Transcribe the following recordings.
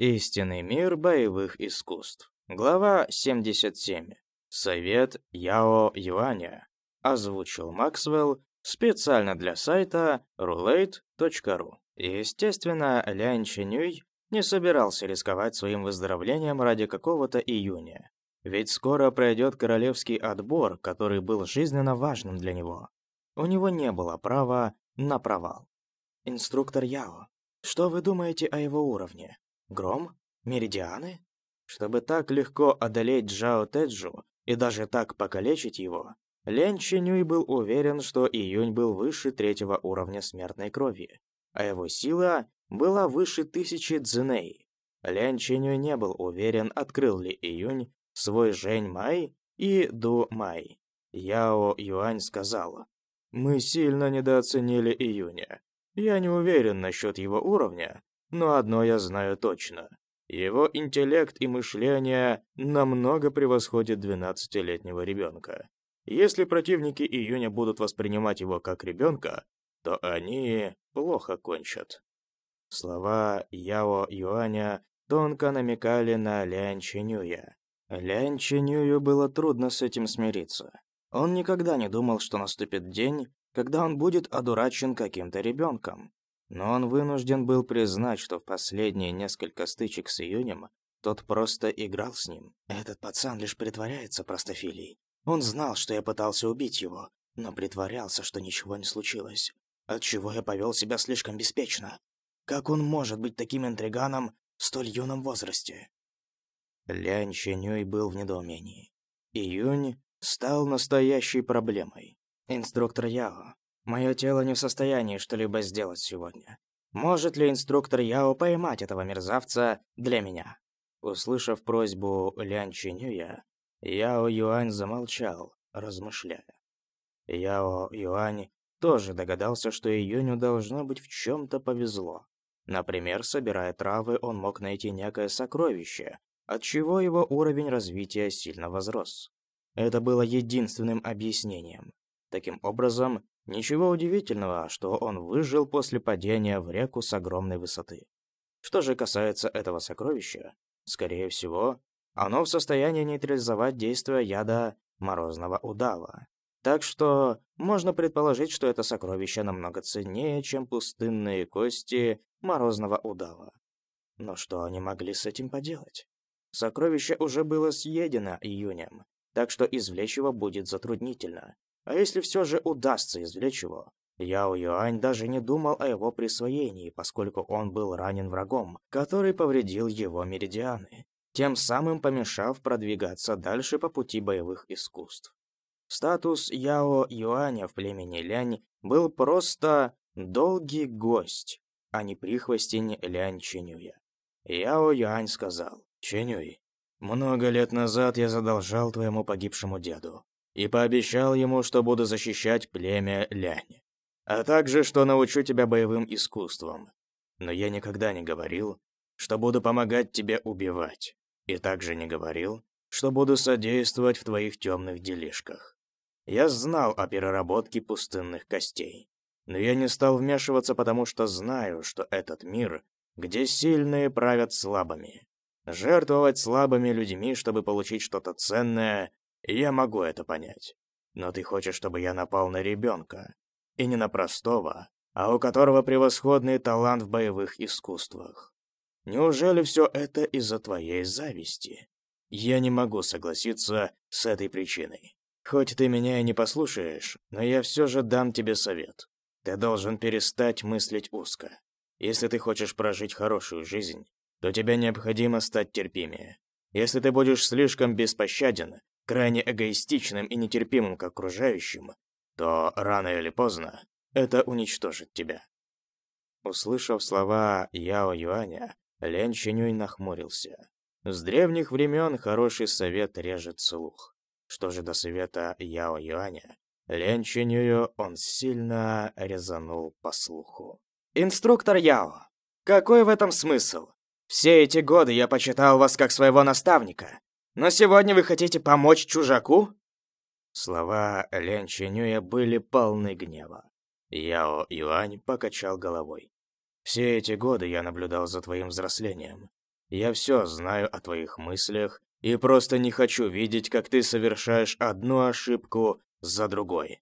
Истинный мир боевых искусств. Глава 77. Совет Яо Юаня. Озвучил Максвелл специально для сайта roulette.ru. Естественно, Лян Чинюй не собирался рисковать своим выздоровлением ради какого-то июня. Ведь скоро пройдет королевский отбор, который был жизненно важным для него. У него не было права на провал. Инструктор Яо, что вы думаете о его уровне? Гром? Меридианы? Чтобы так легко одолеть Джао Тэджу и даже так покалечить его, Лен Чинюй был уверен, что Июнь был выше третьего уровня смертной крови, а его сила была выше тысячи дзиней. Лен Чинюй не был уверен, открыл ли Июнь свой Жень Май и Ду Май. Яо Юань сказал, «Мы сильно недооценили Июня. Я не уверен насчет его уровня, но одно я знаю точно. Его интеллект и мышление намного превосходят 12-летнего ребенка. Если противники Июня будут воспринимать его как ребенка, то они плохо кончат. Слова Яо Юаня тонко намекали на Лян Чинюя. Лян Чинюю было трудно с этим смириться. Он никогда не думал, что наступит день, когда он будет одурачен каким-то ребенком. Но он вынужден был признать, что в последние несколько стычек с Июнем тот просто играл с ним. Этот пацан лишь притворяется простофилией. Он знал, что я пытался убить его, но притворялся, что ничего не случилось. Отчего я повел себя слишком беспечно. Как он может быть таким интриганом в столь юном возрасте? Лянь Ченюй был в недоумении. Июнь стал настоящей проблемой. Инструктор Яо, мое тело не в состоянии что-либо сделать сегодня. Может ли инструктор Яо поймать этого мерзавца для меня? Услышав просьбу Лян Чинюя, Яо Юань замолчал, размышляя. Яо Юань тоже догадался, что Июню должно быть в чем-то повезло. Например, собирая травы, он мог найти некое сокровище, отчего его уровень развития сильно возрос. Это было единственным объяснением. Таким образом, ничего удивительного, что он выжил после падения в реку с огромной высоты. Что же касается этого сокровища, скорее всего, оно в состоянии нейтрализовать действие яда морозного удава. Так что можно предположить, что это сокровище намного ценнее, чем пустынные кости морозного удава. Но что они могли с этим поделать? Сокровище уже было съедено июнем, так что извлечь его будет затруднительно. А если все же удастся извлечь его, Яо Юань даже не думал о его присвоении, поскольку он был ранен врагом, который повредил его меридианы, тем самым помешав продвигаться дальше по пути боевых искусств. Статус Яо Юаня в племени Лянь был просто «долгий гость», а не прихвостень Лянь Чинюя. Яо Юань сказал, Ченюй, много лет назад я задолжал твоему погибшему деду и пообещал ему, что буду защищать племя Лянь, а также, что научу тебя боевым искусствам. Но я никогда не говорил, что буду помогать тебе убивать, и также не говорил, что буду содействовать в твоих темных делишках. Я знал о переработке пустынных костей, но я не стал вмешиваться, потому что знаю, что этот мир, где сильные правят слабыми, Жертвовать слабыми людьми, чтобы получить что-то ценное, я могу это понять. Но ты хочешь, чтобы я напал на ребенка. И не на простого, а у которого превосходный талант в боевых искусствах. Неужели все это из-за твоей зависти? Я не могу согласиться с этой причиной. Хоть ты меня и не послушаешь, но я все же дам тебе совет. Ты должен перестать мыслить узко. Если ты хочешь прожить хорошую жизнь, то тебе необходимо стать терпимее. Если ты будешь слишком беспощаден, крайне эгоистичным и нетерпимым к окружающим, то рано или поздно это уничтожит тебя. Услышав слова Яо Юаня, Лен Чинюй нахмурился. С древних времен хороший совет режет слух. Что же до совета Яо Юаня, Лен Чинюю он сильно резанул по слуху. «Инструктор Яо, какой в этом смысл? Все эти годы я почитал вас как своего наставника. Но сегодня вы хотите помочь чужаку?» Слова Лян Чинюя были полны гнева. Яо Юань покачал головой. «Все эти годы я наблюдал за твоим взрослением. Я все знаю о твоих мыслях и просто не хочу видеть, как ты совершаешь одну ошибку за другой.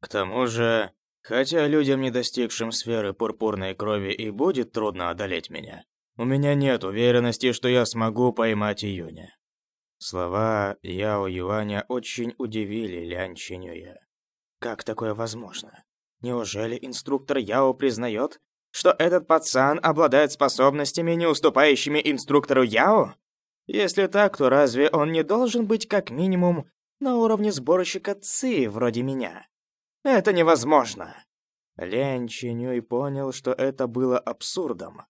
К тому же, хотя людям, не достигшим сферы пурпурной крови, и будет трудно одолеть меня, у меня нет уверенности, что я смогу поймать июня. Слова Яо Юаня очень удивили Лян Чинюя. Как такое возможно? Неужели инструктор Яо признает, что этот пацан обладает способностями, не уступающими инструктору Яо? Если так, то разве он не должен быть как минимум на уровне сборщика ЦИ вроде меня? Это невозможно. Лян Чинюй понял, что это было абсурдом.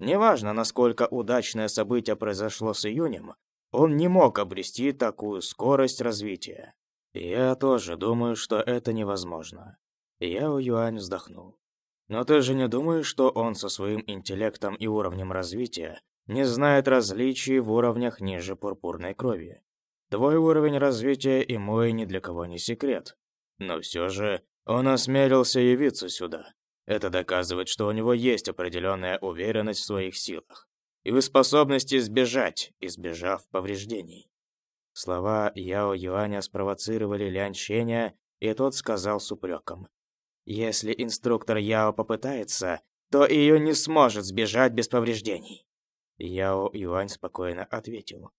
Неважно, насколько удачное событие произошло с июнем, он не мог обрести такую скорость развития. Я тоже думаю, что это невозможно. Яо Юань вздохнул. Но ты же не думаешь, что он со своим интеллектом и уровнем развития не знает различий в уровнях ниже пурпурной крови? Твой уровень развития и мой ни для кого не секрет. Но все же он осмелился явиться сюда. Это доказывает, что у него есть определенная уверенность в своих силах и в способности сбежать, избежав повреждений. Слова Яо Юаня спровоцировали Лян Щеня, и тот сказал с упреком. «Если инструктор Яо попытается, то ее не сможет сбежать без повреждений». Яо Юань спокойно ответил.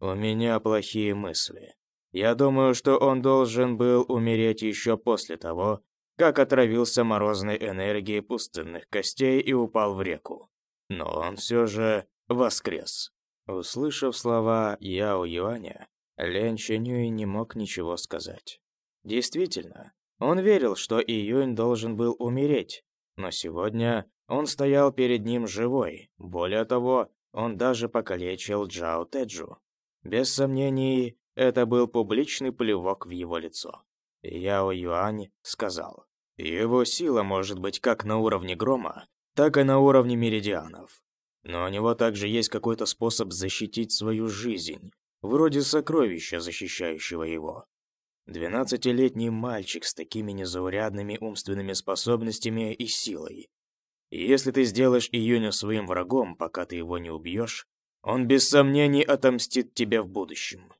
«У меня плохие мысли. Я думаю, что он должен был умереть еще после того, как отравился морозной энергией пустынных костей и упал в реку. Но он все же воскрес. Услышав слова Яо Юаня, Лян Чэньюй не мог ничего сказать. Действительно, он верил, что Июнь должен был умереть, но сегодня он стоял перед ним живой. Более того, он даже покалечил Джао Тэджу. Без сомнений, это был публичный плевок в его лицо. Яо Юань сказал, «Его сила может быть как на уровне грома, так и на уровне меридианов. Но у него также есть какой-то способ защитить свою жизнь, вроде сокровища, защищающего его. Двенадцатилетний мальчик с такими незаурядными умственными способностями и силой. И если ты сделаешь Июня своим врагом, пока ты его не убьешь, он без сомнений отомстит тебе в будущем.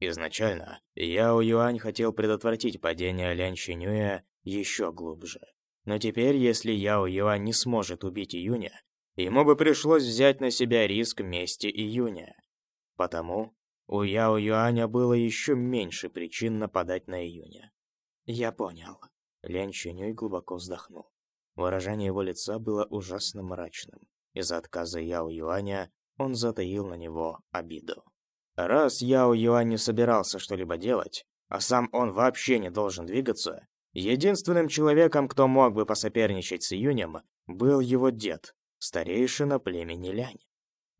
Изначально Яо Юань хотел предотвратить падение Лян Чинюя еще глубже. Но теперь, если Яо Юань не сможет убить Июня, ему бы пришлось взять на себя риск мести Июня. Потому у Яо Юаня было еще меньше причин нападать на Июня. «Я понял». Лян Чинюй глубоко вздохнул. Выражение его лица было ужасно мрачным. Из-за отказа Яо Юаня он затаил на него обиду. Раз Яо Юань не собирался что-либо делать, а сам он вообще не должен двигаться, единственным человеком, кто мог бы посоперничать с Июнем, был его дед, старейшина племени Лянь.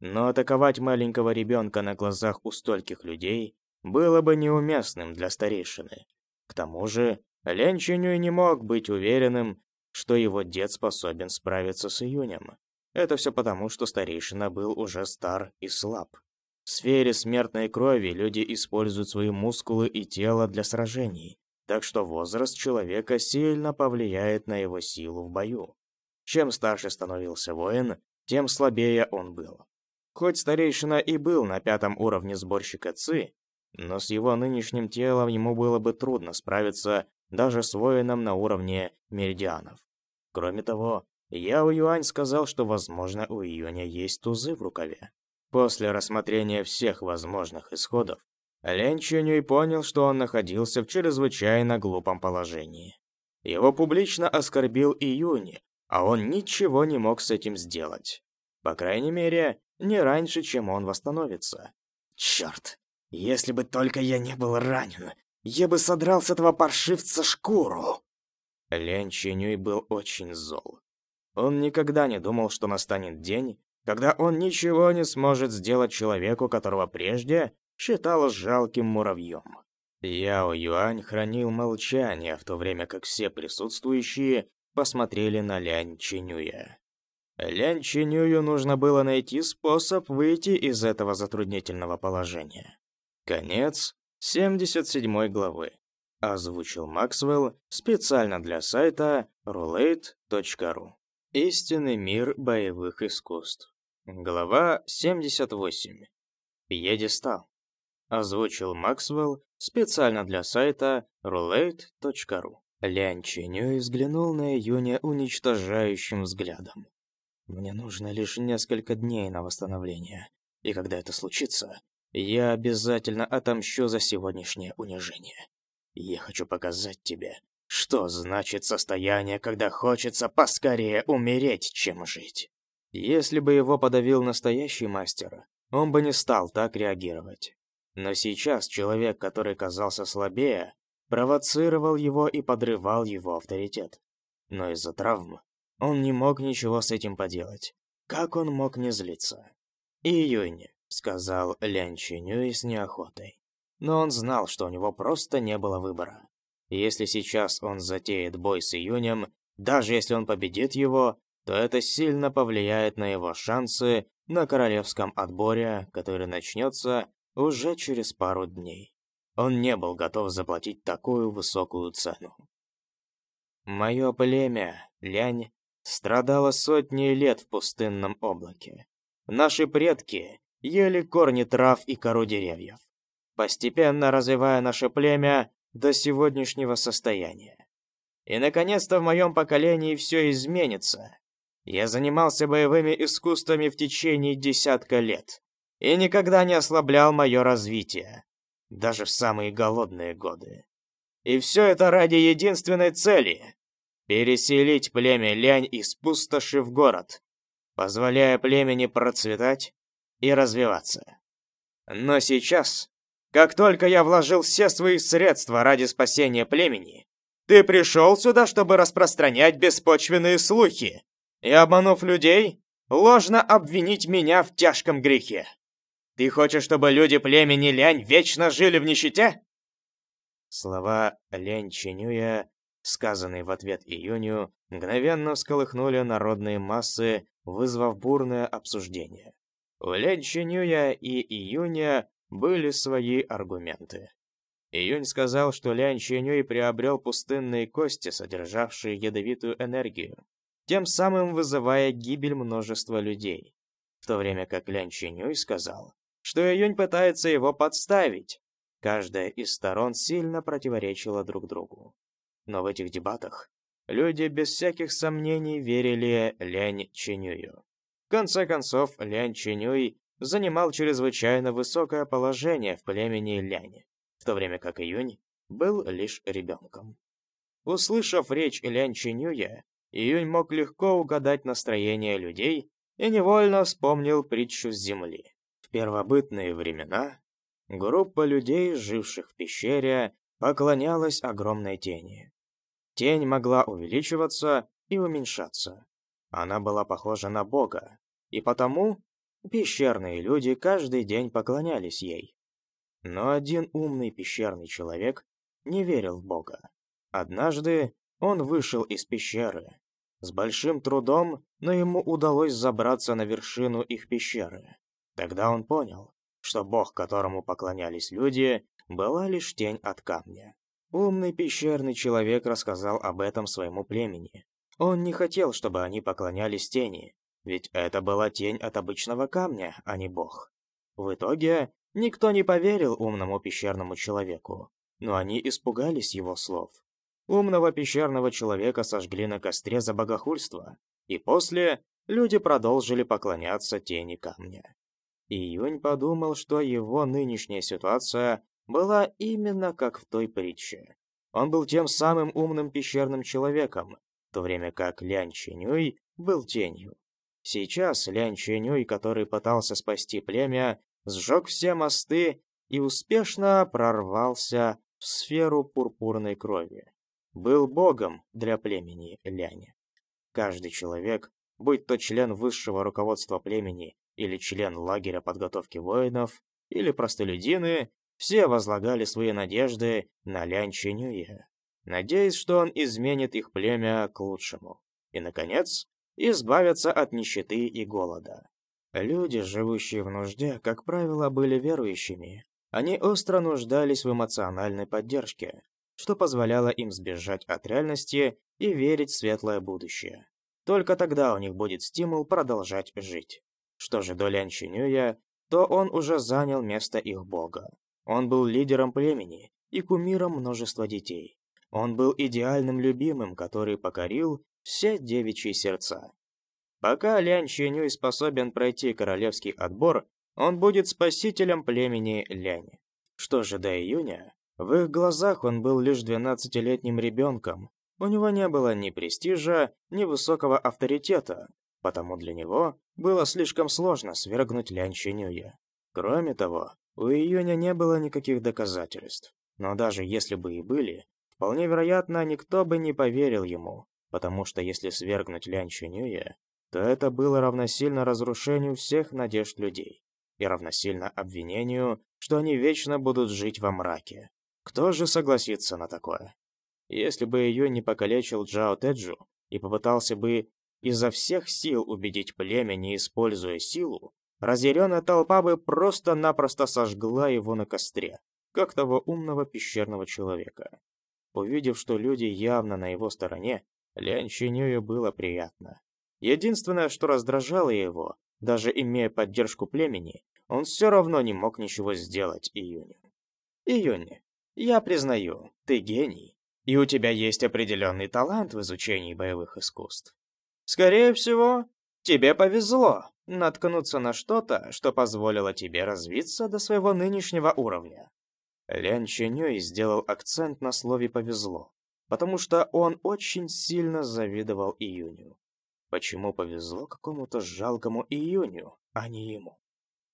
Но атаковать маленького ребенка на глазах у стольких людей было бы неуместным для старейшины. К тому же, Лянь Чинюй не мог быть уверенным, что его дед способен справиться с Июнем. Это все потому, что старейшина был уже стар и слаб. В сфере смертной крови люди используют свои мускулы и тело для сражений, так что возраст человека сильно повлияет на его силу в бою. Чем старше становился воин, тем слабее он был. Хоть старейшина и был на пятом уровне сборщика ЦИ, но с его нынешним телом ему было бы трудно справиться даже с воином на уровне меридианов. Кроме того, Яо Юань сказал, что, возможно, у Июня есть тузы в рукаве. После рассмотрения всех возможных исходов, Лен Чунюй понял, что он находился в чрезвычайно глупом положении. Его публично оскорбил Июни, а он ничего не мог с этим сделать. По крайней мере, не раньше, чем он восстановится. Черт, если бы только я не был ранен, я бы содрал с этого паршивца шкуру. Лен Чинюй был очень зол. Он никогда не думал, что настанет день, когда он ничего не сможет сделать человеку, которого прежде считал жалким муравьем. Яо Юань хранил молчание, в то время как все присутствующие посмотрели на Лянь Чинюя. Лянь Чинюю нужно было найти способ выйти из этого затруднительного положения. Конец 77 главы. Озвучил Максвелл специально для сайта roulette.ru. Истинный мир боевых искусств. Глава 78. Пьедестал. Озвучил Максвелл специально для сайта roulette.ru. Лян Ченюй взглянул на Июня уничтожающим взглядом. «Мне нужно лишь несколько дней на восстановление, и когда это случится, я обязательно отомщу за сегодняшнее унижение. Я хочу показать тебе, что значит состояние, когда хочется поскорее умереть, чем жить». Если бы его подавил настоящий мастер, он бы не стал так реагировать. Но сейчас человек, который казался слабее, провоцировал его и подрывал его авторитет. Но из-за травм он не мог ничего с этим поделать. Как он мог не злиться? «Июнь», — сказал Лян Чинюй с неохотой. Но он знал, что у него просто не было выбора. Если сейчас он затеет бой с Июнем, даже если он победит его, то это сильно повлияет на его шансы на королевском отборе, который начнется уже через пару дней. Он не был готов заплатить такую высокую цену. Мое племя, Лянь, страдало сотни лет в пустынном облаке. Наши предки ели корни трав и кору деревьев, постепенно развивая наше племя до сегодняшнего состояния. И, наконец-то, в моем поколении все изменится, я занимался боевыми искусствами в течение десятка лет и никогда не ослаблял мое развитие, даже в самые голодные годы. И все это ради единственной цели – переселить племя Лянь из пустоши в город, позволяя племени процветать и развиваться. Но сейчас, как только я вложил все свои средства ради спасения племени, ты пришел сюда, чтобы распространять беспочвенные слухи, и, обманув людей, ложно обвинить меня в тяжком грехе. Ты хочешь, чтобы люди племени Лянь вечно жили в нищете?» Слова Лянь Чинюя, сказанные в ответ Июню, мгновенно всколыхнули народные массы, вызвав бурное обсуждение. У Лянь Чинюя и Июня были свои аргументы. Июнь сказал, что Лянь Чинюй приобрел пустынные кости, содержавшие ядовитую энергию тем самым вызывая гибель множества людей. В то время как Лян Чинюй сказал, что Июнь пытается его подставить. Каждая из сторон сильно противоречила друг другу. Но в этих дебатах люди без всяких сомнений верили Лянь Чинюю. В конце концов, Лянь Чинюй занимал чрезвычайно высокое положение в племени Лянь, в то время как Июнь был лишь ребенком. Услышав речь Лянь Чинюя, Июнь мог легко угадать настроение людей и невольно вспомнил притчу с земли. Первобытные времена группа людей, живших в пещере, поклонялась огромной тени. Тень могла увеличиваться и уменьшаться. Она была похожа на Бога, и потому пещерные люди каждый день поклонялись ей. Но один умный пещерный человек не верил в Бога. Однажды он вышел из пещеры, с большим трудом, но ему удалось забраться на вершину их пещеры. Тогда он понял, что бог, которому поклонялись люди, была лишь тень от камня. Умный пещерный человек рассказал об этом своему племени. Он не хотел, чтобы они поклонялись тени, ведь это была тень от обычного камня, а не бог. В итоге, никто не поверил умному пещерному человеку, но они испугались его слов. Умного пещерного человека сожгли на костре за богохульство, и после люди продолжили поклоняться тени камня. Июнь подумал, что его нынешняя ситуация была именно как в той притче. Он был тем самым умным пещерным человеком, в то время как Лян Чинюй был тенью. Сейчас Лян Чинюй, который пытался спасти племя, сжег все мосты и успешно прорвался в сферу пурпурной крови был богом для племени Ляня. Каждый человек, будь то член высшего руководства племени или член лагеря подготовки воинов, или простолюдины, все возлагали свои надежды на Лянь Чинюя, надеясь, что он изменит их племя к лучшему. И, наконец, избавятся от нищеты и голода. Люди, живущие в нужде, как правило, были верующими. Они остро нуждались в эмоциональной поддержке, что позволяло им сбежать от реальности и верить в светлое будущее. Только тогда у них будет стимул продолжать жить. Что же до Лян Чинюя, то он уже занял место их бога. Он был лидером племени и кумиром множества детей. Он был идеальным любимым, который покорил все девичьи сердца. Пока Лян Чинюй способен пройти королевский отбор, он будет спасителем племени Лянь. Что же до июня, в их глазах он был лишь двенадцатилетним ребенком. У него не было ни престижа, ни высокого авторитета, потому для него было слишком сложно свергнуть Лян Чинюя. Кроме того, у Июня не было никаких доказательств. Но даже если бы и были, вполне вероятно, никто бы не поверил ему, потому что если свергнуть Лян Чинюя, то это было равносильно разрушению всех надежд людей и равносильно обвинению, что они вечно будут жить во мраке. Кто же согласится на такое? Если бы ее не покалечил Джао Теджу и попытался бы изо всех сил убедить племя, не используя силу, разъяренная толпа бы просто-напросто сожгла его на костре, как того умного пещерного человека. Увидев, что люди явно на его стороне, Лян Чинюю было приятно. Единственное, что раздражало его, даже имея поддержку племени, он все равно не мог ничего сделать Июню. Июнь, я признаю, ты гений, и у тебя есть определенный талант в изучении боевых искусств. Скорее всего, тебе повезло наткнуться на что-то, что позволило тебе развиться до своего нынешнего уровня. Лян Ченюй сделал акцент на слове «повезло», потому что он очень сильно завидовал Июню. Почему повезло какому-то жалкому Июню, а не ему?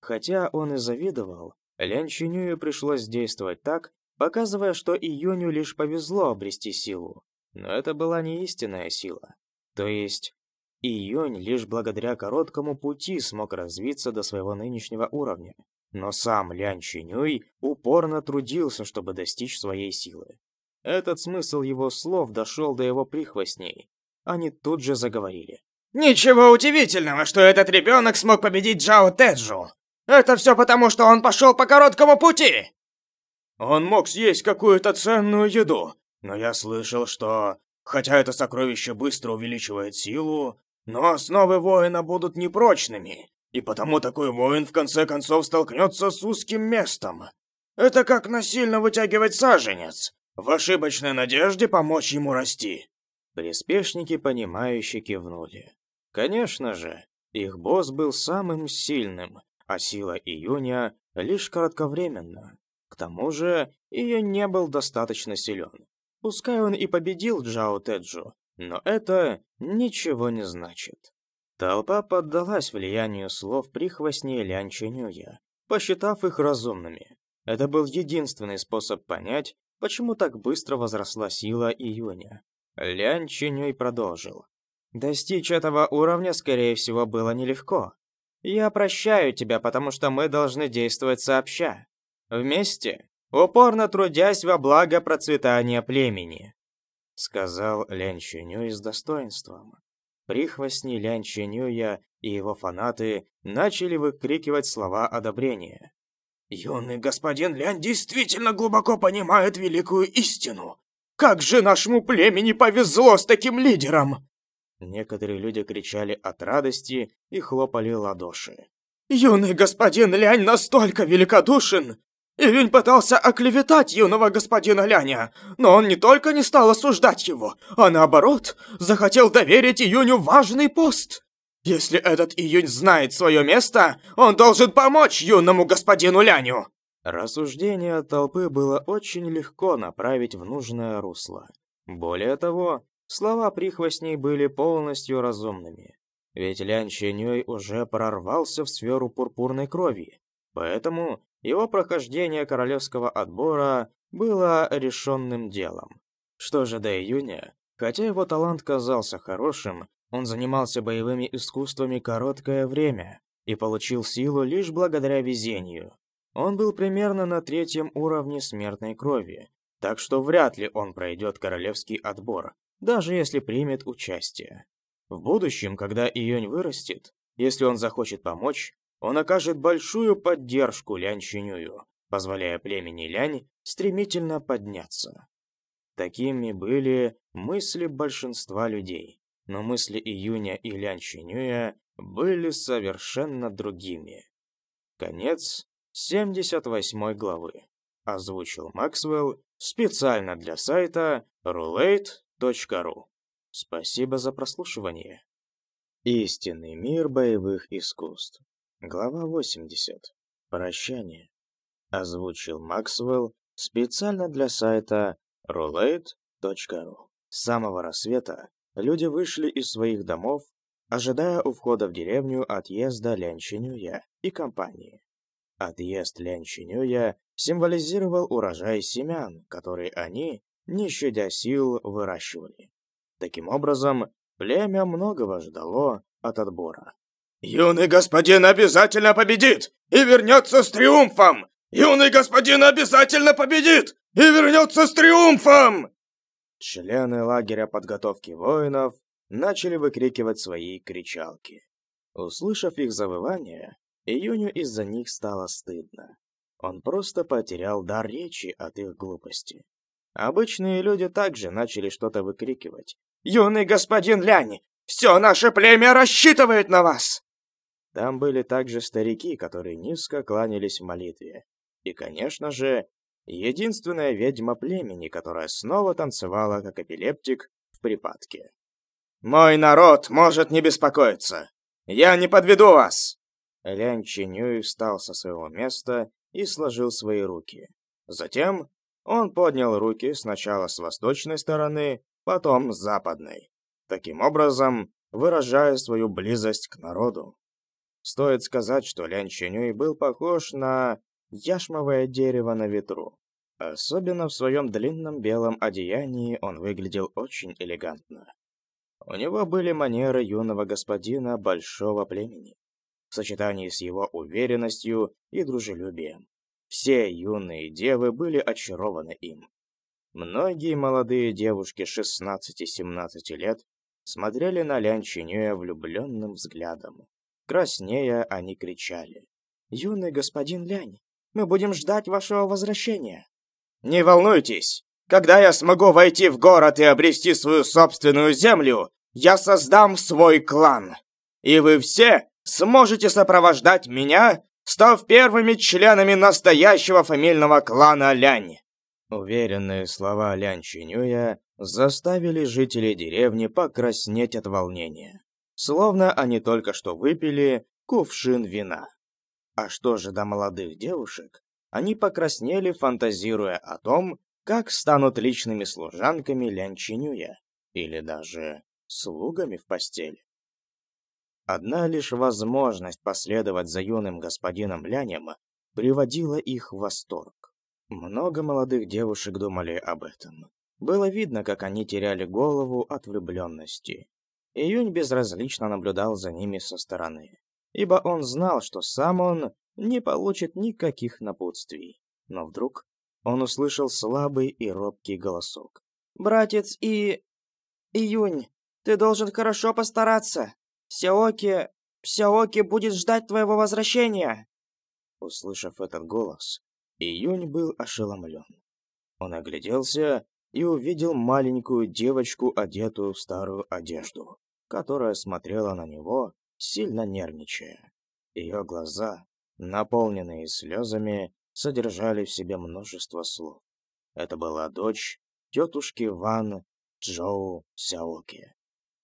Хотя он и завидовал, Лян Чинюю пришлось действовать так, показывая, что Июню лишь повезло обрести силу. Но это была не истинная сила. То есть, Июнь лишь благодаря короткому пути смог развиться до своего нынешнего уровня. Но сам Лян Чинюй упорно трудился, чтобы достичь своей силы. Этот смысл его слов дошел до его прихвостней. Они тут же заговорили. «Ничего удивительного, что этот ребенок смог победить Джао Теджу. Это все потому, что он пошел по короткому пути!» Он мог съесть какую-то ценную еду, но я слышал, что, хотя это сокровище быстро увеличивает силу, но основы воина будут непрочными, и потому такой воин в конце концов столкнется с узким местом. Это как насильно вытягивать саженец, в ошибочной надежде помочь ему расти. Приспешники, понимающе кивнули. Конечно же, их босс был самым сильным, а сила Июня лишь кратковременно. К тому же, ее не был достаточно силен. Пускай он и победил Джао Теджу, но это ничего не значит. Толпа поддалась влиянию слов прихвостней Лян Ченюя, посчитав их разумными. Это был единственный способ понять, почему так быстро возросла сила Июня. Лян Ченюй продолжил. Достичь этого уровня, скорее всего, было нелегко. Я прощаю тебя, потому что мы должны действовать сообща. Вместе, упорно трудясь во благо процветания племени», — сказал Лян Ченюй с достоинством. Прихвостни Лян Ченюя и его фанаты начали выкрикивать слова одобрения. «Юный господин Лян действительно глубоко понимает великую истину. Как же нашему племени повезло с таким лидером!» Некоторые люди кричали от радости и хлопали ладоши. «Юный господин Лянь настолько великодушен! Ивень пытался оклеветать юного господина Ляня, но он не только не стал осуждать его, а наоборот, захотел доверить Июню важный пост. Если этот Июнь знает свое место, он должен помочь юному господину Ляню. Рассуждение толпы было очень легко направить в нужное русло. Более того, слова прихвостней были полностью разумными. Ведь Лян Ченюй уже прорвался в сферу пурпурной крови, поэтому его прохождение королевского отбора было решенным делом. Что же до июня, хотя его талант казался хорошим, он занимался боевыми искусствами короткое время и получил силу лишь благодаря везению. Он был примерно на третьем уровне смертной крови, так что вряд ли он пройдет королевский отбор, даже если примет участие. В будущем, когда Июнь вырастет, если он захочет помочь, он окажет большую поддержку Лянь Чинюю, позволяя племени Лянь стремительно подняться. Такими были мысли большинства людей, но мысли Июня и Лянь Чинюя были совершенно другими. Конец 78 главы. Озвучил Максвелл специально для сайта roulette.ru. Спасибо за прослушивание. Истинный мир боевых искусств. Глава 80. Прощание. Озвучил Максвелл специально для сайта roulette.ru. С самого рассвета люди вышли из своих домов, ожидая у входа в деревню отъезда Лян Чинюя и компании. Отъезд Лян Чинюя символизировал урожай семян, которые они, не щадя сил, выращивали. Таким образом, племя многого ждало от отбора. «Юный господин обязательно победит и вернется с триумфом! Юный господин обязательно победит и вернется с триумфом!» Члены лагеря подготовки воинов начали выкрикивать свои кричалки. Услышав их завывание, Июню из-за них стало стыдно. Он просто потерял дар речи от их глупости. Обычные люди также начали что-то выкрикивать. «Юный господин Лянь, все наше племя рассчитывает на вас!» Там были также старики, которые низко кланялись в молитве. И, конечно же, единственная ведьма племени, которая снова танцевала, как эпилептик, в припадке. «Мой народ может не беспокоиться! Я не подведу вас!» Лянь Чинюй встал со своего места и сложил свои руки. Затем он поднял руки сначала с восточной стороны, потом с западной, таким образом выражая свою близость к народу. Стоит сказать, что Лян Чинюй был похож на яшмовое дерево на ветру. Особенно в своем длинном белом одеянии он выглядел очень элегантно. У него были манеры юного господина большого племени, в сочетании с его уверенностью и дружелюбием. Все юные девы были очарованы им. Многие молодые девушки 16-17 лет смотрели на Лян Чинюя влюбленным взглядом. Краснея, они кричали. «Юный господин Лянь, мы будем ждать вашего возвращения». «Не волнуйтесь! Когда я смогу войти в город и обрести свою собственную землю, я создам свой клан. И вы все сможете сопровождать меня став первыми членами настоящего фамильного клана Лянь. Уверенные слова Лянь Чинюя заставили жителей деревни покраснеть от волнения. Словно они только что выпили кувшин вина. А что же до молодых девушек? Они покраснели, фантазируя о том, как станут личными служанками Лянь Чинюя, или даже слугами в постели. Одна лишь возможность последовать за юным господином Лянем приводила их в восторг. Много молодых девушек думали об этом. Было видно, как они теряли голову от влюбленности. Июнь безразлично наблюдал за ними со стороны, ибо он знал, что сам он не получит никаких напутствий. Но вдруг он услышал слабый и робкий голосок. «Братец и... Июнь, ты должен хорошо постараться. Сяоки... Сяоки будет ждать твоего возвращения!» Услышав этот голос, Июнь был ошеломлен. Он огляделся и увидел маленькую девочку, одетую в старую одежду, которая смотрела на него, сильно нервничая. Ее глаза, наполненные слезами, содержали в себе множество слов. Это была дочь тетушки Ван Джоу Сяоки.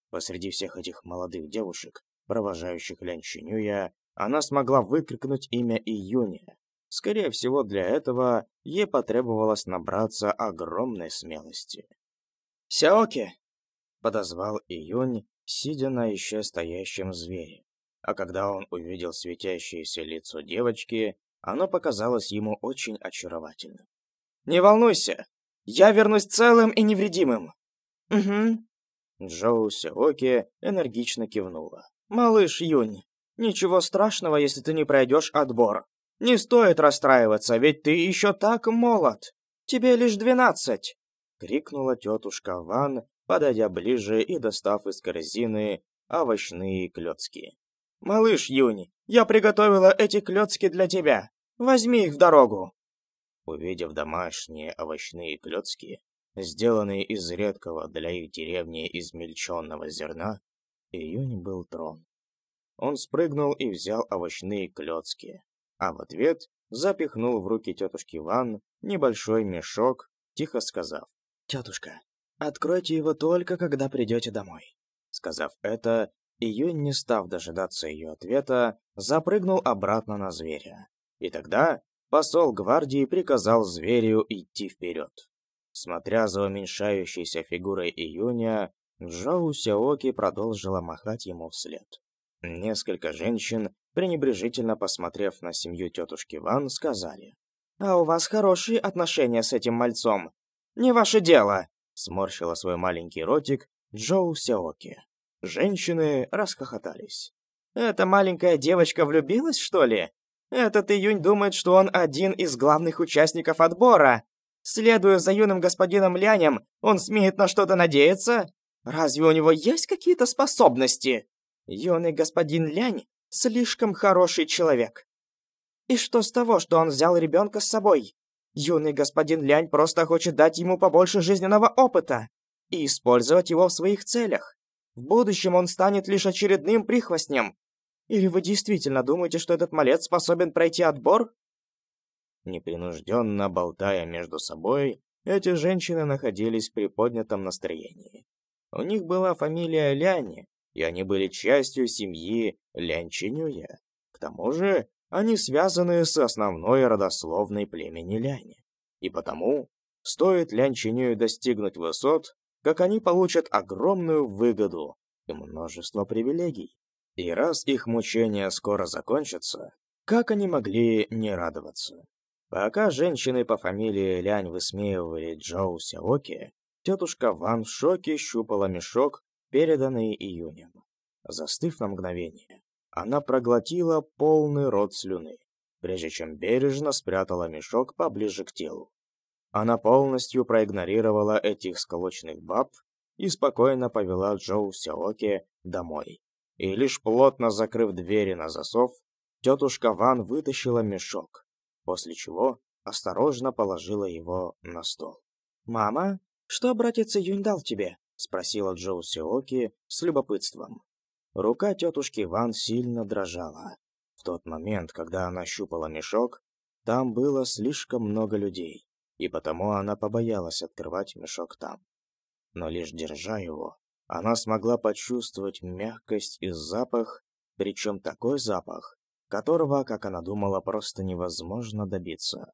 Посреди всех этих молодых девушек, провожающих Лян Чинюя, она смогла выкрикнуть имя Июня. Скорее всего, для этого ей потребовалось набраться огромной смелости. «Сяоки!» — подозвал Июнь, сидя на еще стоящем звере. А когда он увидел светящееся лицо девочки, оно показалось ему очень очаровательным. «Не волнуйся, я вернусь целым и невредимым!» «Угу», Джоу Сяоки энергично кивнула. «Малыш Юнь, ничего страшного, если ты не пройдешь отбор. Не стоит расстраиваться, ведь ты еще так молод. Тебе лишь двенадцать!» Крикнула тетушка Ван, подойдя ближе и достав из корзины овощные клетки. «Малыш Юнь, я приготовила эти клетки для тебя. Возьми их в дорогу!» Увидев домашние овощные клетки, сделанный из редкого для их деревни измельченного зерна, Июнь был трон. он спрыгнул и взял овощные клёцки, а в ответ запихнул в руки тетушки Ван небольшой мешок, тихо сказав, «Тетушка, откройте его только, когда придете домой». Сказав это, Июнь, не став дожидаться ее ответа, запрыгнул обратно на зверя. И тогда посол гвардии приказал зверю идти вперед. Смотря за уменьшающейся фигурой Июня, Джоу Сяоки продолжила махать ему вслед. Несколько женщин, пренебрежительно посмотрев на семью тетушки Ван, сказали. «А у вас хорошие отношения с этим мальцом. Не ваше дело!» Сморщила свой маленький ротик Джоу Сяоки. Женщины расхохотались. «Эта маленькая девочка влюбилась, что ли? Этот июнь думает, что он один из главных участников отбора. Следуя за юным господином Лянем, он смеет на что-то надеяться? Разве у него есть какие-то способности? Юный господин Лянь слишком хороший человек. И что с того, что он взял ребенка с собой? Юный господин Лянь просто хочет дать ему побольше жизненного опыта и использовать его в своих целях. В будущем он станет лишь очередным прихвостнем. Или вы действительно думаете, что этот малец способен пройти отбор? Непринужденно болтая между собой, эти женщины находились в приподнятом настроении. У них была фамилия Ляни, и они были частью семьи Лянь Чинюя. К тому же, они связаны с основной родословной племени Ляни. И потому, стоит Лянь Чинюю достигнуть высот, как они получат огромную выгоду и множество привилегий. И раз их мучения скоро закончатся, как они могли не радоваться? Пока женщины по фамилии Лянь высмеивали Джоу Сяоки, тетушка Ван в шоке щупала мешок, переданный июнем. Застыв на мгновение, она проглотила полный рот слюны, прежде чем бережно спрятала мешок поближе к телу. Она полностью проигнорировала этих сколоченных баб и спокойно повела Джоу Сяоки домой. И лишь плотно закрыв двери на засов, тетушка Ван вытащила мешок, после чего осторожно положила его на стол. «Мама, что братец Юнь дал тебе?» — спросила Джоу Сяоки с любопытством. Рука тетушки Ван сильно дрожала. В тот момент, когда она щупала мешок, там было слишком много людей и потому она побоялась открывать мешок там. Но лишь держа его, она смогла почувствовать мягкость и запах, причем такой запах, которого, как она думала, просто невозможно добиться.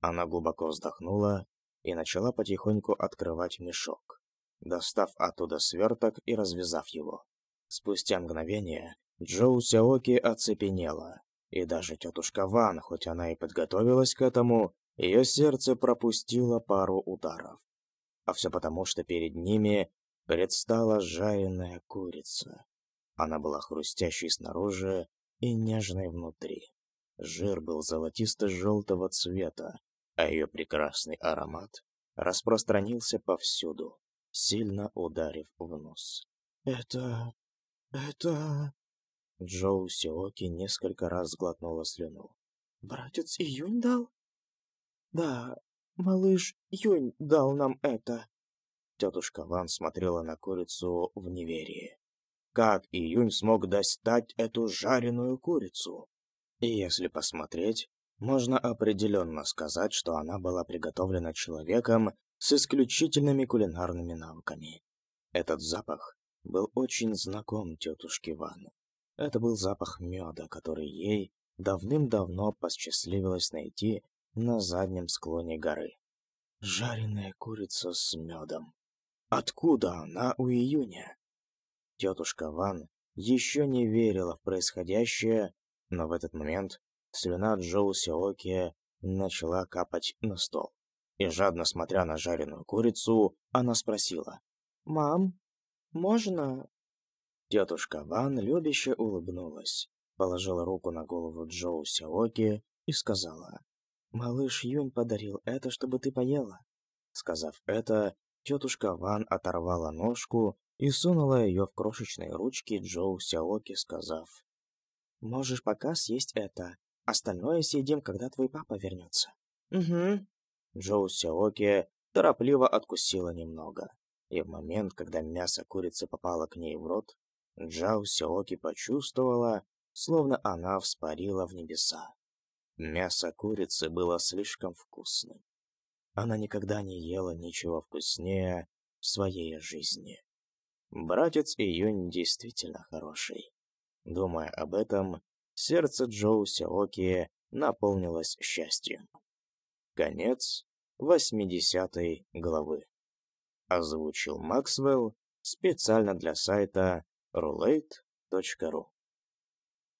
Она глубоко вздохнула и начала потихоньку открывать мешок, достав оттуда сверток и развязав его. Спустя мгновение Джоу Сяоки оцепенела, и даже тетушка Ван, хоть она и подготовилась к этому, ее сердце пропустило пару ударов. А все потому, что перед ними предстала жареная курица. Она была хрустящей снаружи и нежной внутри. Жир был золотисто-желтого цвета, а ее прекрасный аромат распространился повсюду, сильно ударив в нос. «Это... это...» Джоу Сиоки несколько раз сглотнула слюну. «Братец Июнь дал?» «Да, малыш Юнь дал нам это». Тетушка Ван смотрела на курицу в неверии. Как Июнь смог достать эту жареную курицу? И если посмотреть, можно определенно сказать, что она была приготовлена человеком с исключительными кулинарными навыками. Этот запах был очень знаком тетушке Ван. Это был запах меда, который ей давным-давно посчастливилось найти на заднем склоне горы. Жареная курица с медом. Откуда она у июня? Тетушка Ван еще не верила в происходящее, но в этот момент слюна Джоу Сиоки начала капать на стол. И жадно смотря на жареную курицу, она спросила. «Мам, можно?» Тетушка Ван любяще улыбнулась, положила руку на голову Джоу Сиоки и сказала. «Малыш Юнь подарил это, чтобы ты поела». Сказав это, тетушка Ван оторвала ножку и сунула ее в крошечные ручки Джоу Сяоки, сказав, «Можешь пока съесть это. Остальное съедим, когда твой папа вернется». «Угу». Джоу Сяоки торопливо откусила немного. И в момент, когда мясо курицы попало к ней в рот, Джао Сиоки почувствовала, словно она вспарила в небеса. Мясо курицы было слишком вкусным. Она никогда не ела ничего вкуснее в своей жизни. Братец Июнь действительно хороший. Думая об этом, сердце Джоу Сяоки наполнилось счастьем. Конец 80 главы. Озвучил Максвелл специально для сайта roulette.ru.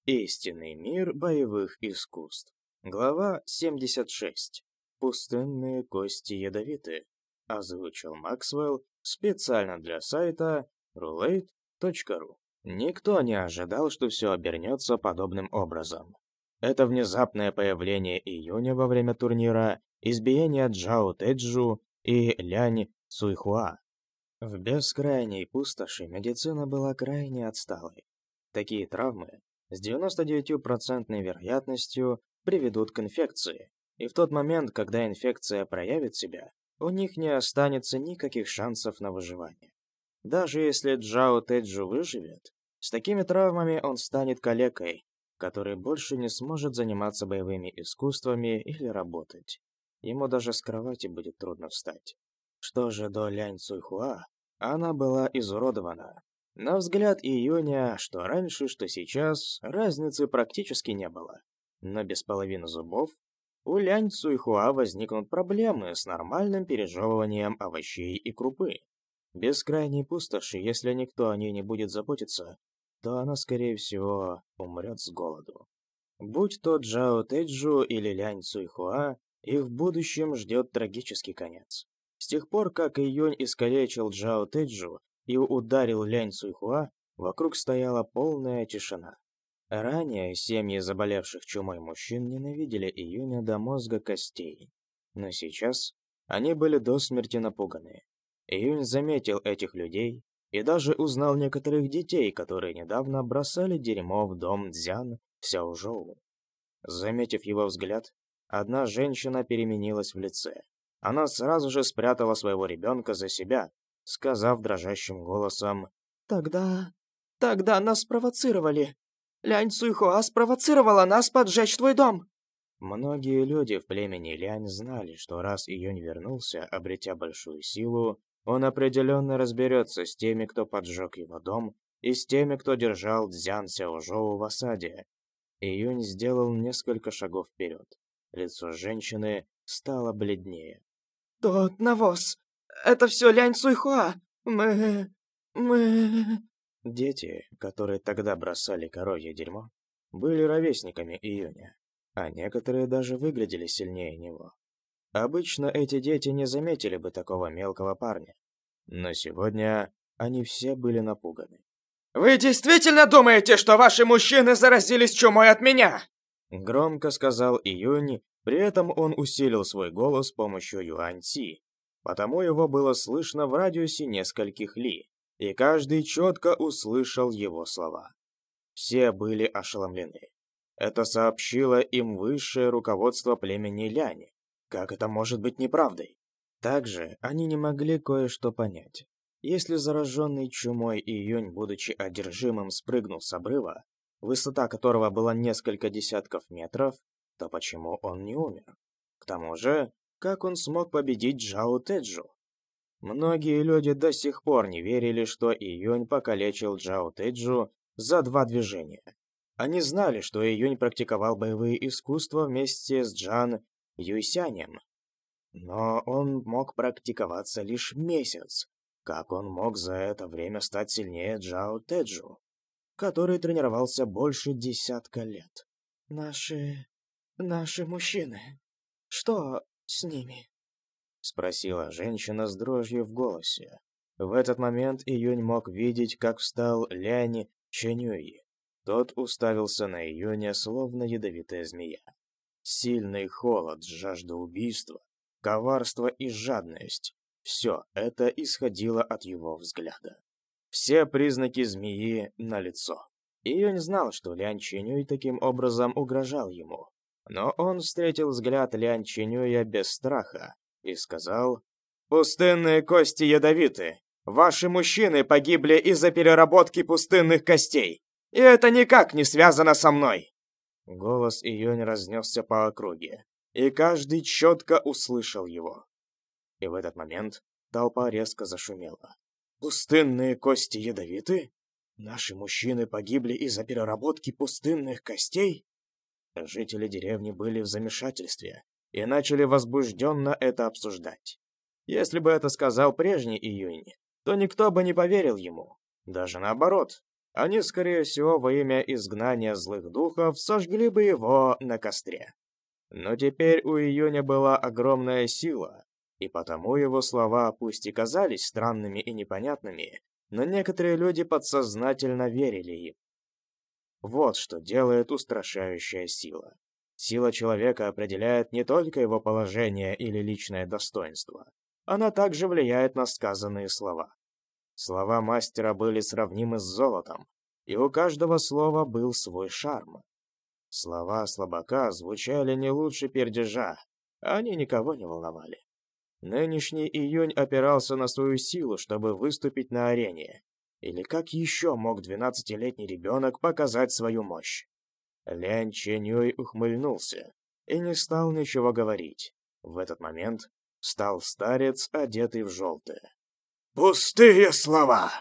Истинный мир боевых искусств. Глава 76. Пустынные кости ядовиты. Озвучил Максвелл специально для сайта roulette.ru. Никто не ожидал, что все обернется подобным образом. Это внезапное появление июня во время турнира, избиение Джао Тэджу и Лянь Цуйхуа. В бескрайней пустоши медицина была крайне отсталой. Такие травмы с 99% вероятностью приведут к инфекции, и в тот момент, когда инфекция проявит себя, у них не останется никаких шансов на выживание. Даже если Джао Тэджу выживет, с такими травмами он станет калекой, который больше не сможет заниматься боевыми искусствами или работать. Ему даже с кровати будет трудно встать. Что же до Лянь Цуйхуа, она была изуродована. На взгляд Июня, что раньше, что сейчас, разницы практически не было. Но без половины зубов у Лянь Цуйхуа возникнут проблемы с нормальным пережевыванием овощей и крупы. Без крайней пустоши, если никто о ней не будет заботиться, то она, скорее всего, умрет с голоду. Будь то Джао Тэджу или Лянь Цуйхуа, их в будущем ждет трагический конец. С тех пор, как Июнь искалечил Джао Тэджу и ударил Лянь Цуйхуа, вокруг стояла полная тишина. Ранее семьи заболевших чумой мужчин ненавидели Июня до мозга костей. Но сейчас они были до смерти напуганы. Июнь заметил этих людей и даже узнал некоторых детей, которые недавно бросали дерьмо в дом Дзян Сяожоу. Заметив его взгляд, одна женщина переменилась в лице. Она сразу же спрятала своего ребенка за себя, сказав дрожащим голосом «Тогда... тогда нас спровоцировали. Лянь Цуйхуа спровоцировала нас поджечь твой дом». Многие люди в племени Лянь знали, что раз Июнь вернулся, обретя большую силу, он определенно разберется с теми, кто поджег его дом, и с теми, кто держал Дзян Сяожоу в осаде. Июнь сделал несколько шагов вперед. Лицо женщины стало бледнее. «Тот навоз! Это все Лянь Цуйхуа! Мы... мы...» Дети, которые тогда бросали коровье дерьмо, были ровесниками Июня, а некоторые даже выглядели сильнее него. Обычно эти дети не заметили бы такого мелкого парня. Но сегодня они все были напуганы. «Вы действительно думаете, что ваши мужчины заразились чумой от меня?» Громко сказал Июнь, при этом он усилил свой голос с помощью Юань-Ци, потому его было слышно в радиусе нескольких ли, и каждый четко услышал его слова. Все были ошеломлены. Это сообщило им высшее руководство племени Ляни. Как это может быть неправдой? Также они не могли кое-что понять. Если зараженный чумой июнь, будучи одержимым, спрыгнул с обрыва, высота которого была несколько десятков метров, то почему он не умер? К тому же, как он смог победить Джао Тэджу? Многие люди до сих пор не верили, что Июнь покалечил Джао Тэджу за два движения. Они знали, что Июнь практиковал боевые искусства вместе с Джан Юйсянем. Но он мог практиковаться лишь месяц. Как он мог за это время стать сильнее Джао Тэджу, который тренировался больше десятка лет? Наши... наши мужчины. Что с ними? Спросила женщина с дрожью в голосе. В этот момент Июнь мог видеть, как встал Лянь Чэнюи. Тот уставился на Июня, словно ядовитая змея. Сильный холод, жажда убийства, коварство и жадность – все это исходило от его взгляда. Все признаки змеи на лицо. Июнь знал, что Лян Чинюй таким образом угрожал ему. Но он встретил взгляд Лян Чинюя без страха и сказал, «Пустынные кости ядовиты. Ваши мужчины погибли из-за переработки пустынных костей. И это никак не связано со мной. Голос Июнь разнесся по округе, и каждый четко услышал его. И в этот момент толпа резко зашумела. Пустынные кости ядовиты? Наши мужчины погибли из-за переработки пустынных костей? Жители деревни были в замешательстве и начали возбужденно это обсуждать. Если бы это сказал прежний июнь, то никто бы не поверил ему. Даже наоборот, они, скорее всего, во имя изгнания злых духов сожгли бы его на костре. Но теперь у июня была огромная сила, и потому его слова пусть и казались странными и непонятными, но некоторые люди подсознательно верили им. Вот что делает устрашающая сила. Сила человека определяет не только его положение или личное достоинство. Она также влияет на сказанные слова. Слова мастера были сравнимы с золотом, и у каждого слова был свой шарм. Слова слабака звучали не лучше пердежа, они никого не волновали. Нынешний июнь опирался на свою силу, чтобы выступить на арене. Или как еще мог двенадцатилетний ребенок показать свою мощь? Лян Ченюй ухмыльнулся и не стал ничего говорить. В этот момент стал старец, одетый в желтое. «Пустые слова!»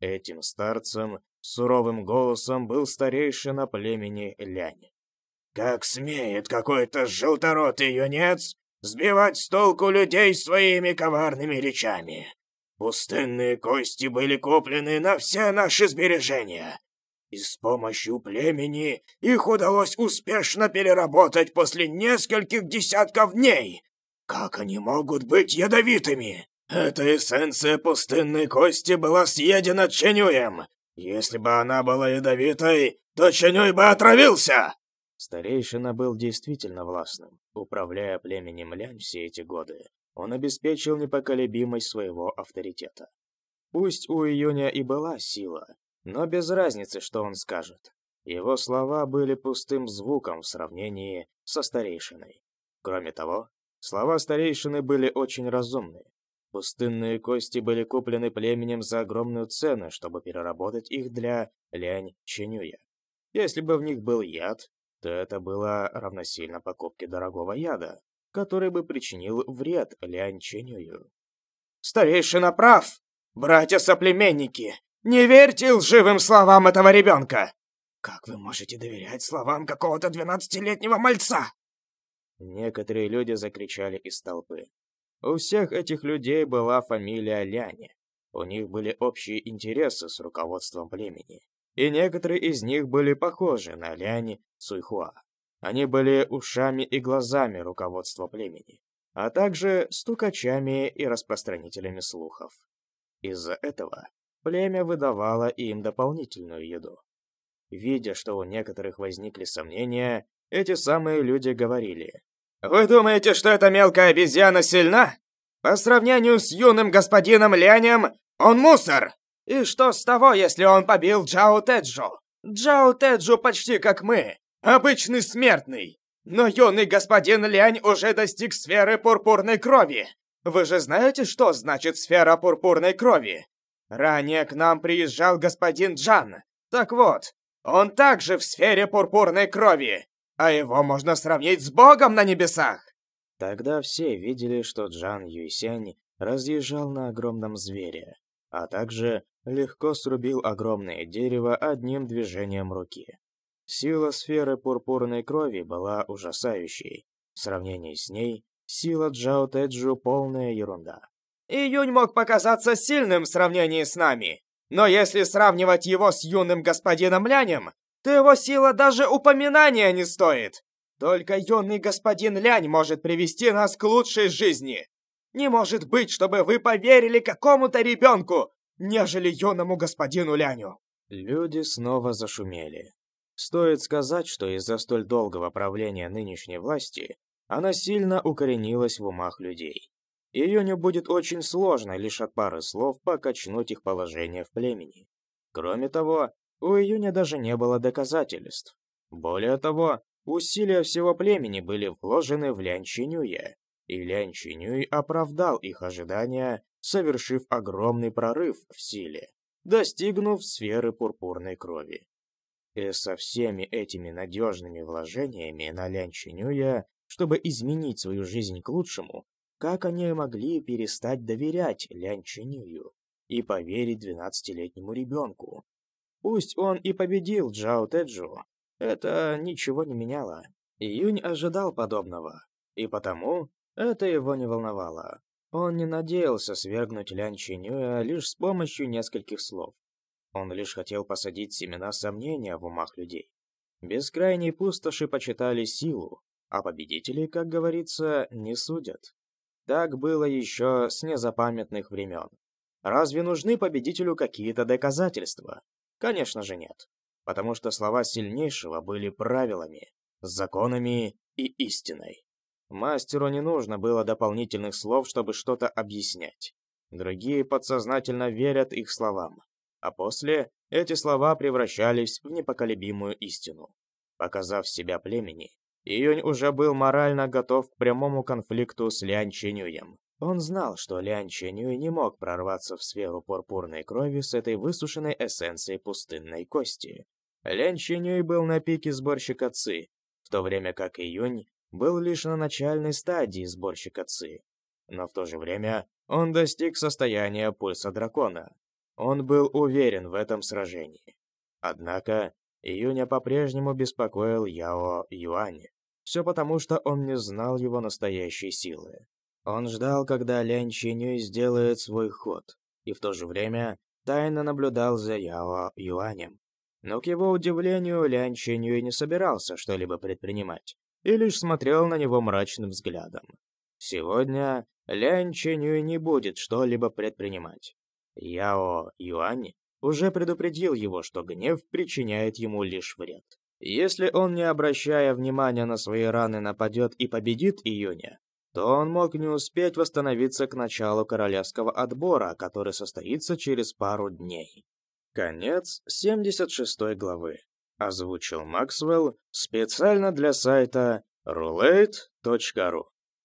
Этим старцем суровым голосом был старейшина племени Лянь. «Как смеет какой-то желторотый юнец сбивать с толку людей своими коварными речами. Пустынные кости были куплены на все наши сбережения, и с помощью племени их удалось успешно переработать после нескольких десятков дней. Как они могут быть ядовитыми? Эта эссенция пустынной кости была съедена Ченюем. Если бы она была ядовитой, то Ченюй бы отравился. Старейшина был действительно властным. Управляя племенем Лянь все эти годы, он обеспечил непоколебимость своего авторитета. Пусть у Июня и была сила, но без разницы, что он скажет. Его слова были пустым звуком в сравнении со старейшиной. Кроме того, слова старейшины были очень разумны. Пустынные кости были куплены племенем за огромную цену, чтобы переработать их для Лянь Ченюя. Если бы в них был яд, то это было равносильно покупке дорогого яда, который бы причинил вред Лянь Ченюю. «Старейшина прав! Братья-соплеменники, не верьте лживым словам этого ребенка! Как вы можете доверять словам какого-то двенадцатилетнего мальца?» Некоторые люди закричали из толпы. У всех этих людей была фамилия Ляни. У них были общие интересы с руководством племени и некоторые из них были похожи на Ляни Цуйхуа. Они были ушами и глазами руководства племени, а также стукачами и распространителями слухов. Из-за этого племя выдавало им дополнительную еду. Видя, что у некоторых возникли сомнения, эти самые люди говорили, «Вы думаете, что эта мелкая обезьяна сильна? По сравнению с юным господином Лянем, он мусор!» И что с того, если он побил Джао Теджу? Джао Теджу почти как мы, обычный смертный. Но юный господин Лянь уже достиг сферы пурпурной крови. Вы же знаете, что значит сфера пурпурной крови? Ранее к нам приезжал господин Джан. Так вот, он также в сфере пурпурной крови, а его можно сравнить с богом на небесах. Тогда все видели, что Джан Юйсянь разъезжал на огромном звере, а также легко срубил огромное дерево одним движением руки. Сила сферы пурпурной крови была ужасающей. В сравнении с ней, сила Джао Тэджу полная ерунда. Июнь мог показаться сильным в сравнении с нами, но если сравнивать его с юным господином Лянем, то его сила даже упоминания не стоит. Только юный господин Лянь может привести нас к лучшей жизни. Не может быть, чтобы вы поверили какому-то ребенку, нежели юному господину Ляню!» Люди снова зашумели. Стоит сказать, что из-за столь долгого правления нынешней власти она сильно укоренилась в умах людей. Июню будет очень сложно лишь от пары слов покачнуть их положение в племени. Кроме того, у Июня даже не было доказательств. Более того, усилия всего племени были вложены в Лян Чинюя, и Лян Чинюй оправдал их ожидания совершив огромный прорыв в силе, достигнув сферы пурпурной крови. И со всеми этими надежными вложениями на Лян Чинюя, чтобы изменить свою жизнь к лучшему, как они могли перестать доверять Лян Чинюю и поверить двенадцатилетнему ребенку? Пусть он и победил Джао Тэджу, это ничего не меняло. Июнь ожидал подобного, и потому это его не волновало. Он не надеялся свергнуть Лян Чинюя лишь с помощью нескольких слов. Он лишь хотел посадить семена сомнения в умах людей. Бескрайние пустоши почитали силу, а победители, как говорится, не судят. Так было еще с незапамятных времен. Разве нужны победителю какие-то доказательства? Конечно же нет, потому что слова сильнейшего были правилами, законами и истиной. Мастеру не нужно было дополнительных слов, чтобы что-то объяснять. Другие подсознательно верят их словам, а после эти слова превращались в непоколебимую истину. Показав себя племени, Июнь уже был морально готов к прямому конфликту с Лян Ченюем. Он знал, что Лян Ченюй не мог прорваться в сферу пурпурной крови с этой высушенной эссенцией пустынной кости. Лян Ченюй был на пике сборщика Ци, в то время как Июнь был лишь на начальной стадии сборщика Ци. Но в то же время он достиг состояния пульса дракона. Он был уверен в этом сражении. Однако Июня по-прежнему беспокоил Яо Юань. Все потому, что он не знал его настоящей силы. Он ждал, когда Лян Чинюй сделает свой ход, и в то же время тайно наблюдал за Яо Юанем. Но к его удивлению, Лян Чинюй не собирался что-либо предпринимать, и лишь смотрел на него мрачным взглядом. Сегодня Лян Чинюй не будет что-либо предпринимать. Яо Юань уже предупредил его, что гнев причиняет ему лишь вред. Если он, не обращая внимания на свои раны, нападет и победит Июня, то он мог не успеть восстановиться к началу королевского отбора, который состоится через пару дней. Конец 76 главы. Озвучил Максвелл специально для сайта roulette.ru.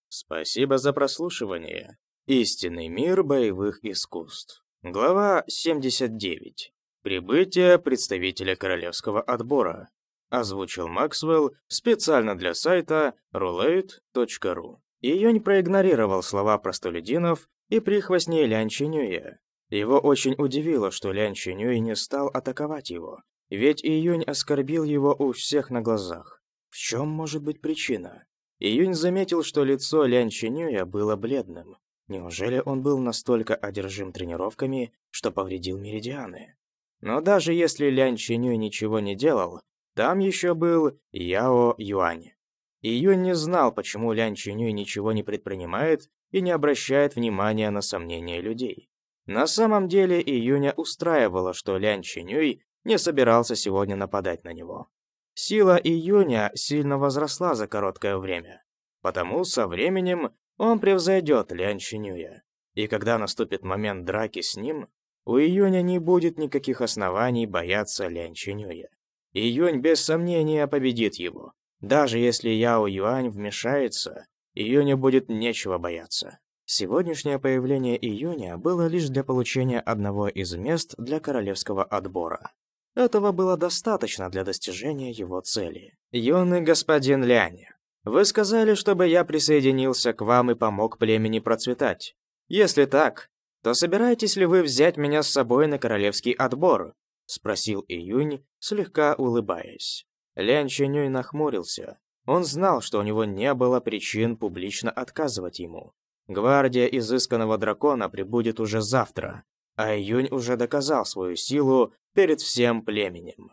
Спасибо за прослушивание. Истинный мир боевых искусств. Глава 79. Прибытие представителя королевского отбора озвучил Максвелл специально для сайта roulette.ru. Июнь проигнорировал слова простолюдинов и прихвостней Лян Чинюя. Его очень удивило, что Лян Чинюй не стал атаковать его, ведь Июнь оскорбил его у всех на глазах. В чем может быть причина? Июнь заметил, что лицо Лян Чинюя было бледным. Неужели он был настолько одержим тренировками, что повредил меридианы? Но даже если Лян Чинюй ничего не делал, там еще был Яо Юань. Июнь не знал, почему Лян Чинюй ничего не предпринимает и не обращает внимания на сомнения людей. На самом деле Июня устраивало, что Лян Чинюй не собирался сегодня нападать на него. Сила Июня сильно возросла за короткое время, потому со временем он превзойдет Лян Чинюя. И когда наступит момент драки с ним, у Июня не будет никаких оснований бояться Лян Чинюя. Июнь без сомнения победит его. Даже если Яо Юань вмешается, Июню будет нечего бояться. Сегодняшнее появление Июня было лишь для получения одного из мест для королевского отбора. Этого было достаточно для достижения его цели. «Юный господин Лянь, вы сказали, чтобы я присоединился к вам и помог племени процветать. Если так, то собираетесь ли вы взять меня с собой на королевский отбор? спросил Июнь, слегка улыбаясь. Лян Чэнюй нахмурился. Он знал, что у него не было причин публично отказывать ему. Гвардия изысканного дракона прибудет уже завтра, а Июнь уже доказал свою силу перед всем племенем.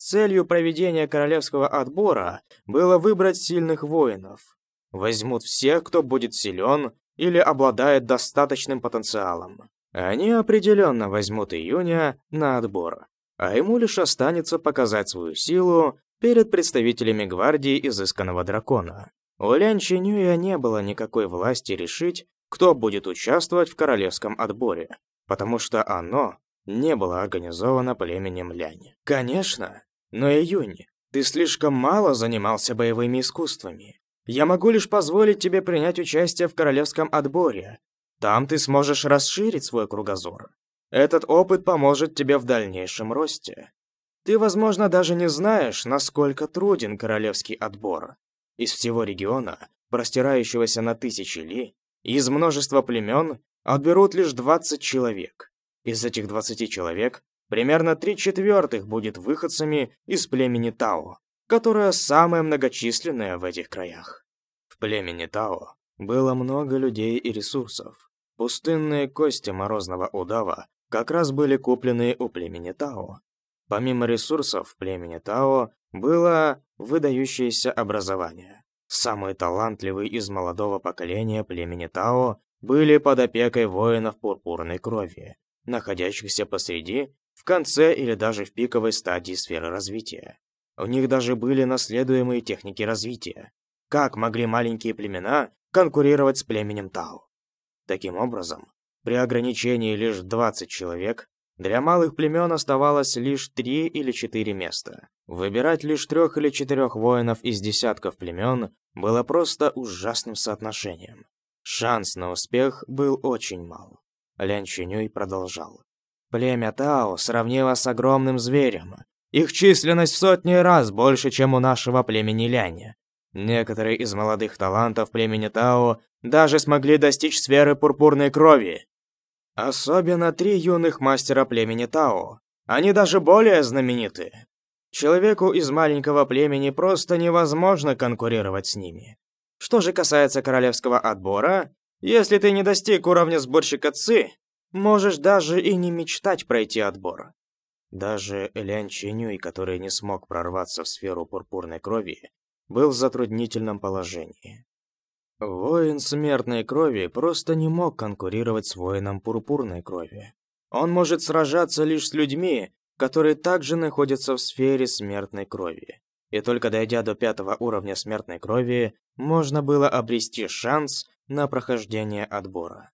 Целью проведения королевского отбора было выбрать сильных воинов. Возьмут всех, кто будет силен или обладает достаточным потенциалом. Они определенно возьмут июня на отбор а ему лишь останется показать свою силу перед представителями гвардии изысканного дракона. У Лян Чинюя не было никакой власти решить, кто будет участвовать в королевском отборе, потому что оно не было организовано племенем Лянь. Конечно, но Июнь, ты слишком мало занимался боевыми искусствами. Я могу лишь позволить тебе принять участие в королевском отборе. Там ты сможешь расширить свой кругозор. Этот опыт поможет тебе в дальнейшем росте. Ты, возможно, даже не знаешь, насколько труден королевский отбор. Из всего региона, простирающегося на тысячи ли, из множества племен отберут лишь 20 человек. Из этих 20 человек примерно три четвертых будет выходцами из племени Тао, которое самое многочисленное в этих краях. В племени Тао было много людей и ресурсов. Пустынные кости морозного удава как раз были куплены у племени Тао. Помимо ресурсов племени Тао было выдающееся образование. Самые талантливые из молодого поколения племени Тао были под опекой воинов пурпурной крови, находящихся посреди, в конце или даже в пиковой стадии сферы развития. У них даже были наследуемые техники развития. Как могли маленькие племена конкурировать с племенем Тао? Таким образом, при ограничении лишь 20 человек, для малых племен оставалось лишь три или четыре места. Выбирать лишь трех или четырех воинов из десятков племен было просто ужасным соотношением. Шанс на успех был очень мал. Лян Чинюй продолжал. Племя Тао сравнило с огромным зверем. Их численность в сотни раз больше, чем у нашего племени Ляня. Некоторые из молодых талантов племени Тао даже смогли достичь сферы пурпурной крови. Особенно три юных мастера племени Тао. Они даже более знамениты. Человеку из маленького племени просто невозможно конкурировать с ними. Что же касается королевского отбора, если ты не достиг уровня сборщика ЦИ, можешь даже и не мечтать пройти отбор. Даже Лян Чинюй, который не смог прорваться в сферу пурпурной крови, был в затруднительном положении. Воин смертной крови просто не мог конкурировать с воином пурпурной крови. Он может сражаться лишь с людьми, которые также находятся в сфере смертной крови. И только дойдя до пятого уровня смертной крови, можно было обрести шанс на прохождение отбора.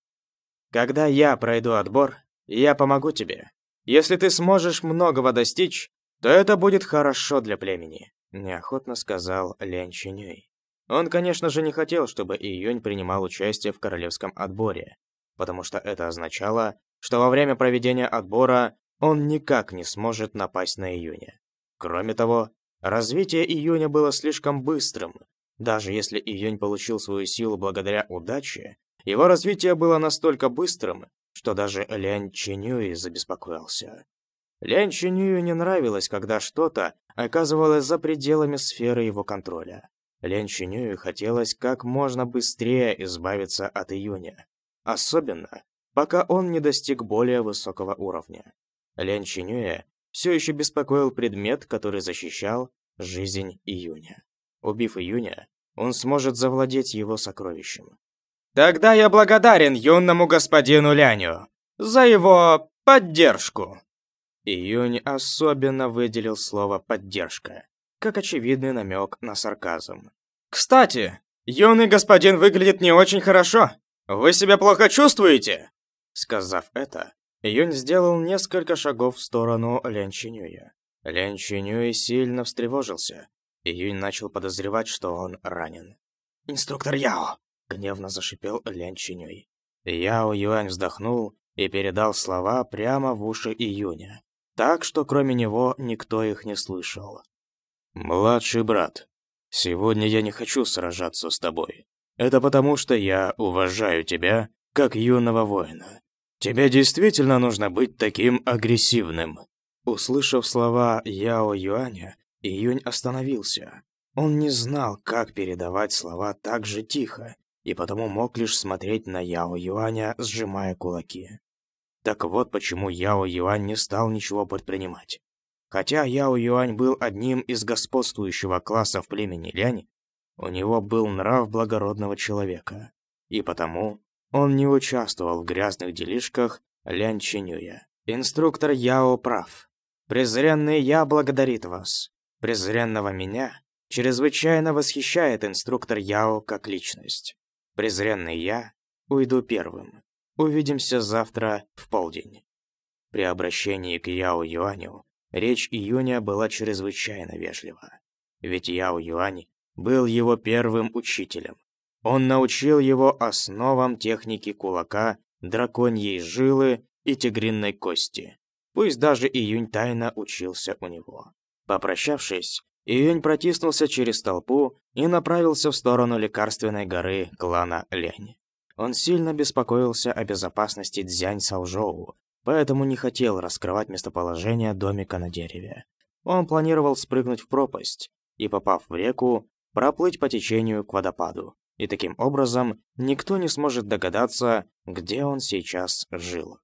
Когда я пройду отбор, я помогу тебе. Если ты сможешь многого достичь, то это будет хорошо для племени неохотно сказал Лян Чинюй. Он, конечно же, не хотел, чтобы Июнь принимал участие в королевском отборе, потому что это означало, что во время проведения отбора он никак не сможет напасть на Июня. Кроме того, развитие Июня было слишком быстрым. Даже если Июнь получил свою силу благодаря удаче, его развитие было настолько быстрым, что даже Лян Чинюй забеспокоился. Лян Чинюю не нравилось, когда что-то оказывалось за пределами сферы его контроля. Лян Чинюю хотелось как можно быстрее избавиться от Июня. Особенно, пока он не достиг более высокого уровня. Лян Чинюя все еще беспокоил предмет, который защищал жизнь Июня. Убив Июня, он сможет завладеть его сокровищем. «Тогда я благодарен юному господину Ляню за его поддержку!» Июнь особенно выделил слово «поддержка», как очевидный намек на сарказм. «Кстати, юный господин выглядит не очень хорошо. Вы себя плохо чувствуете?» Сказав это, Июнь сделал несколько шагов в сторону Лян Чинюя. Лян Чинюй сильно встревожился. Июнь начал подозревать, что он ранен. «Инструктор Яо!» — гневно зашипел Лян Чинюй. Яо Юань вздохнул и передал слова прямо в уши Июня так что кроме него никто их не слышал. «Младший брат, сегодня я не хочу сражаться с тобой. Это потому, что я уважаю тебя, как юного воина. Тебе действительно нужно быть таким агрессивным». Услышав слова Яо Юаня, Июнь остановился. Он не знал, как передавать слова так же тихо, и потому мог лишь смотреть на Яо Юаня, сжимая кулаки. Так вот почему Яо Юань не стал ничего предпринимать. Хотя Яо Юань был одним из господствующего класса в племени Лянь, у него был нрав благородного человека, и потому он не участвовал в грязных делишках Лянь Чинюя. Инструктор Яо прав. Презренный Я благодарит вас. Презренного меня чрезвычайно восхищает инструктор Яо как личность. Презренный Я уйду первым. Увидимся завтра в полдень. При обращении к Яо Юаню речь Июня была чрезвычайно вежлива. Ведь Яо Юань был его первым учителем. Он научил его основам техники кулака, драконьей жилы и тигринной кости. Пусть даже Июнь тайно учился у него. Попрощавшись, Июнь протиснулся через толпу и направился в сторону лекарственной горы клана Лень. Он сильно беспокоился о безопасности Дзянь Саужоу, поэтому не хотел раскрывать местоположение домика на дереве. Он планировал спрыгнуть в пропасть и, попав в реку, проплыть по течению к водопаду. И таким образом никто не сможет догадаться, где он сейчас жил.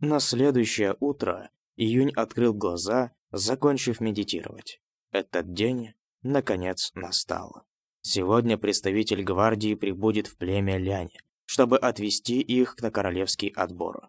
На следующее утро Июнь открыл глаза, закончив медитировать. Этот день, наконец, настал. Сегодня представитель гвардии прибудет в племя Лянь, чтобы отвести их на королевский отбор.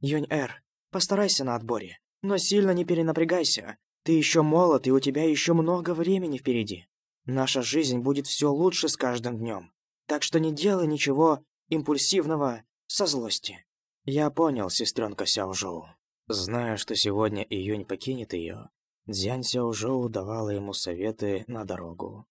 Юнь-Эр, постарайся на отборе, но сильно не перенапрягайся. Ты еще молод, и у тебя еще много времени впереди. Наша жизнь будет все лучше с каждым днем. Так что не делай ничего импульсивного со злости. Я понял, сестренка Сяожоу. Зная, что сегодня Июнь покинет ее, Дзянь Сяожоу давала ему советы на дорогу.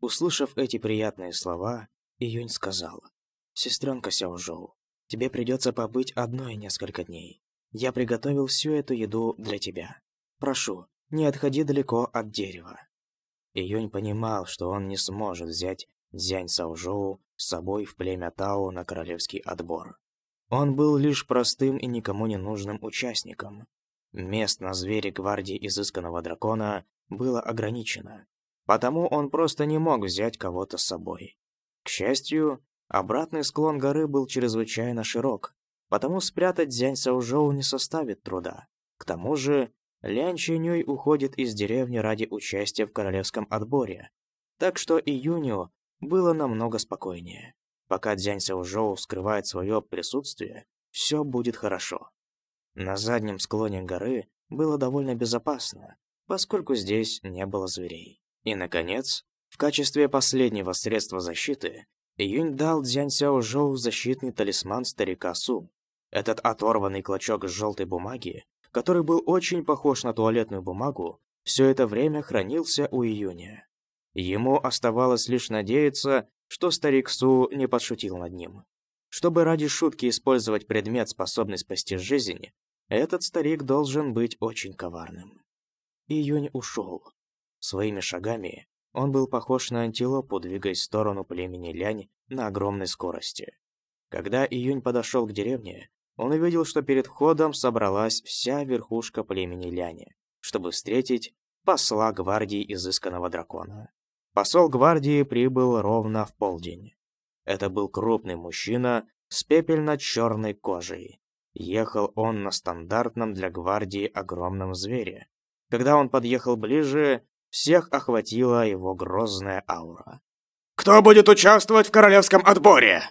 Услышав эти приятные слова, Июнь сказала, «Сестренка Сяожоу, тебе придется побыть одной несколько дней. Я приготовил всю эту еду для тебя. Прошу, не отходи далеко от дерева». Июнь понимал, что он не сможет взять Дзянь Саожоу с собой в племя Тао на королевский отбор. Он был лишь простым и никому не нужным участником. Мест на звере гвардии изысканного дракона было ограничено, потому он просто не мог взять кого-то с собой. К счастью, обратный склон горы был чрезвычайно широк, потому спрятать Дзянь Саужоу не составит труда. К тому же, Лян Чинюй уходит из деревни ради участия в королевском отборе, так что июню было намного спокойнее. Пока Дзянь Сяожоу скрывает свое присутствие, все будет хорошо. На заднем склоне горы было довольно безопасно, поскольку здесь не было зверей. И, наконец, в качестве последнего средства защиты, Июнь дал Дзянь Сяожоу защитный талисман старика Су. Этот оторванный клочок желтой бумаги, который был очень похож на туалетную бумагу, все это время хранился у Июня. Ему оставалось лишь надеяться, что старик Су не подшутил над ним. Чтобы ради шутки использовать предмет, способный спасти жизнь, этот старик должен быть очень коварным. Июнь ушел. Своими шагами он был похож на антилопу, двигаясь в сторону племени Лянь на огромной скорости. Когда Июнь подошел к деревне, он увидел, что перед входом собралась вся верхушка племени Ляни, чтобы встретить посла гвардии изысканного дракона. Посол гвардии прибыл ровно в полдень. Это был крупный мужчина с пепельно-черной кожей. Ехал он на стандартном для гвардии огромном звере. Когда он подъехал ближе, всех охватила его грозная аура. «Кто будет участвовать в королевском отборе?»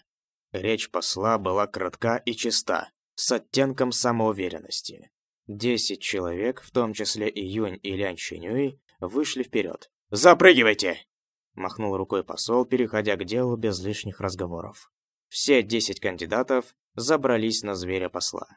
Речь посла была кратка и чиста, с оттенком самоуверенности. Десять человек, в том числе и Юнь и Лян Чинюй, вышли вперед. «Запрыгивайте!» Махнул рукой посол, переходя к делу без лишних разговоров. Все десять кандидатов забрались на зверя посла.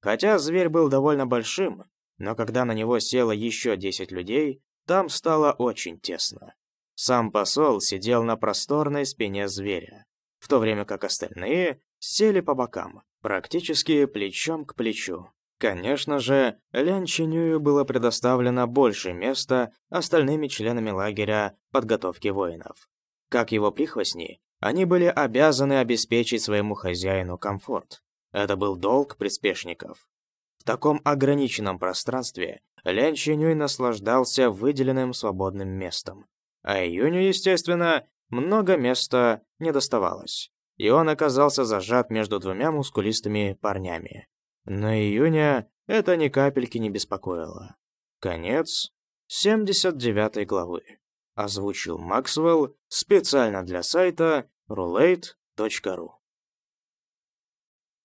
Хотя зверь был довольно большим, но когда на него село еще десять людей, там стало очень тесно. Сам посол сидел на просторной спине зверя, в то время как остальные сели по бокам, практически плечом к плечу. Конечно же, Лян Чинюю было предоставлено больше места остальными членами лагеря подготовки воинов. Как его прихвостни, они были обязаны обеспечить своему хозяину комфорт. Это был долг приспешников. В таком ограниченном пространстве Лян Чинюй наслаждался выделенным свободным местом. А Июню, естественно, много места не доставалось. И он оказался зажат между двумя мускулистыми парнями. Но июня это ни капельки не беспокоило. Конец 79 главы. Озвучил Максвелл специально для сайта roulette.ru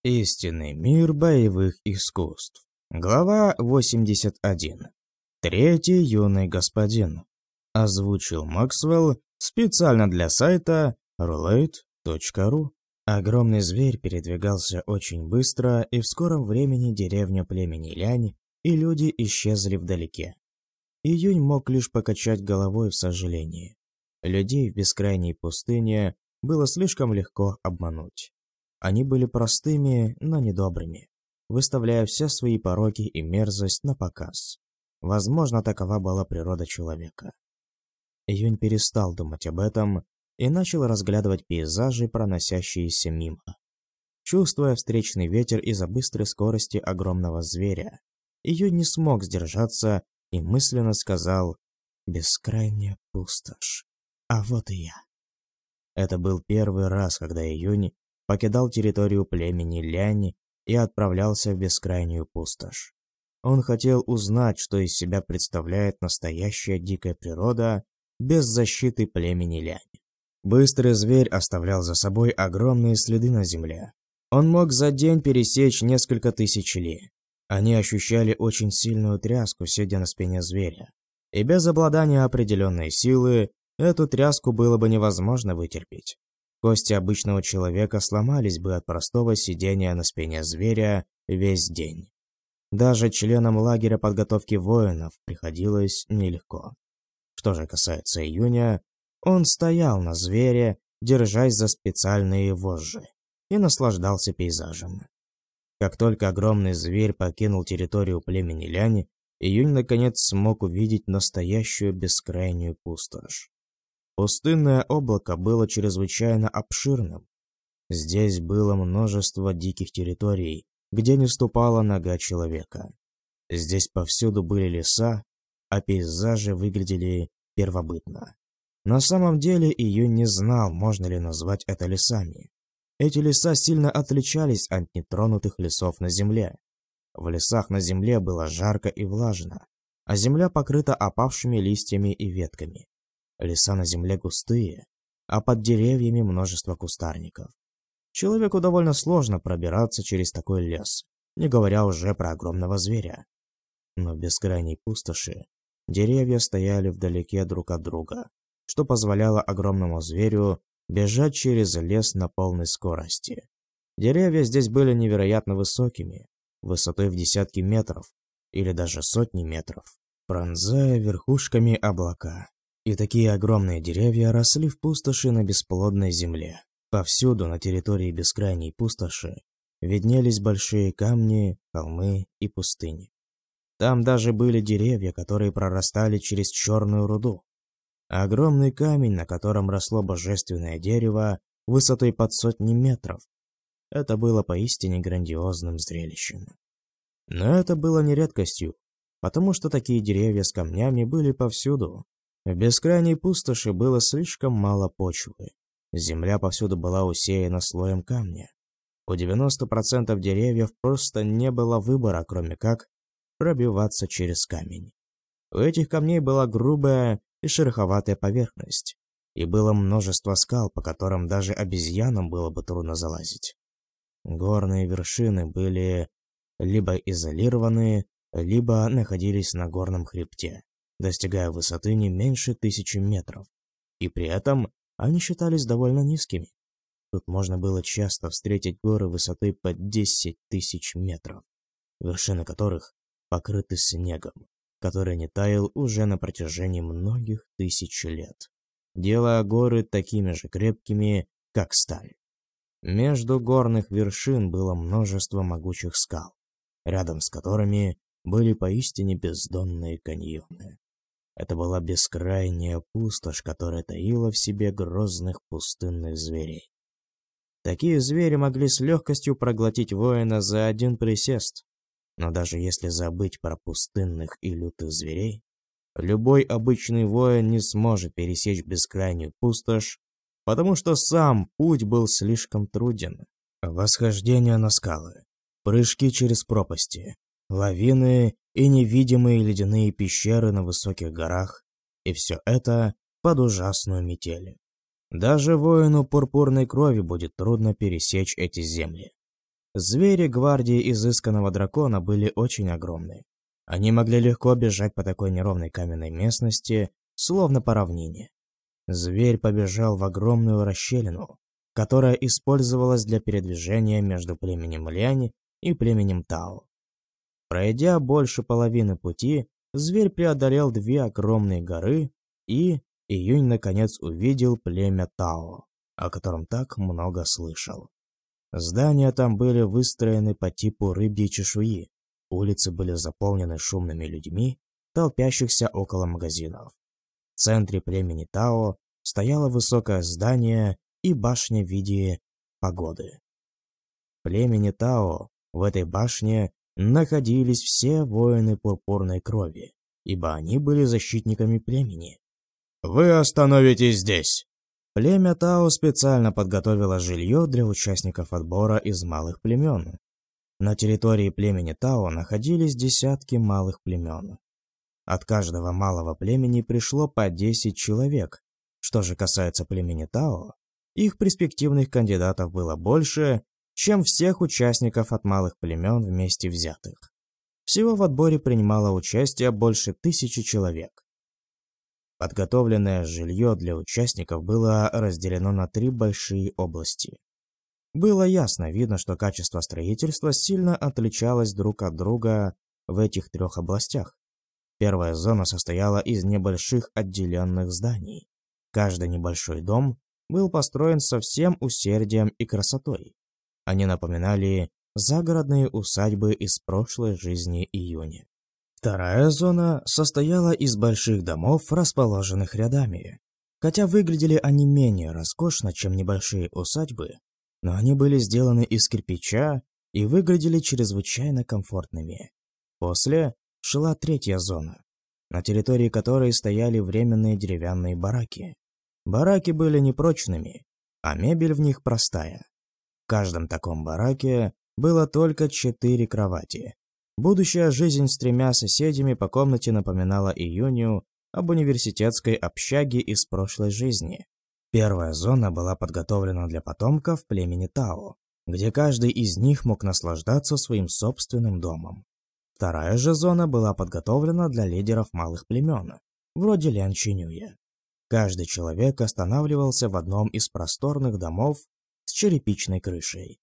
Истинный мир боевых искусств. Глава 81. Третий юный господин. Озвучил Максвелл специально для сайта roulette.ru Огромный зверь передвигался очень быстро, и в скором времени деревня племени Лянь и люди исчезли вдалеке. Июнь мог лишь покачать головой в сожалении. Людей в бескрайней пустыне было слишком легко обмануть. Они были простыми, но недобрыми, выставляя все свои пороки и мерзость на показ. Возможно, такова была природа человека. Июнь перестал думать об этом и начал разглядывать пейзажи, проносящиеся мимо. Чувствуя встречный ветер из-за быстрой скорости огромного зверя, Июнь не смог сдержаться и мысленно сказал «Бескрайняя пустошь, а вот и я». Это был первый раз, когда Июнь покидал территорию племени Лянь и отправлялся в бескрайнюю пустошь. Он хотел узнать, что из себя представляет настоящая дикая природа без защиты племени Лянь. Быстрый зверь оставлял за собой огромные следы на земле. Он мог за день пересечь несколько тысяч ли. Они ощущали очень сильную тряску, сидя на спине зверя. И без обладания определенной силы эту тряску было бы невозможно вытерпеть. Кости обычного человека сломались бы от простого сидения на спине зверя весь день. Даже членам лагеря подготовки воинов приходилось нелегко. Что же касается июня, он стоял на звере, держась за специальные вожжи, и наслаждался пейзажем. Как только огромный зверь покинул территорию племени Ляни, Июнь наконец смог увидеть настоящую бескрайнюю пустошь. Пустынное облако было чрезвычайно обширным. Здесь было множество диких территорий, где не ступала нога человека. Здесь повсюду были леса, а пейзажи выглядели первобытно. На самом деле Июнь не знал, можно ли назвать это лесами. Эти леса сильно отличались от нетронутых лесов на земле. В лесах на земле было жарко и влажно, а земля покрыта опавшими листьями и ветками. Леса на земле густые, а под деревьями множество кустарников. Человеку довольно сложно пробираться через такой лес, не говоря уже про огромного зверя. Но в бескрайней пустоши деревья стояли вдалеке друг от друга, что позволяло огромному зверю бежать через лес на полной скорости. Деревья здесь были невероятно высокими, высотой в десятки метров или даже сотни метров, пронзая верхушками облака. И такие огромные деревья росли в пустоши на бесплодной земле. Повсюду на территории бескрайней пустоши виднелись большие камни, холмы и пустыни. Там даже были деревья, которые прорастали через черную руду. Огромный камень, на котором росло божественное дерево, высотой под сотни метров. Это было поистине грандиозным зрелищем. Но это было не редкостью, потому что такие деревья с камнями были повсюду. В бескрайней пустоши было слишком мало почвы. Земля повсюду была усеяна слоем камня. У 90% деревьев просто не было выбора, кроме как пробиваться через камень. У этих камней была грубая и шероховатая поверхность, и было множество скал, по которым даже обезьянам было бы трудно залазить. Горные вершины были либо изолированы, либо находились на горном хребте, достигая высоты не меньше тысячи метров, и при этом они считались довольно низкими. Тут можно было часто встретить горы высотой под 10 тысяч метров, вершины которых покрыты снегом, который не таял уже на протяжении многих тысяч лет, делая горы такими же крепкими, как сталь. Между горных вершин было множество могучих скал, рядом с которыми были поистине бездонные каньоны. Это была бескрайняя пустошь, которая таила в себе грозных пустынных зверей. Такие звери могли с легкостью проглотить воина за один присест. Но даже если забыть про пустынных и лютых зверей, любой обычный воин не сможет пересечь бескрайнюю пустошь, потому что сам путь был слишком труден. Восхождение на скалы, прыжки через пропасти, лавины и невидимые ледяные пещеры на высоких горах, и все это под ужасную метель. Даже воину пурпурной крови будет трудно пересечь эти земли. Звери гвардии изысканного дракона были очень огромны. Они могли легко бежать по такой неровной каменной местности, словно по равнине. Зверь побежал в огромную расщелину, которая использовалась для передвижения между племенем Ляни и племенем Тао. Пройдя больше половины пути, зверь преодолел две огромные горы и Июнь наконец увидел племя Тао. о котором так много слышал. Здания там были выстроены по типу рыбьей чешуи, улицы были заполнены шумными людьми, толпящихся около магазинов. В центре племени Тао стояло высокое здание и башня в виде погоды. Племени Тао в этой башне находились все воины пурпурной крови, ибо они были защитниками племени. «Вы остановитесь здесь!» Племя Тао специально подготовило жилье для участников отбора из малых племен. На территории племени Тао находились десятки малых племен. От каждого малого племени пришло по 10 человек. Что же касается племени Тао, их перспективных кандидатов было больше, чем всех участников от малых племен вместе взятых. Всего в отборе принимало участие больше тысячи человек. Подготовленное жилье для участников было разделено на три большие области. Было ясно видно, что качество строительства сильно отличалось друг от друга в этих трех областях. Первая зона состояла из небольших отделенных зданий. Каждый небольшой дом был построен со всем усердием и красотой. Они напоминали загородные усадьбы из прошлой жизни июня. Вторая зона состояла из больших домов, расположенных рядами. Хотя выглядели они менее роскошно, чем небольшие усадьбы, но они были сделаны из кирпича и выглядели чрезвычайно комфортными. После шла третья зона, на территории которой стояли временные деревянные бараки. Бараки были непрочными, а мебель в них простая. Каждом таком бараке было только четыре кровати, Будущая жизнь с тремя соседями по комнате напоминала июню об университетской общаге из прошлой жизни. Первая зона была подготовлена для потомков племени Тао, где каждый из них мог наслаждаться своим собственным домом. Вторая же зона была подготовлена для лидеров малых племен, вроде Лян Чинюя. Каждый человек останавливался в одном из просторных домов с черепичной крышей.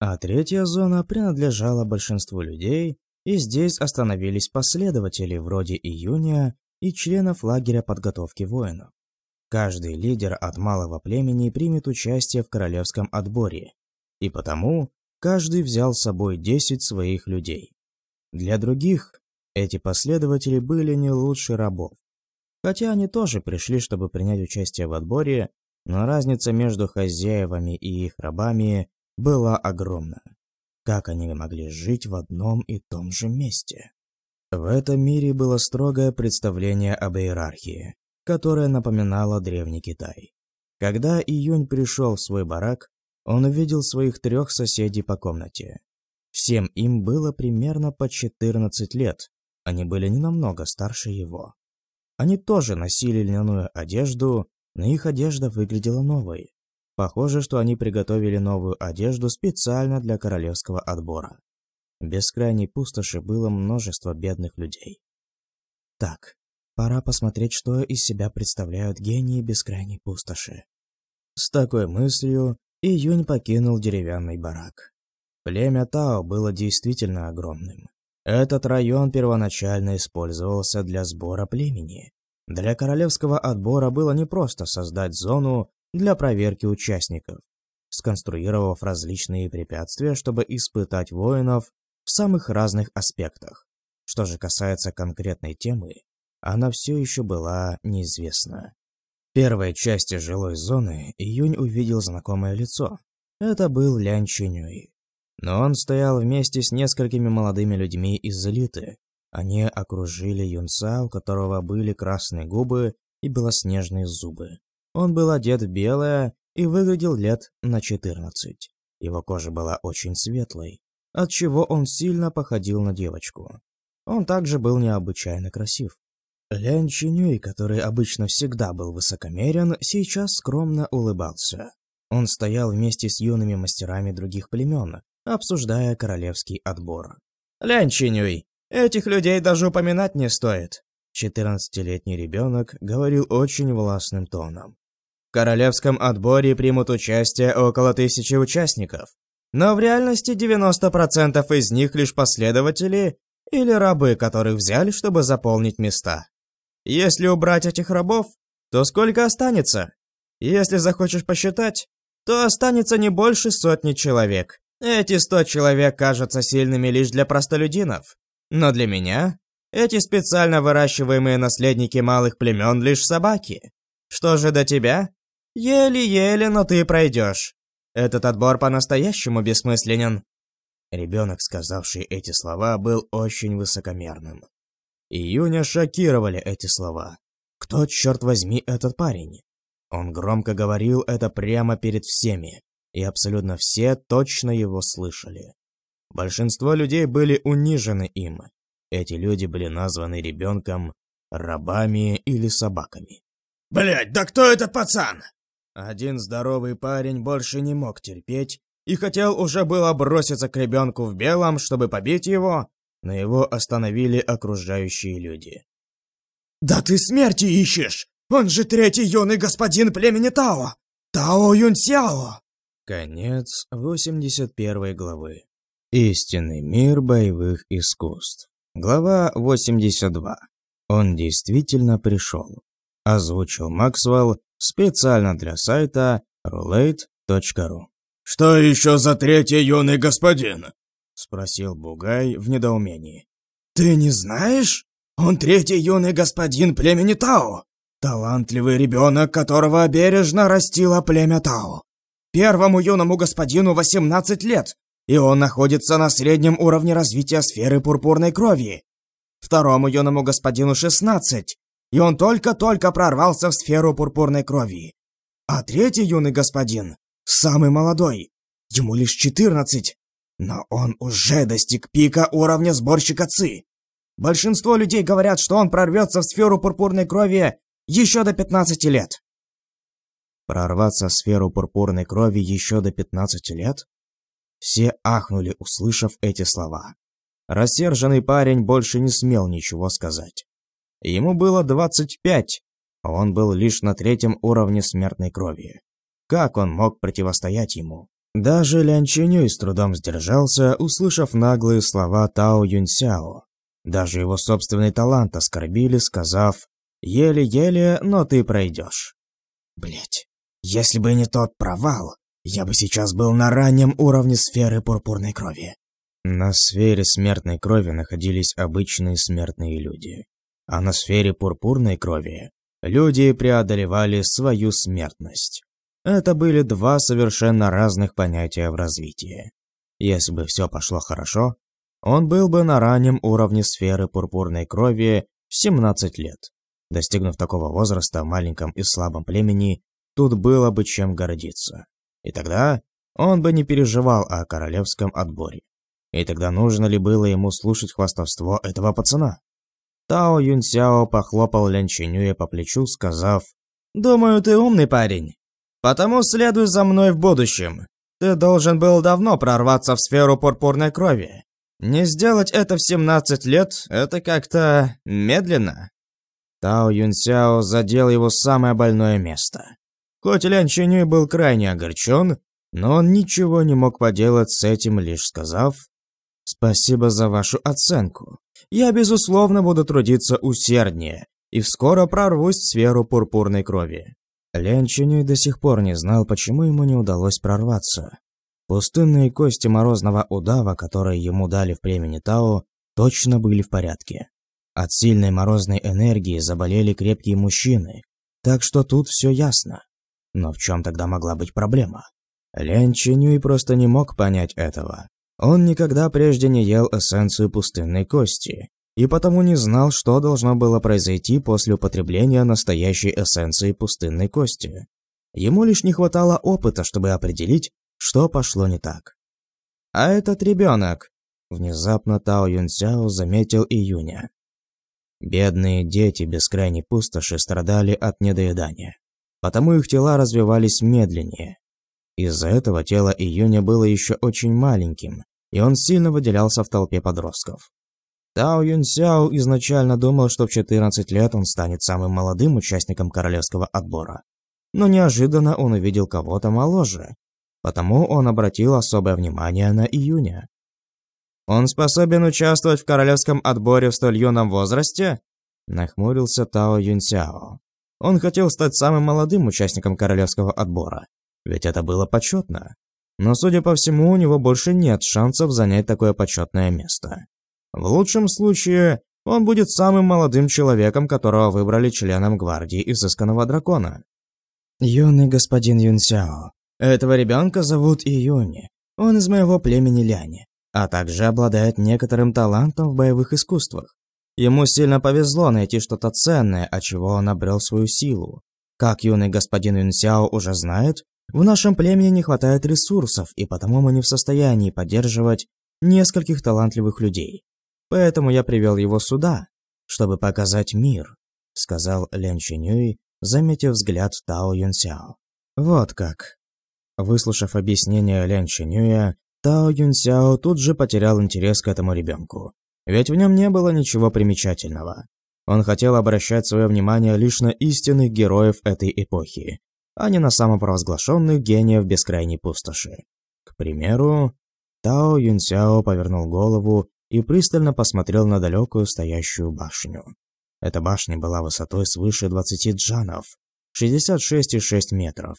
А третья зона принадлежала большинству людей, и здесь остановились последователи вроде Июня и членов лагеря подготовки воинов. Каждый лидер от малого племени примет участие в королевском отборе, и потому каждый взял с собой 10 своих людей. Для других эти последователи были не лучше рабов. Хотя они тоже пришли, чтобы принять участие в отборе, но разница между хозяевами и их рабами была огромна. Как они могли жить в одном и том же месте? В этом мире было строгое представление об иерархии, которое напоминало Древний Китай. Когда Июнь пришел в свой барак, он увидел своих трех соседей по комнате. Всем им было примерно по 14 лет, они были не намного старше его. Они тоже носили льняную одежду, но их одежда выглядела новой. Похоже, что они приготовили новую одежду специально для королевского отбора. В бескрайней пустоши было множество бедных людей. Так, пора посмотреть, что из себя представляют гении бескрайней пустоши. С такой мыслью Июнь покинул деревянный барак. Племя Тао было действительно огромным. Этот район первоначально использовался для сбора племени. Для королевского отбора было непросто создать зону, для проверки участников, сконструировав различные препятствия, чтобы испытать воинов в самых разных аспектах. Что же касается конкретной темы, она все еще была неизвестна. В первой части жилой зоны Июнь увидел знакомое лицо. Это был Лян Чинюй. Но он стоял вместе с несколькими молодыми людьми из элиты. Они окружили юнца, у которого были красные губы и белоснежные зубы. Он был одет в белое и выглядел лет на 14. Его кожа была очень светлой, отчего он сильно походил на девочку. Он также был необычайно красив. Лян Чинюй, который обычно всегда был высокомерен, сейчас скромно улыбался. Он стоял вместе с юными мастерами других племен, обсуждая королевский отбор. «Лян Чинюй, этих людей даже упоминать не стоит!» Четырнадцатилетний ребенок говорил очень властным тоном. В королевском отборе примут участие около тысячи участников. Но в реальности 90% из них лишь последователи или рабы, которых взяли, чтобы заполнить места. Если убрать этих рабов, то сколько останется? Если захочешь посчитать, то останется не больше сотни человек. Эти сто человек кажутся сильными лишь для простолюдинов. Но для меня эти специально выращиваемые наследники малых племен лишь собаки. Что же до тебя? Еле-еле, но ты пройдешь. Этот отбор по-настоящему бессмысленен. Ребенок, сказавший эти слова, был очень высокомерным. Июня шокировали эти слова. Кто, черт возьми, этот парень? Он громко говорил это прямо перед всеми, и абсолютно все точно его слышали. Большинство людей были унижены им. Эти люди были названы ребенком, рабами или собаками. Блять, да кто этот пацан? Один здоровый парень больше не мог терпеть и хотел уже было броситься к ребенку в белом, чтобы побить его, но его остановили окружающие люди. «Да ты смерти ищешь! Он же третий юный господин племени Тао! Тао Юнсяо!» Конец 81 главы. Истинный мир боевых искусств. Глава 82. Он действительно пришел. Озвучил Максвелл специально для сайта roulette.ru. «Что еще за третий юный господин?» Спросил Бугай в недоумении. «Ты не знаешь? Он третий юный господин племени Тао. Талантливый ребенок, которого бережно растило племя Тао. Первому юному господину 18 лет, и он находится на среднем уровне развития сферы пурпурной крови. Второму юному господину 16, и он только-только прорвался в сферу пурпурной крови. А третий юный господин, самый молодой, ему лишь 14, но он уже достиг пика уровня сборщика ЦИ. Большинство людей говорят, что он прорвется в сферу пурпурной крови еще до 15 лет. Прорваться в сферу пурпурной крови еще до 15 лет? Все ахнули, услышав эти слова. Рассерженный парень больше не смел ничего сказать. Ему было 25, а он был лишь на третьем уровне смертной крови. Как он мог противостоять ему? Даже Лян Чинюй с трудом сдержался, услышав наглые слова Тао Юньсяо. Даже его собственный талант оскорбили, сказав «Еле-еле, но ты пройдешь». Блять, если бы не тот провал, я бы сейчас был на раннем уровне сферы пурпурной крови. На сфере смертной крови находились обычные смертные люди. А на сфере пурпурной крови люди преодолевали свою смертность. Это были два совершенно разных понятия в развитии. Если бы все пошло хорошо, он был бы на раннем уровне сферы пурпурной крови в 17 лет. Достигнув такого возраста в маленьком и слабом племени, тут было бы чем гордиться. И тогда он бы не переживал о королевском отборе. И тогда нужно ли было ему слушать хвастовство этого пацана? Тао Юнсяо похлопал Лян по плечу, сказав, «Думаю, ты умный парень. Потому следуй за мной в будущем. Ты должен был давно прорваться в сферу пурпурной крови. Не сделать это в 17 лет – это как-то медленно». Тао Юнсяо задел его самое больное место. Хоть Лян Чинюй был крайне огорчен, но он ничего не мог поделать с этим, лишь сказав «Спасибо за вашу оценку. Я, безусловно, буду трудиться усерднее и скоро прорвусь в сферу пурпурной крови». Лян Чинюй до сих пор не знал, почему ему не удалось прорваться. Пустынные кости морозного удава, которые ему дали в племени Тао, точно были в порядке. От сильной морозной энергии заболели крепкие мужчины, так что тут все ясно. Но в чем тогда могла быть проблема? Лян Чинюй просто не мог понять этого. Он никогда прежде не ел эссенцию пустынной кости, и потому не знал, что должно было произойти после употребления настоящей эссенции пустынной кости. Ему лишь не хватало опыта, чтобы определить, что пошло не так. «А этот ребенок!» Внезапно Тао Юнсяо заметил Июня. Бедные дети бескрайней пустоши страдали от недоедания потому их тела развивались медленнее. Из-за этого тело Июня было еще очень маленьким, и он сильно выделялся в толпе подростков. Тао Юнсяо изначально думал, что в 14 лет он станет самым молодым участником королевского отбора. Но неожиданно он увидел кого-то моложе, потому он обратил особое внимание на Июня. «Он способен участвовать в королевском отборе в столь юном возрасте?» Нахмурился Тао Юнсяо. Он хотел стать самым молодым участником королевского отбора. ведь это было почетно. Но, судя по всему, у него больше нет шансов занять такое почетное место. В лучшем случае, он будет самым молодым человеком, которого выбрали членом гвардии изысканного дракона. Юный господин Юнсяо. Этого ребенка зовут Июни. Он из моего племени Ляни, а также обладает некоторым талантом в боевых искусствах. Ему сильно повезло найти что-то ценное, от чего он обрел свою силу. Как юный господин Юнсяо уже знает, в нашем племени не хватает ресурсов, и потому мы не в состоянии поддерживать нескольких талантливых людей. Поэтому я привел его сюда, чтобы показать мир, сказал Лен Чинюй, заметив взгляд Тао Юнсяо. Вот как. Выслушав объяснение Лен Чинюя, Тао Юнсяо тут же потерял интерес к этому ребенку. Ведь в нем не было ничего примечательного. Он хотел обращать свое внимание лишь на истинных героев этой эпохи, а не на самопровозглашенных гениев бескрайней пустоши. К примеру, Тао Юнсяо повернул голову и пристально посмотрел на далекую стоящую башню. Эта башня была высотой свыше 20 джанов, 66,6 метров,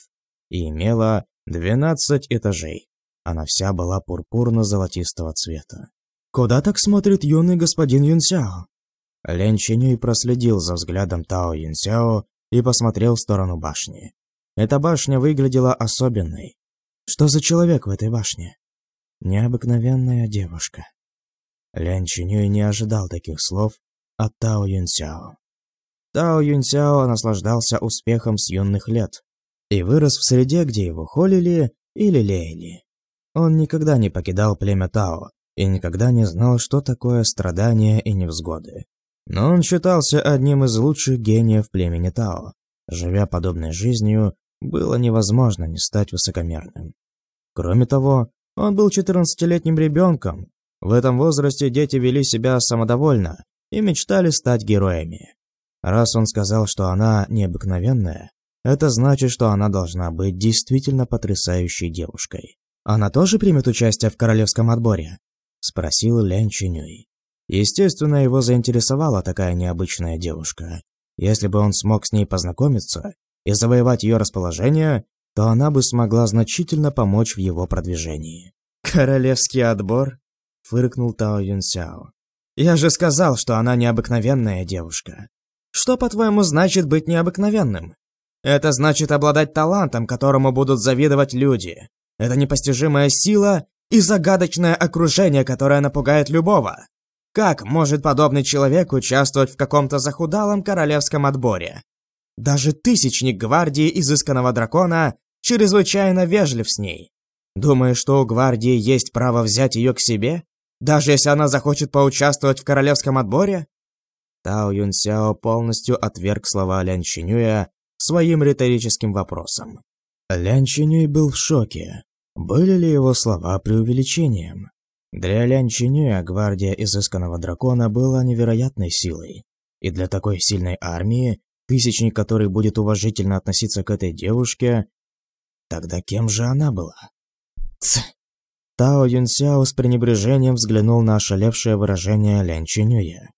и имела 12 этажей. Она вся была пурпурно-золотистого цвета. «Куда так смотрит юный господин Юнсяо?» Лен Чинюй проследил за взглядом Тао Юнсяо и посмотрел в сторону башни. Эта башня выглядела особенной. Что за человек в этой башне? Необыкновенная девушка. Лян Чинюй не ожидал таких слов от Тао Юнсяо. Тао Юнсяо наслаждался успехом с юных лет и вырос в среде, где его холили или лелеяли. Он никогда не покидал племя Тао и никогда не знал, что такое страдания и невзгоды. Но он считался одним из лучших гениев племени Тао. Живя подобной жизнью, было невозможно не стать высокомерным. Кроме того, он был 14-летним ребенком. В этом возрасте дети вели себя самодовольно и мечтали стать героями. Раз он сказал, что она необыкновенная, это значит, что она должна быть действительно потрясающей девушкой. «Она тоже примет участие в королевском отборе?» – спросил Лян Чинюй. Естественно, его заинтересовала такая необычная девушка. Если бы он смог с ней познакомиться, и завоевать ее расположение, то она бы смогла значительно помочь в его продвижении. «Королевский отбор?» – фыркнул Тао Юнсяо. «Я же сказал, что она необыкновенная девушка. Что, по-твоему, значит быть необыкновенным? Это значит обладать талантом, которому будут завидовать люди. Это непостижимая сила и загадочное окружение, которое напугает любого. Как может подобный человек участвовать в каком-то захудалом королевском отборе? Даже тысячник гвардии изысканного дракона чрезвычайно вежлив с ней. Думаешь, что у гвардии есть право взять ее к себе? Даже если она захочет поучаствовать в королевском отборе? Тао Юнсяо полностью отверг слова Лян Чинюя своим риторическим вопросом. Лян Чинюй был в шоке. Были ли его слова преувеличением? Для Лян Чинюя гвардия изысканного дракона была невероятной силой. И для такой сильной армии тысячник, который будет уважительно относиться к этой девушке, тогда кем же она была? Ц. Тао Юнсяо с пренебрежением взглянул на ошалевшее выражение Лян Чинюя.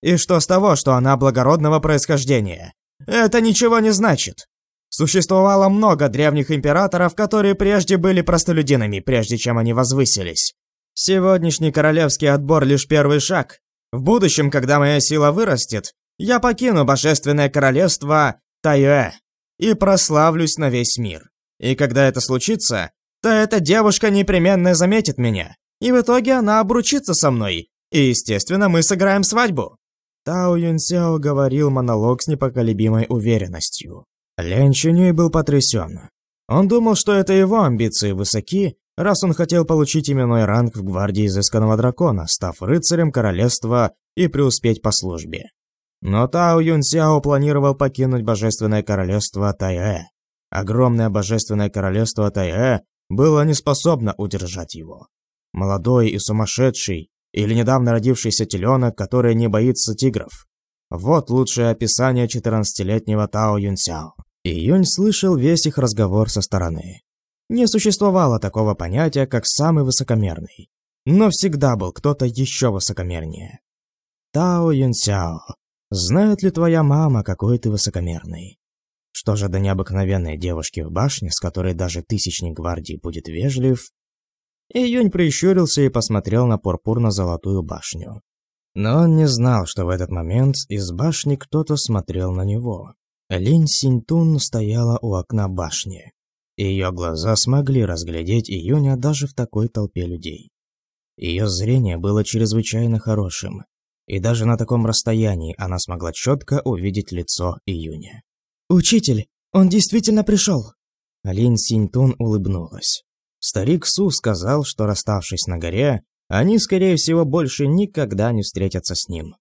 «И что с того, что она благородного происхождения? Это ничего не значит. Существовало много древних императоров, которые прежде были простолюдинами, прежде чем они возвысились. Сегодняшний королевский отбор лишь первый шаг. В будущем, когда моя сила вырастет, я покину божественное королевство Тайюэ и прославлюсь на весь мир. И когда это случится, то эта девушка непременно заметит меня, и в итоге она обручится со мной, и, естественно, мы сыграем свадьбу». Тао Юнсяо говорил монолог с непоколебимой уверенностью. Лян Чунюй был потрясен. Он думал, что это его амбиции высоки, раз он хотел получить именной ранг в гвардии изысканного дракона, став рыцарем королевства и преуспеть по службе. Но Тао Юнсяо планировал покинуть Божественное Королевство Тайэ. Огромное Божественное Королевство Тайэ было не способно удержать его. Молодой и сумасшедший, или недавно родившийся теленок, который не боится тигров. Вот лучшее описание 14-летнего Тао Юнсяо. И Юнь слышал весь их разговор со стороны. Не существовало такого понятия, как самый высокомерный. Но всегда был кто-то еще высокомернее. Тао Юнсяо Знает ли твоя мама, какой ты высокомерный? Что же до необыкновенной девушки в башне, с которой даже тысячник гвардии будет вежлив? Июнь прищурился и посмотрел на пурпурно-золотую башню. Но он не знал, что в этот момент из башни кто-то смотрел на него. Линь Синьтун стояла у окна башни. Ее глаза смогли разглядеть Июня даже в такой толпе людей. Ее зрение было чрезвычайно хорошим, и даже на таком расстоянии она смогла четко увидеть лицо Июня. «Учитель, он действительно пришел!» Лин Синьтун улыбнулась. Старик Су сказал, что расставшись на горе, они, скорее всего, больше никогда не встретятся с ним.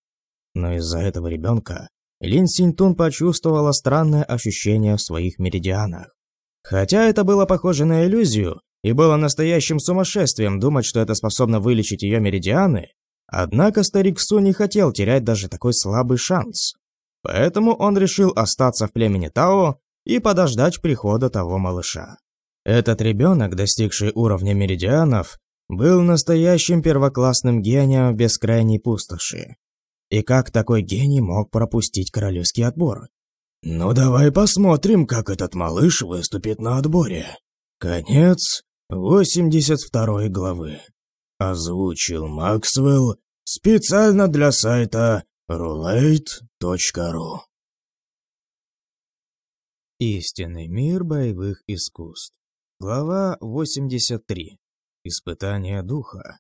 Но из-за этого ребенка Лин Синьтун почувствовала странное ощущение в своих меридианах. Хотя это было похоже на иллюзию, и было настоящим сумасшествием думать, что это способно вылечить ее меридианы, однако старик Су не хотел терять даже такой слабый шанс. Поэтому он решил остаться в племени Тао и подождать прихода того малыша. Этот ребенок, достигший уровня меридианов, был настоящим первоклассным гением в бескрайней пустоши. И как такой гений мог пропустить королевский отбор? Ну давай посмотрим, как этот малыш выступит на отборе. Конец 82 главы. Озвучил Максвелл специально для сайта roulette.ru Истинный мир боевых искусств. Глава 83. Испытание духа.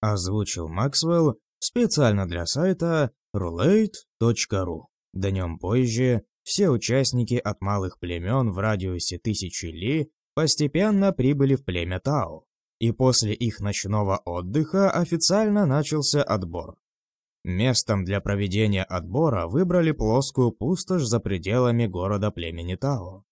Озвучил Максвелл специально для сайта roulette.ru. Днем позже все участники от малых племен в радиусе тысячи ли постепенно прибыли в племя Тао, и после их ночного отдыха официально начался отбор. Местом для проведения отбора выбрали плоскую пустошь за пределами города племени Тао.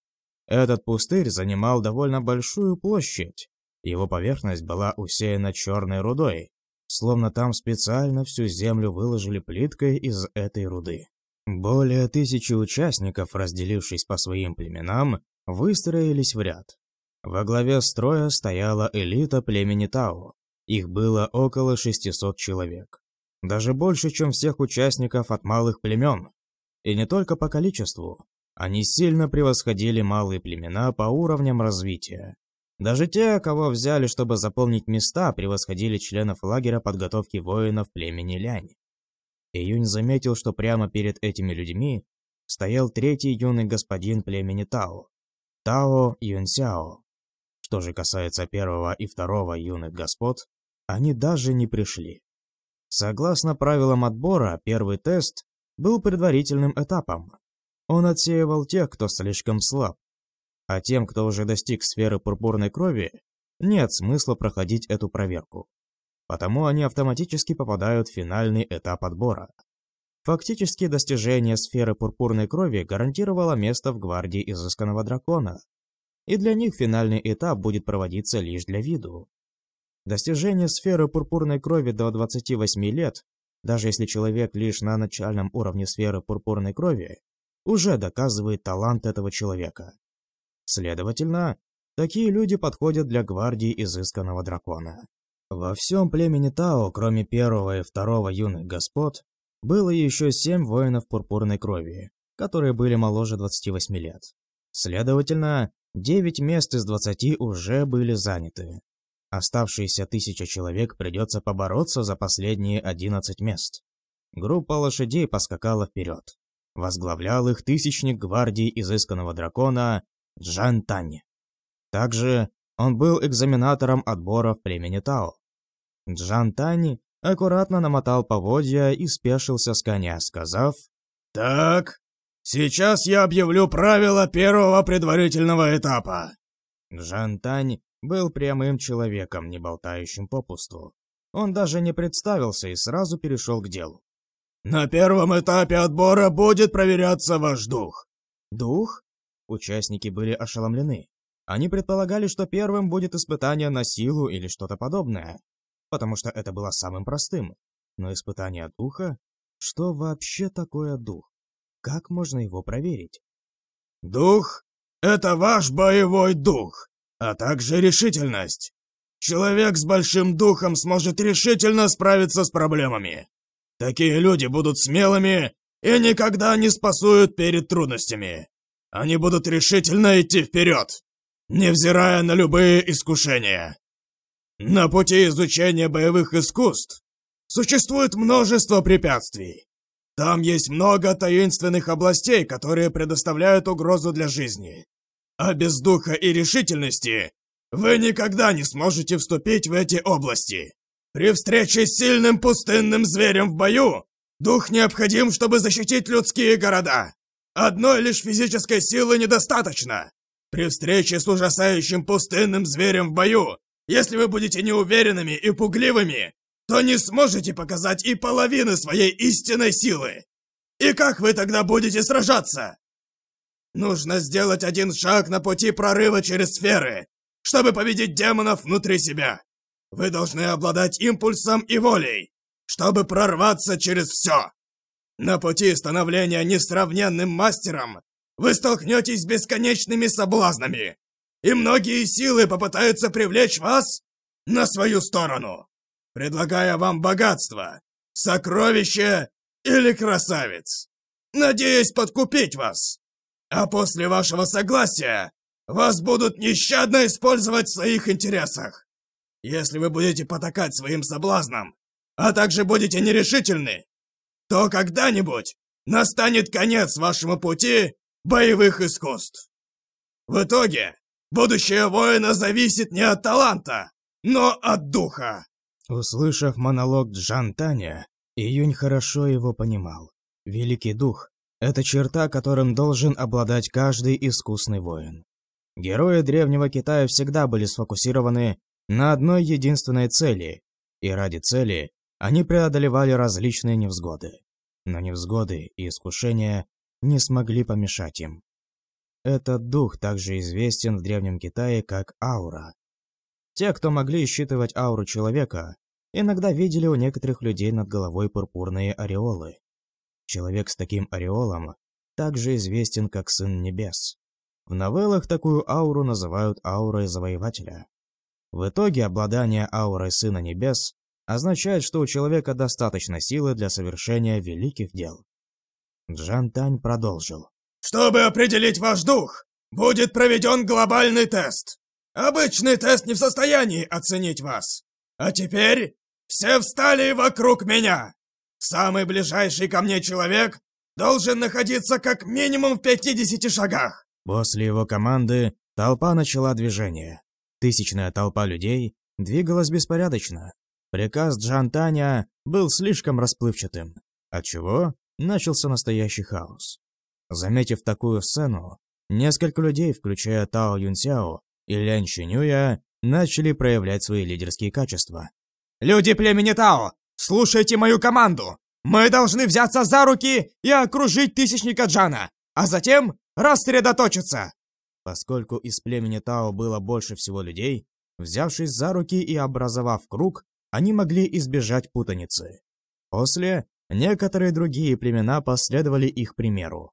Этот пустырь занимал довольно большую площадь. Его поверхность была усеяна черной рудой, словно там специально всю землю выложили плиткой из этой руды. Более тысячи участников, разделившись по своим племенам, выстроились в ряд. Во главе строя стояла элита племени Тао. Их было около 600 человек. Даже больше, чем всех участников от малых племен. И не только по количеству. Они сильно превосходили малые племена по уровням развития. Даже те, кого взяли, чтобы заполнить места, превосходили членов лагеря подготовки воинов племени Лянь. Июнь заметил, что прямо перед этими людьми стоял третий юный господин племени Тао. Тао Юнсяо. Что же касается первого и второго юных господ, они даже не пришли. Согласно правилам отбора, первый тест был предварительным этапом. Он отсеивал тех, кто слишком слаб. А тем, кто уже достиг сферы пурпурной крови, нет смысла проходить эту проверку. Потому они автоматически попадают в финальный этап отбора. Фактически достижение сферы пурпурной крови гарантировало место в гвардии изысканного дракона, и для них финальный этап будет проводиться лишь для виду. Достижение сферы пурпурной крови до 28 лет, даже если человек лишь на начальном уровне сферы пурпурной крови, уже доказывает талант этого человека. Следовательно, такие люди подходят для гвардии изысканного дракона. Во всем племени Тао, кроме первого и второго юных господ, было еще семь воинов пурпурной крови, которые были моложе 28 лет. Следовательно, Девять мест из двадцати уже были заняты. Оставшиеся тысяча человек придется побороться за последние одиннадцать мест. Группа лошадей поскакала вперед. Возглавлял их тысячник гвардии изысканного дракона Джан Тань. Также он был экзаменатором отбора в племени Тао. Джан Тань аккуратно намотал поводья и спешился с коня, сказав «Так, Сейчас я объявлю правила первого предварительного этапа. Жан Тань был прямым человеком, не болтающим попусту. Он даже не представился и сразу перешел к делу. На первом этапе отбора будет проверяться ваш дух. Дух? Участники были ошеломлены. Они предполагали, что первым будет испытание на силу или что-то подобное, потому что это было самым простым. Но испытание духа? Что вообще такое дух? Как можно его проверить? Дух — это ваш боевой дух, а также решительность. Человек с большим духом сможет решительно справиться с проблемами. Такие люди будут смелыми и никогда не спасуют перед трудностями. Они будут решительно идти вперед, невзирая на любые искушения. На пути изучения боевых искусств существует множество препятствий. Там есть много таинственных областей, которые предоставляют угрозу для жизни. А без духа и решительности вы никогда не сможете вступить в эти области. При встрече с сильным пустынным зверем в бою, дух необходим, чтобы защитить людские города. Одной лишь физической силы недостаточно. При встрече с ужасающим пустынным зверем в бою если вы будете неуверенными и пугливыми, то не сможете показать и половины своей истинной силы. И как вы тогда будете сражаться? Нужно сделать один шаг на пути прорыва через сферы, чтобы победить демонов внутри себя. Вы должны обладать импульсом и волей, чтобы прорваться через все. На пути становления несравненным мастером вы столкнетесь с бесконечными соблазнами, и многие силы попытаются привлечь вас на свою сторону, предлагая вам богатство, сокровище или красавец, надеясь подкупить вас. А после вашего согласия вас будут нещадно использовать в своих интересах. Если вы будете потакать своим соблазнам, а также будете нерешительны, то когда-нибудь настанет конец вашему пути боевых искусств. В итоге Будущее воина зависит не от таланта, но от духа!» Услышав монолог Джантаня, Июнь хорошо его понимал. Великий дух – это черта, которым должен обладать каждый искусный воин. Герои Древнего Китая всегда были сфокусированы на одной единственной цели, и ради цели они преодолевали различные невзгоды. Но невзгоды и искушения не смогли помешать им. Этот дух также известен в Древнем Китае как аура. Те, кто могли считывать ауру человека, иногда видели у некоторых людей над головой пурпурные ореолы. Человек с таким ореолом также известен как Сын Небес. В новеллах такую ауру называют аурой Завоевателя. В итоге обладание аурой Сына Небес означает, что у человека достаточно силы для совершения великих дел. Джан Тань продолжил. Чтобы определить ваш дух, будет проведен глобальный тест. Обычный тест не в состоянии оценить вас. А теперь все встали вокруг меня. Самый ближайший ко мне человек должен находиться как минимум в 50 шагах. После его команды толпа начала движение. Тысячная толпа людей двигалась беспорядочно. Приказ Джантаня был слишком расплывчатым, отчего начался настоящий хаос. Заметив такую сцену, несколько людей, включая Тао Юнсяо и Лян Чинюя, начали проявлять свои лидерские качества. «Люди племени Тао, слушайте мою команду! Мы должны взяться за руки и окружить Тысячника Джана, а затем рассредоточиться!» Поскольку из племени Тао было больше всего людей, взявшись за руки и образовав круг, они могли избежать путаницы. После, некоторые другие племена последовали их примеру.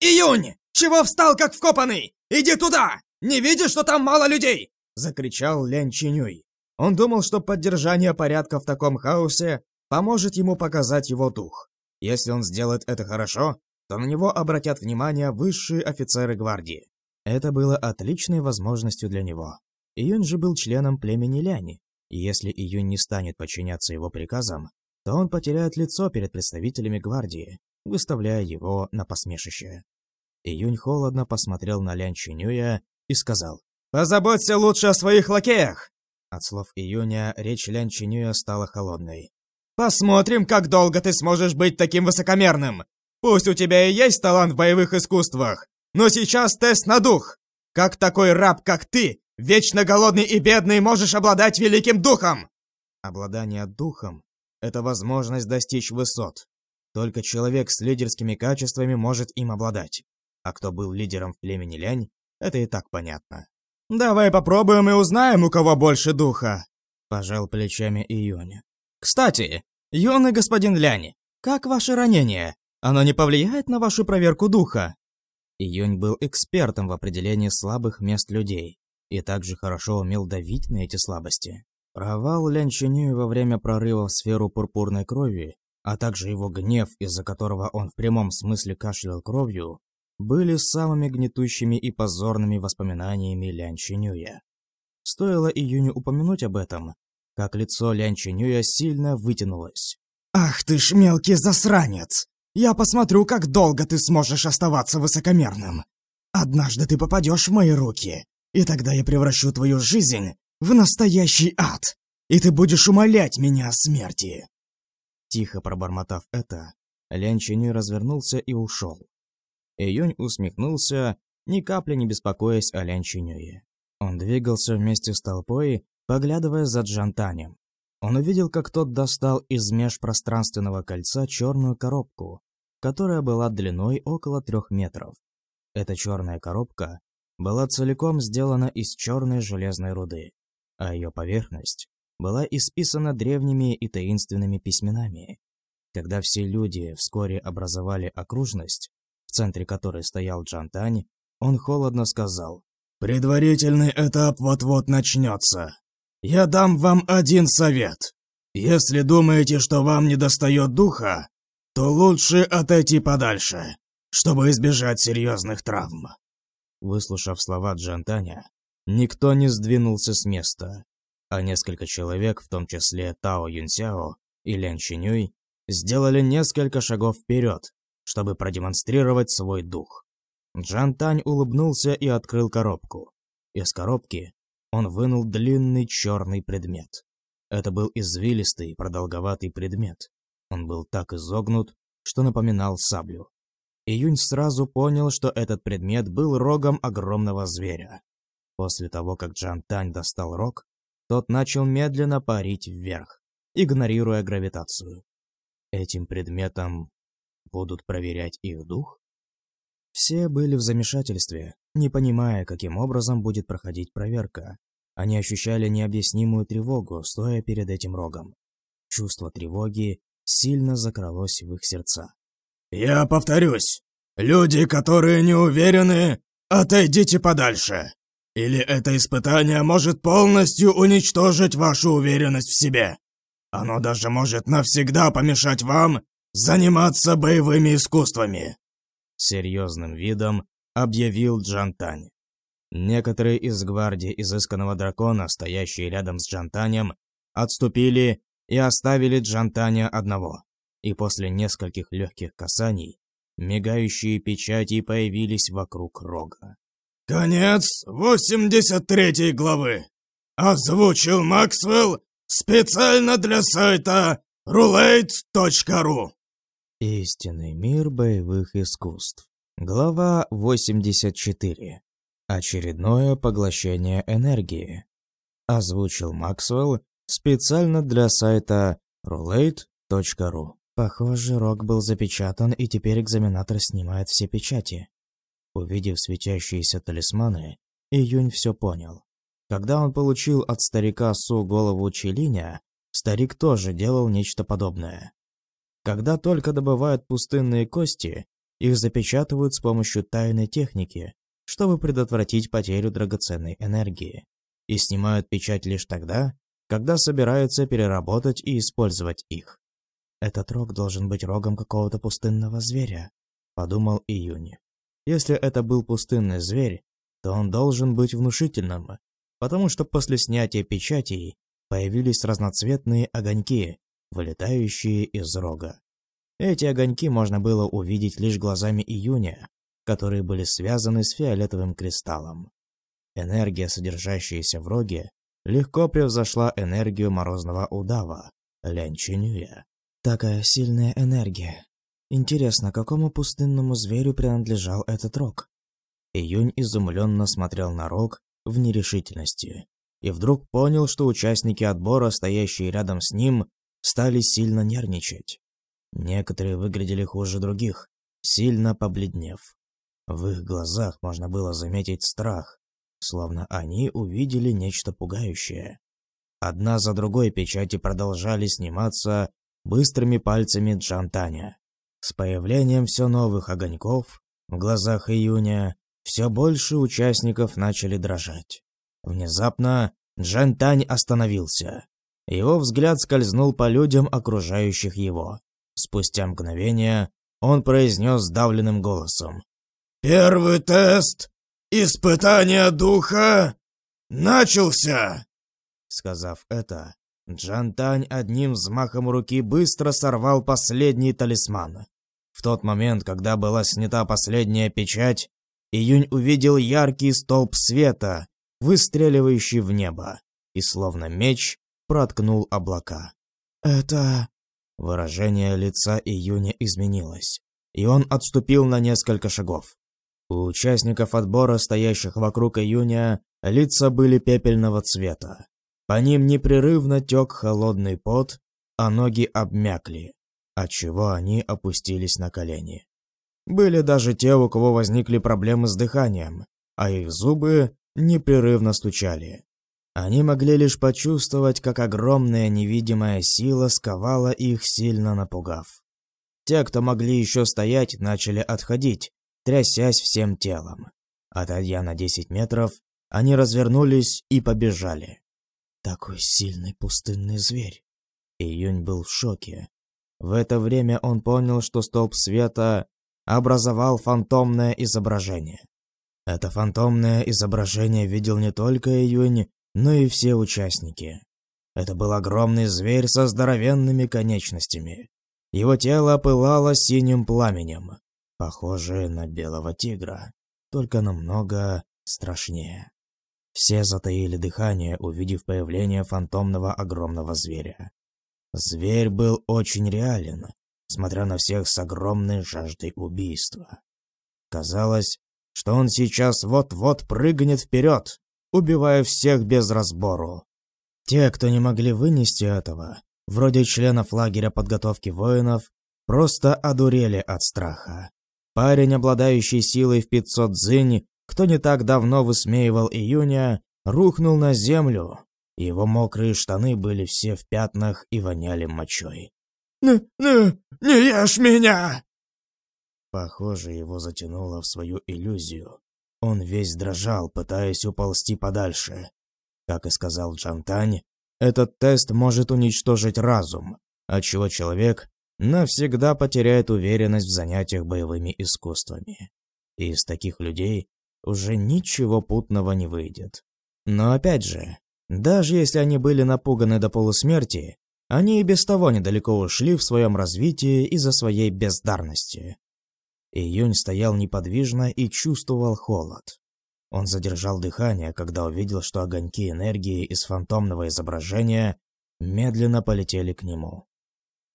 «Июнь! Чего встал, как вкопанный? Иди туда! Не видишь, что там мало людей?» Закричал Лян Чинюй. Он думал, что поддержание порядка в таком хаосе поможет ему показать его дух. Если он сделает это хорошо, то на него обратят внимание высшие офицеры гвардии. Это было отличной возможностью для него. Июнь же был членом племени Ляни, если Июнь не станет подчиняться его приказам, то он потеряет лицо перед представителями гвардии, выставляя его на посмешище. Июнь холодно посмотрел на Лян Чинюя и сказал, «Позаботься лучше о своих лакеях!» От слов Июня речь Лян Чинюя стала холодной. «Посмотрим, как долго ты сможешь быть таким высокомерным! Пусть у тебя и есть талант в боевых искусствах, но сейчас тест на дух! Как такой раб, как ты, вечно голодный и бедный, можешь обладать великим духом?» Обладание духом – это возможность достичь высот, только человек с лидерскими качествами может им обладать. А кто был лидером в племени Лянь, это и так понятно. «Давай попробуем и узнаем, у кого больше духа», – пожал плечами Июнь. «Кстати, юный господин Лянь, как ваше ранение? Оно не повлияет на вашу проверку духа?» Июнь был экспертом в определении слабых мест людей и также хорошо умел давить на эти слабости. Провал Лян Чинюй во время прорыва в сферу пурпурной крови а также его гнев, из-за которого он в прямом смысле кашлял кровью, были самыми гнетущими и позорными воспоминаниями Лян Чинюя. Стоило Июню упомянуть об этом, как лицо Лян Чинюя сильно вытянулось. «Ах ты ж мелкий засранец! Я посмотрю, как долго ты сможешь оставаться высокомерным. Однажды ты попадешь в мои руки, и тогда я превращу твою жизнь в настоящий ад, и ты будешь умолять меня о смерти!» Тихо пробормотав это, Лян Чинюй развернулся и ушел. Июнь усмехнулся, ни капли не беспокоясь о Лян Чинюе. Он двигался вместе с толпой, поглядывая за Джантанем. Он увидел, как тот достал из межпространственного кольца черную коробку, которая была длиной около трех метров. Эта черная коробка была целиком сделана из черной железной руды, а ее поверхность была исписана древними и таинственными письменами. Когда все люди вскоре образовали окружность, в центре которой стоял Джантань, он холодно сказал «Предварительный этап вот-вот начнется. Я дам вам один совет. Если думаете, что вам недостает духа, то лучше отойти подальше, чтобы избежать серьезных травм». Выслушав слова Джантаня, никто не сдвинулся с места, а несколько человек, в том числе Тао Юнсяо и Лян Чинюй, сделали несколько шагов вперед, чтобы продемонстрировать свой дух. Джантань улыбнулся и открыл коробку. Из коробки он вынул длинный черный предмет. Это был извилистый, продолговатый предмет. Он был так изогнут, что напоминал саблю. Июнь сразу понял, что этот предмет был рогом огромного зверя. После того, как Джан Тань достал рог, тот начал медленно парить вверх, игнорируя гравитацию. Этим предметом будут проверять их дух? Все были в замешательстве, не понимая, каким образом будет проходить проверка. Они ощущали необъяснимую тревогу, стоя перед этим рогом. Чувство тревоги сильно закралось в их сердца. «Я повторюсь, люди, которые не уверены, отойдите подальше. Или это испытание может полностью уничтожить вашу уверенность в себе. Оно даже может навсегда помешать вам заниматься боевыми искусствами. Серьезным видом объявил Джантань. Некоторые из гвардии изысканного дракона, стоящие рядом с Джантанем, отступили и оставили Джантаня одного. И после нескольких легких касаний, мигающие печати появились вокруг рога. Конец 83 главы. Озвучил Максвелл специально для сайта roulette.ru. Истинный мир боевых искусств. Глава 84. Очередное поглощение энергии. Озвучил Максвелл специально для сайта roulette.ru. Похоже, рог был запечатан, и теперь экзаменатор снимает все печати. Увидев светящиеся талисманы, Июнь все понял. Когда он получил от старика Су голову Челиня, старик тоже делал нечто подобное. Когда только добывают пустынные кости, их запечатывают с помощью тайной техники, чтобы предотвратить потерю драгоценной энергии, и снимают печать лишь тогда, когда собираются переработать и использовать их. «Этот рог должен быть рогом какого-то пустынного зверя», — подумал Июнь. Если это был пустынный зверь, то он должен быть внушительным, потому что после снятия печатей появились разноцветные огоньки, вылетающие из рога. Эти огоньки можно было увидеть лишь глазами июня, которые были связаны с фиолетовым кристаллом. Энергия, содержащаяся в роге, легко превзошла энергию морозного удава, Лянь Чинюя. Такая сильная энергия. Интересно, какому пустынному зверю принадлежал этот рог? Июнь изумленно смотрел на рог в нерешительности и вдруг понял, что участники отбора, стоящие рядом с ним, стали сильно нервничать. Некоторые выглядели хуже других, сильно побледнев. В их глазах можно было заметить страх, словно они увидели нечто пугающее. Одна за другой печати продолжали сниматься быстрыми пальцами Джантаня. С появлением все новых огоньков в глазах июня все больше участников начали дрожать. Внезапно Джан Тань остановился. Его взгляд скользнул по людям, окружающих его. Спустя мгновение он произнес сдавленным голосом. Первый тест испытания духа начался!» Сказав это, Джантань одним взмахом руки быстро сорвал последний талисман. В тот момент, когда была снята последняя печать, Июнь увидел яркий столб света, выстреливающий в небо, и словно меч проткнул облака. «Это...» Выражение лица Июня изменилось, и он отступил на несколько шагов. У участников отбора, стоящих вокруг Июня, лица были пепельного цвета. По ним непрерывно тек холодный пот, а ноги обмякли, отчего они опустились на колени. Были даже те, у кого возникли проблемы с дыханием, а их зубы непрерывно стучали. Они могли лишь почувствовать, как огромная невидимая сила сковала их, сильно напугав. Те, кто могли еще стоять, начали отходить, трясясь всем телом. Отойдя на 10 метров, они развернулись и побежали. Такой сильный пустынный зверь. Июнь был в шоке. В это время он понял, что столб света образовал фантомное изображение. Это фантомное изображение видел не только Июнь, но и все участники. Это был огромный зверь со здоровенными конечностями. Его тело пылало синим пламенем, похожее на белого тигра, только намного страшнее. Все затаили дыхание, увидев появление фантомного огромного зверя. Зверь был очень реален, смотря на всех с огромной жаждой убийства. Казалось, что он сейчас вот-вот прыгнет вперед, убивая всех без разбору. Те, кто не могли вынести этого, вроде членов лагеря подготовки воинов, просто одурели от страха. Парень, обладающий силой в 500 дзынь, кто не так давно высмеивал июня, рухнул на землю. Его мокрые штаны были все в пятнах и воняли мочой. «Ну, ну, не ешь меня!» Похоже, его затянуло в свою иллюзию. Он весь дрожал, пытаясь уползти подальше. Как и сказал Джантань, этот тест может уничтожить разум, отчего человек навсегда потеряет уверенность в занятиях боевыми искусствами. И из таких людей уже ничего путного не выйдет. Но опять же, даже если они были напуганы до полусмерти, они и без того недалеко ушли в своем развитии из-за своей бездарности. Июнь стоял неподвижно и чувствовал холод. Он задержал дыхание, когда увидел, что огоньки энергии из фантомного изображения медленно полетели к нему.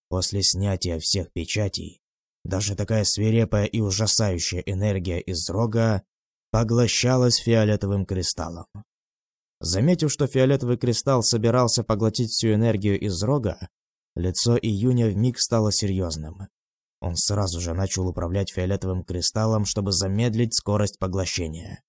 После снятия всех печатей, даже такая свирепая и ужасающая энергия из рога поглощалась фиолетовым кристаллом. Заметив, что фиолетовый кристалл собирался поглотить всю энергию из рога, лицо Июня вмиг стало серьезным. Он сразу же начал управлять фиолетовым кристаллом, чтобы замедлить скорость поглощения.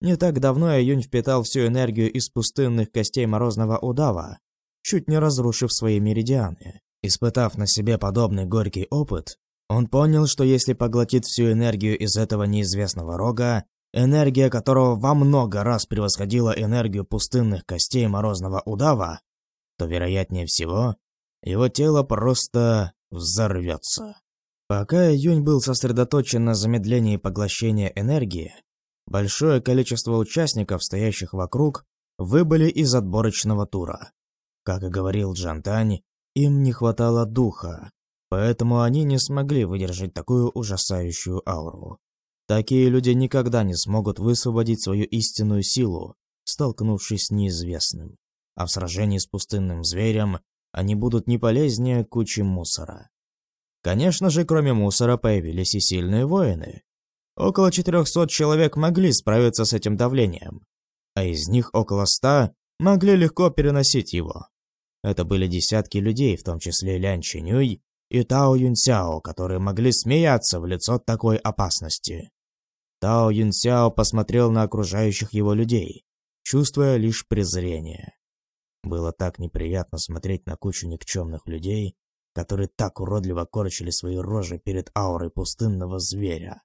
Не так давно Июнь впитал всю энергию из пустынных костей морозного удава, чуть не разрушив свои меридианы. Испытав на себе подобный горький опыт, он понял, что если поглотит всю энергию из этого неизвестного рога, энергия которого во много раз превосходила энергию пустынных костей морозного удава, то, вероятнее всего, его тело просто взорвется. Пока Юнь был сосредоточен на замедлении поглощения энергии, большое количество участников, стоящих вокруг, выбыли из отборочного тура. Как и говорил Джантань, им не хватало духа, поэтому они не смогли выдержать такую ужасающую ауру. Такие люди никогда не смогут высвободить свою истинную силу, столкнувшись с неизвестным. А в сражении с пустынным зверем они будут не полезнее кучи мусора. Конечно же, кроме мусора появились и сильные воины. Около 400 человек могли справиться с этим давлением, а из них около 100 могли легко переносить его. Это были десятки людей, в том числе Лян Чинюй и Тао Юнсяо, которые могли смеяться в лицо такой опасности. Тао Юнсяо посмотрел на окружающих его людей, чувствуя лишь презрение. Было так неприятно смотреть на кучу никчемных людей, которые так уродливо корчили свои рожи перед аурой пустынного зверя.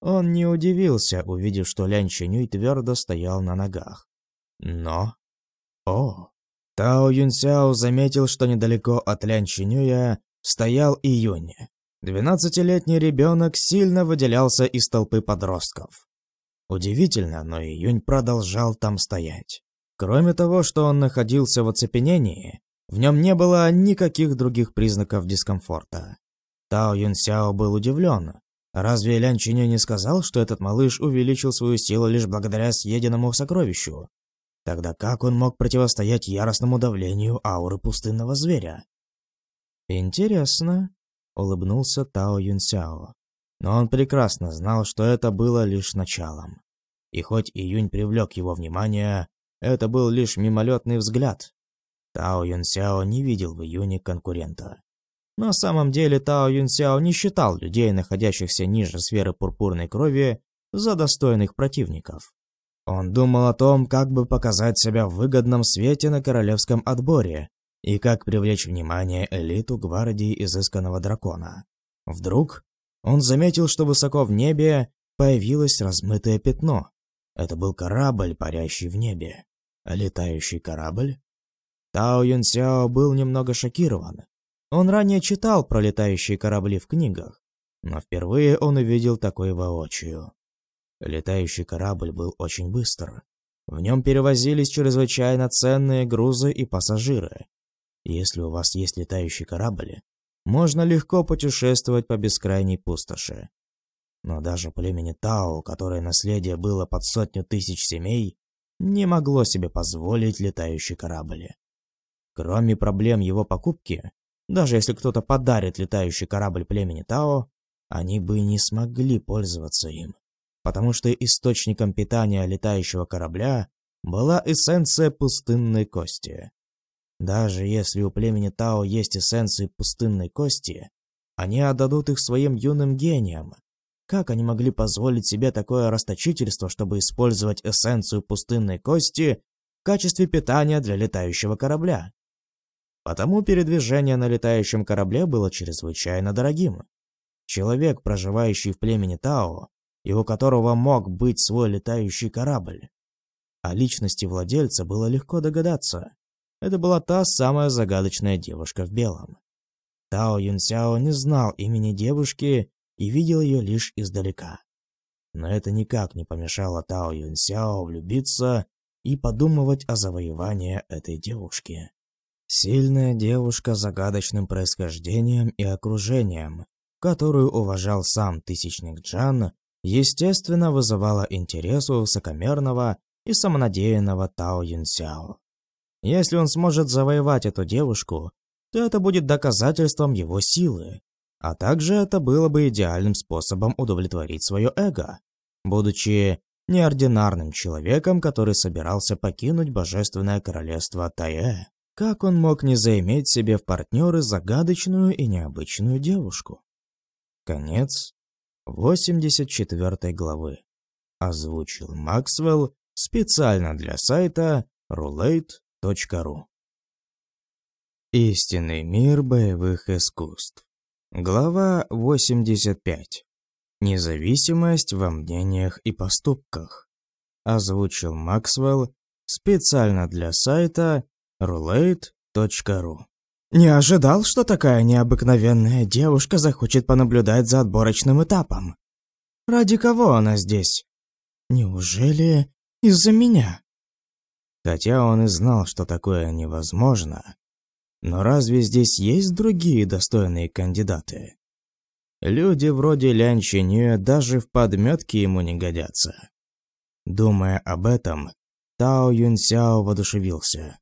Он не удивился, увидев, что Лян Чинюй твердо стоял на ногах. Но... О! Тао Юнсяо заметил, что недалеко от Лян Чинюя стоял Июнь. Двенадцатилетний ребенок сильно выделялся из толпы подростков. Удивительно, но Июнь продолжал там стоять. Кроме того, что он находился в оцепенении, в нем не было никаких других признаков дискомфорта. Тао Юн Сяо был удивлен. Разве Лян Чиню не сказал, что этот малыш увеличил свою силу лишь благодаря съеденному сокровищу? Тогда как он мог противостоять яростному давлению ауры пустынного зверя? Интересно, улыбнулся Тао Юнсяо. Но он прекрасно знал, что это было лишь началом. И хоть Июнь привлек его внимание, это был лишь мимолетный взгляд. Тао Юнсяо не видел в Июне конкурента. На самом деле Тао Юнсяо не считал людей, находящихся ниже сферы пурпурной крови, за достойных противников. Он думал о том, как бы показать себя в выгодном свете на королевском отборе и как привлечь внимание элиту гвардии изысканного дракона. Вдруг он заметил, что высоко в небе появилось размытое пятно. Это был корабль, парящий в небе. Летающий корабль? Тао Юн Сяо был немного шокирован. Он ранее читал про летающие корабли в книгах, но впервые он увидел такой воочию. Летающий корабль был очень быстр. В нем перевозились чрезвычайно ценные грузы и пассажиры. Если у вас есть летающий корабль, можно легко путешествовать по бескрайней пустоши. Но даже племени Тао, которое наследие было под сотню тысяч семей, не могло себе позволить летающий корабль. Кроме проблем его покупки, даже если кто-то подарит летающий корабль племени Тао, они бы не смогли пользоваться им потому что источником питания летающего корабля была эссенция пустынной кости. Даже если у племени Тао есть эссенции пустынной кости, они отдадут их своим юным гениям. Как они могли позволить себе такое расточительство, чтобы использовать эссенцию пустынной кости в качестве питания для летающего корабля? Потому передвижение на летающем корабле было чрезвычайно дорогим. Человек, проживающий в племени Тао, и у которого мог быть свой летающий корабль. О личности владельца было легко догадаться. Это была та самая загадочная девушка в белом. Тао Юнсяо не знал имени девушки и видел ее лишь издалека. Но это никак не помешало Тао Юнсяо влюбиться и подумывать о завоевании этой девушки. Сильная девушка с загадочным происхождением и окружением, которую уважал сам Тысячник Джан, естественно, вызывало интерес у высокомерного и самонадеянного Тао Юнсяо. Если он сможет завоевать эту девушку, то это будет доказательством его силы, а также это было бы идеальным способом удовлетворить свое эго, будучи неординарным человеком, который собирался покинуть божественное королевство Тае. Как он мог не заиметь себе в партнеры загадочную и необычную девушку? Конец 84 главы. Озвучил Максвелл специально для сайта roulette.ru. Истинный мир боевых искусств. Глава 85. Независимость во мнениях и поступках. Озвучил Максвелл специально для сайта roulette.ru. Не ожидал, что такая необыкновенная девушка захочет понаблюдать за отборочным этапом. Ради кого она здесь? Неужели из-за меня? Хотя он и знал, что такое невозможно, но разве здесь есть другие достойные кандидаты? Люди вроде Лян Чинюэ даже в подметке ему не годятся. Думая об этом, Тао Юнсяо воодушевился.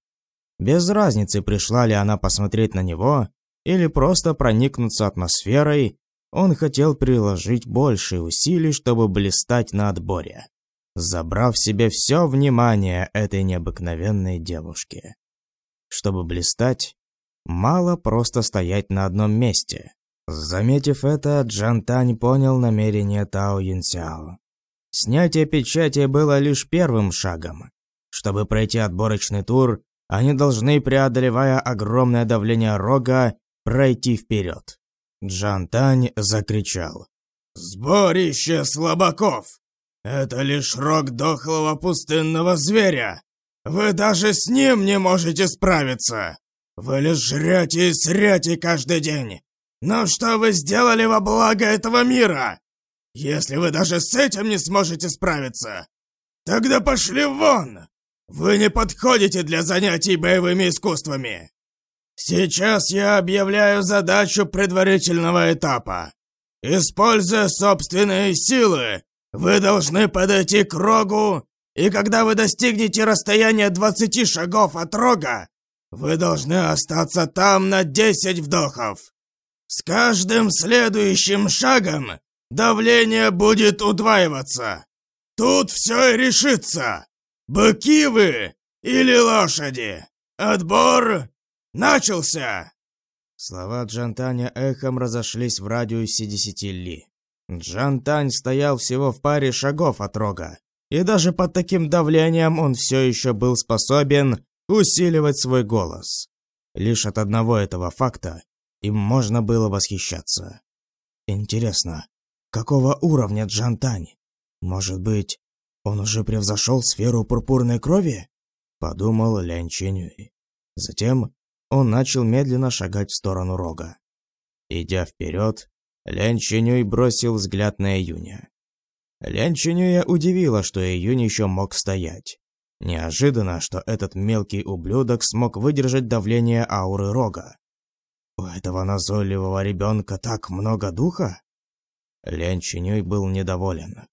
Без разницы, пришла ли она посмотреть на него или просто проникнуться атмосферой, он хотел приложить больше усилий, чтобы блистать на отборе, забрав себе все внимание этой необыкновенной девушки. Чтобы блистать, мало просто стоять на одном месте. Заметив это, Джан Тань понял намерение Тао Юнсяо. Снятие печати было лишь первым шагом. Чтобы пройти отборочный тур, они должны, преодолевая огромное давление рога, пройти вперед. Джан Тань закричал. «Сборище слабаков! Это лишь рог дохлого пустынного зверя! Вы даже с ним не можете справиться! Вы лишь жрете и срете каждый день! Но что вы сделали во благо этого мира? Если вы даже с этим не сможете справиться, тогда пошли вон! Вы не подходите для занятий боевыми искусствами. Сейчас я объявляю задачу предварительного этапа. Используя собственные силы, вы должны подойти к рогу, и когда вы достигнете расстояния 20 шагов от рога, вы должны остаться там на 10 вдохов. С каждым следующим шагом давление будет удваиваться. Тут все и решится. Быки вы или лошади? Отбор начался!» Слова Джантаня эхом разошлись в радиусе десяти ли. Джантань стоял всего в паре шагов от рога, и даже под таким давлением он все еще был способен усиливать свой голос. Лишь от одного этого факта им можно было восхищаться. Интересно, какого уровня Джантань? Может быть, он уже превзошел сферу пурпурной крови? Подумал Лян Чинюй. Затем он начал медленно шагать в сторону рога. Идя вперед, Лян Чинюй бросил взгляд на Июня. Лян Чинюя удивило, что Июнь еще мог стоять. Неожиданно, что этот мелкий ублюдок смог выдержать давление ауры рога. У этого назойливого ребенка так много духа? Лян Чинюй был недоволен.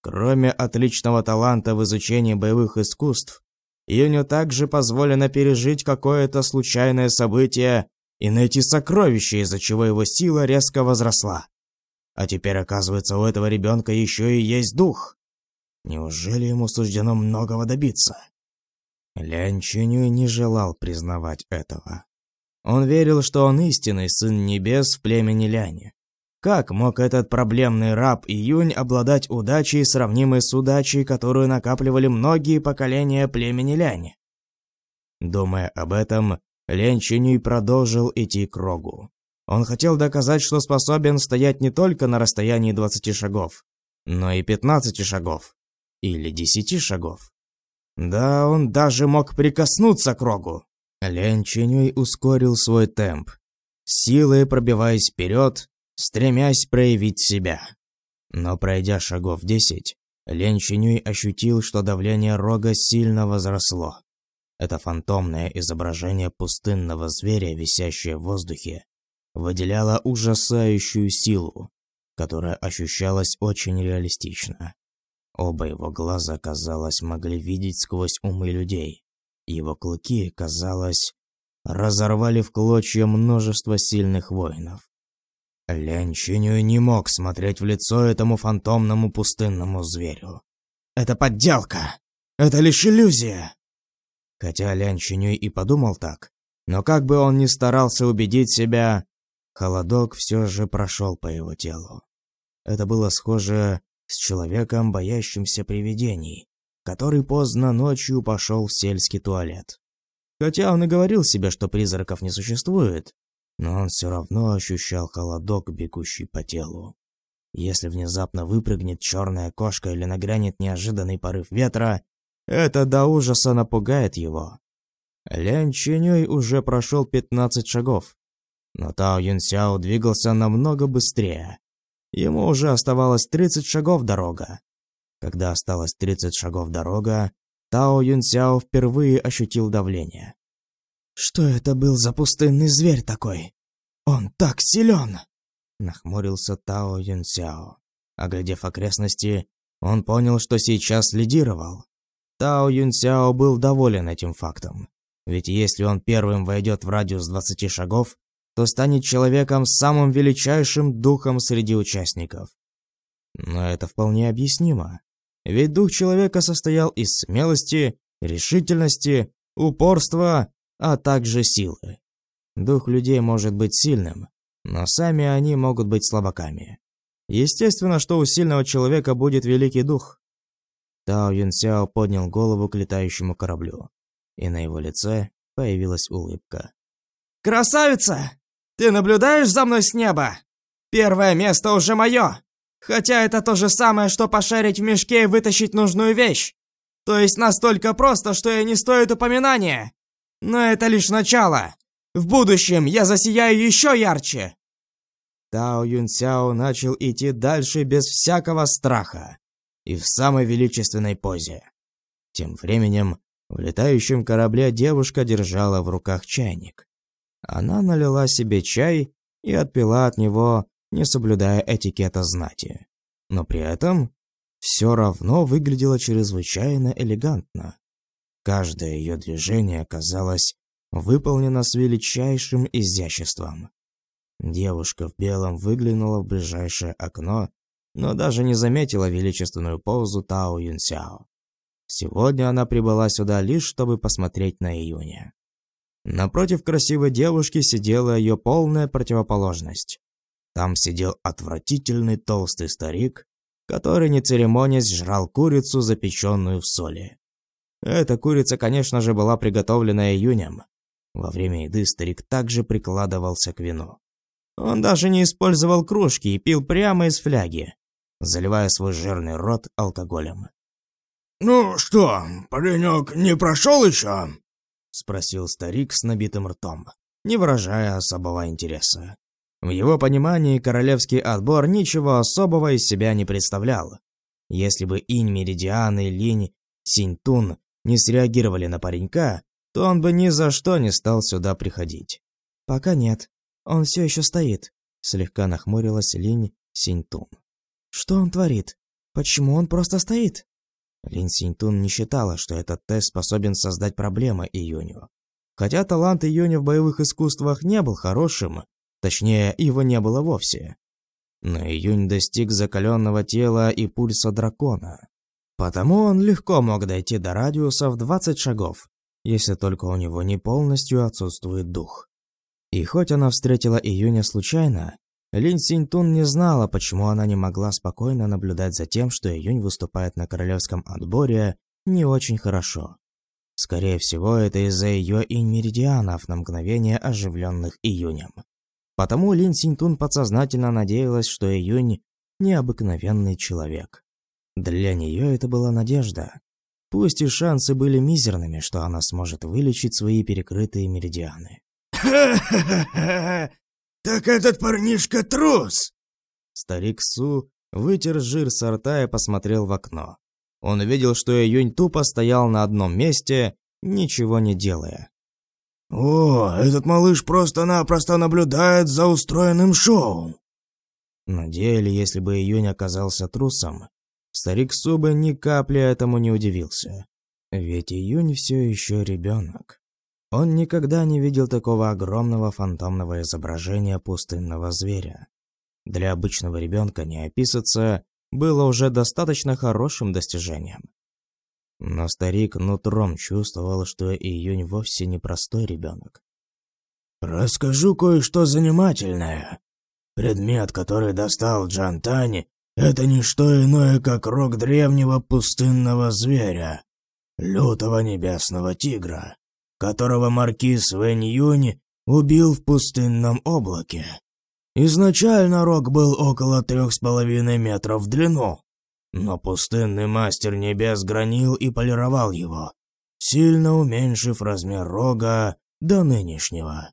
Кроме отличного таланта в изучении боевых искусств, Юню также позволено пережить какое-то случайное событие и найти сокровище, из-за чего его сила резко возросла. А теперь, оказывается, у этого ребенка еще и есть дух. Неужели ему суждено многого добиться? Лян Чинюй не желал признавать этого. Он верил, что он истинный сын небес в племени Ляни. Как мог этот проблемный раб Июнь обладать удачей, сравнимой с удачей, которую накапливали многие поколения племени Ляни? Думая об этом, Лянь Чинюй продолжил идти к Рогу. Он хотел доказать, что способен стоять не только на расстоянии 20 шагов, но и 15 шагов. Или 10 шагов. Да, он даже мог прикоснуться к Рогу. Лен Чинюй ускорил свой темп, силой пробиваясь вперед, стремясь проявить себя. Но пройдя шагов 10, Лен Чинюй ощутил, что давление Рога сильно возросло. Это фантомное изображение пустынного зверя, висящее в воздухе, выделяло ужасающую силу, которая ощущалась очень реалистично. Оба его глаза, казалось, могли видеть сквозь умы людей. Его клыки, казалось, разорвали в клочья множество сильных воинов. Лянь не мог смотреть в лицо этому фантомному пустынному зверю. «Это подделка! Это лишь иллюзия!» Хотя Лян Чинюй и подумал так, но как бы он ни старался убедить себя, холодок все же прошел по его телу. Это было схоже с человеком, боящимся привидений, который поздно ночью пошел в сельский туалет. Хотя он и говорил себе, что призраков не существует, но он все равно ощущал холодок, бегущий по телу. Если внезапно выпрыгнет черная кошка или нагрянет неожиданный порыв ветра, это до ужаса напугает его. Лян Чинюй уже прошел 15 шагов, но Тао Юнсяо двигался намного быстрее. Ему уже оставалось 30 шагов дорога. Когда осталось 30 шагов дорога, Тао Юнсяо впервые ощутил давление. «Что это был за пустынный зверь такой? Он так силен!» Нахмурился Тао Юнсяо. Оглядев окрестности, он понял, что сейчас лидировал. Тао Юнсяо был доволен этим фактом. Ведь если он первым войдет в радиус 20 шагов, то станет человеком с самым величайшим духом среди участников. Но это вполне объяснимо. Ведь дух человека состоял из смелости, решительности, упорства, а также силы. Дух людей может быть сильным, но сами они могут быть слабаками. Естественно, что у сильного человека будет великий дух. Тао Юнсяо поднял голову к летающему кораблю, и на его лице появилась улыбка. «Красавица! Ты наблюдаешь за мной с неба? Первое место уже мое! Хотя это то же самое, что пошарить в мешке и вытащить нужную вещь. То есть настолько просто, что и не стоит упоминания. Но это лишь начало. В будущем я засияю еще ярче. Тао Юнсяо начал идти дальше без всякого страха и в самой величественной позе. Тем временем в летающем корабле девушка держала в руках чайник. Она налила себе чай и отпила от него, не соблюдая этикета знати. Но при этом все равно выглядело чрезвычайно элегантно. Каждое ее движение казалось выполнено с величайшим изяществом. Девушка в белом выглянула в ближайшее окно, но даже не заметила величественную позу Тао Юнсяо. Сегодня она прибыла сюда лишь, чтобы посмотреть на июня. Напротив красивой девушки сидела ее полная противоположность. Там сидел отвратительный толстый старик, который, не церемонясь, жрал курицу, запеченную в соли. Эта курица, конечно же, была приготовлена июнем. Во время еды старик также прикладывался к вину. Он даже не использовал кружки и пил прямо из фляги, заливая свой жирный рот алкоголем. «Ну что, паренек не прошел еще?» Спросил старик с набитым ртом, не выражая особого интереса. В его понимании королевский отбор ничего особого из себя не представлял. Если бы Инь Меридиан и Линь Синьтун не среагировали на паренька, то он бы ни за что не стал сюда приходить. «Пока нет. Он все еще стоит», — слегка нахмурилась Линь Синьтун. «Что он творит? Почему он просто стоит?» Лин Синьтун не считала, что этот тест способен создать проблемы Июню. Хотя талант Июня в боевых искусствах не был хорошим, точнее, его не было вовсе. Но Июнь достиг закаленного тела и пульса дракона. Потому он легко мог дойти до радиуса в 20 шагов, если только у него не полностью отсутствует дух. И хоть она встретила Июня случайно, Лин Синьтун не знала, почему она не могла спокойно наблюдать за тем, что Июнь выступает на королевском отборе не очень хорошо. Скорее всего, это из-за ее инь-меридианов на мгновение оживленных Июнем. Потому Лин Синьтун подсознательно надеялась, что Июнь – необыкновенный человек. Для нее это была надежда. Пусть и шансы были мизерными, что она сможет вылечить свои перекрытые меридианы. «Ха-ха-ха! Так этот парнишка трус!» Старик Су вытер жир с рта и посмотрел в окно. Он увидел, что Июнь тупо стоял на одном месте, ничего не делая. «О, этот малыш просто-напросто наблюдает за устроенным шоу!» На деле, если бы Июнь оказался трусом, старик Су бы ни капли этому не удивился. Ведь Июнь все еще ребенок. Он никогда не видел такого огромного фантомного изображения пустынного зверя. Для обычного ребенка не описаться было уже достаточно хорошим достижением. Но старик нутром чувствовал, что Июнь вовсе не простой ребенок. «Расскажу кое-что занимательное. Предмет, который достал Джан Тань, это не что иное, как рог древнего пустынного зверя, лютого небесного тигра которого маркиз Вэнь Юнь убил в пустынном облаке. Изначально рог был около трех с половиной метров в длину, но пустынный мастер небес гранил и полировал его, сильно уменьшив размер рога до нынешнего.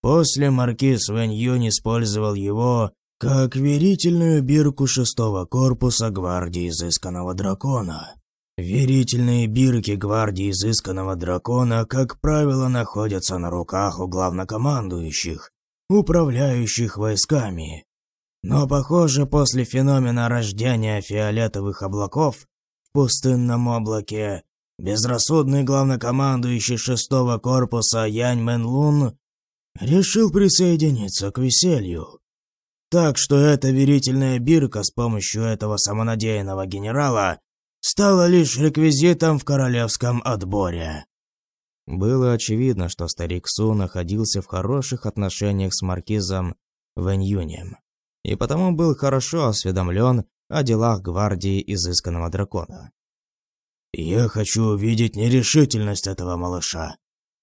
После маркиз Вэнь Юнь использовал его как верительную бирку шестого корпуса гвардии изысканного дракона. Верительные бирки гвардии изысканного дракона, как правило, находятся на руках у главнокомандующих, управляющих войсками. Но, похоже, после феномена рождения фиолетовых облаков в пустынном облаке, безрассудный главнокомандующий шестого корпуса Янь Мэн Лун решил присоединиться к веселью. Так что эта верительная бирка с помощью этого самонадеянного генерала стало лишь реквизитом в королевском отборе. Было очевидно, что старик Су находился в хороших отношениях с маркизом Вэньюнем, и потому был хорошо осведомлен о делах гвардии изысканного дракона. «Я хочу увидеть нерешительность этого малыша.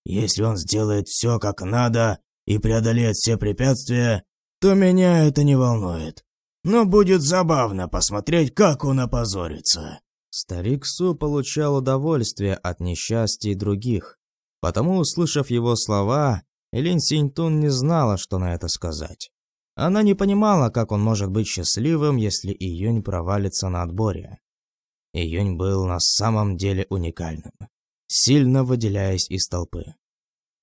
Если он сделает все как надо и преодолеет все препятствия, то меня это не волнует. Но будет забавно посмотреть, как он опозорится». Старик Су получал удовольствие от несчастий других, потому, услышав его слова, Лин Синьтун не знала, что на это сказать. Она не понимала, как он может быть счастливым, если Июнь провалится на отборе. Июнь был на самом деле уникальным, сильно выделяясь из толпы.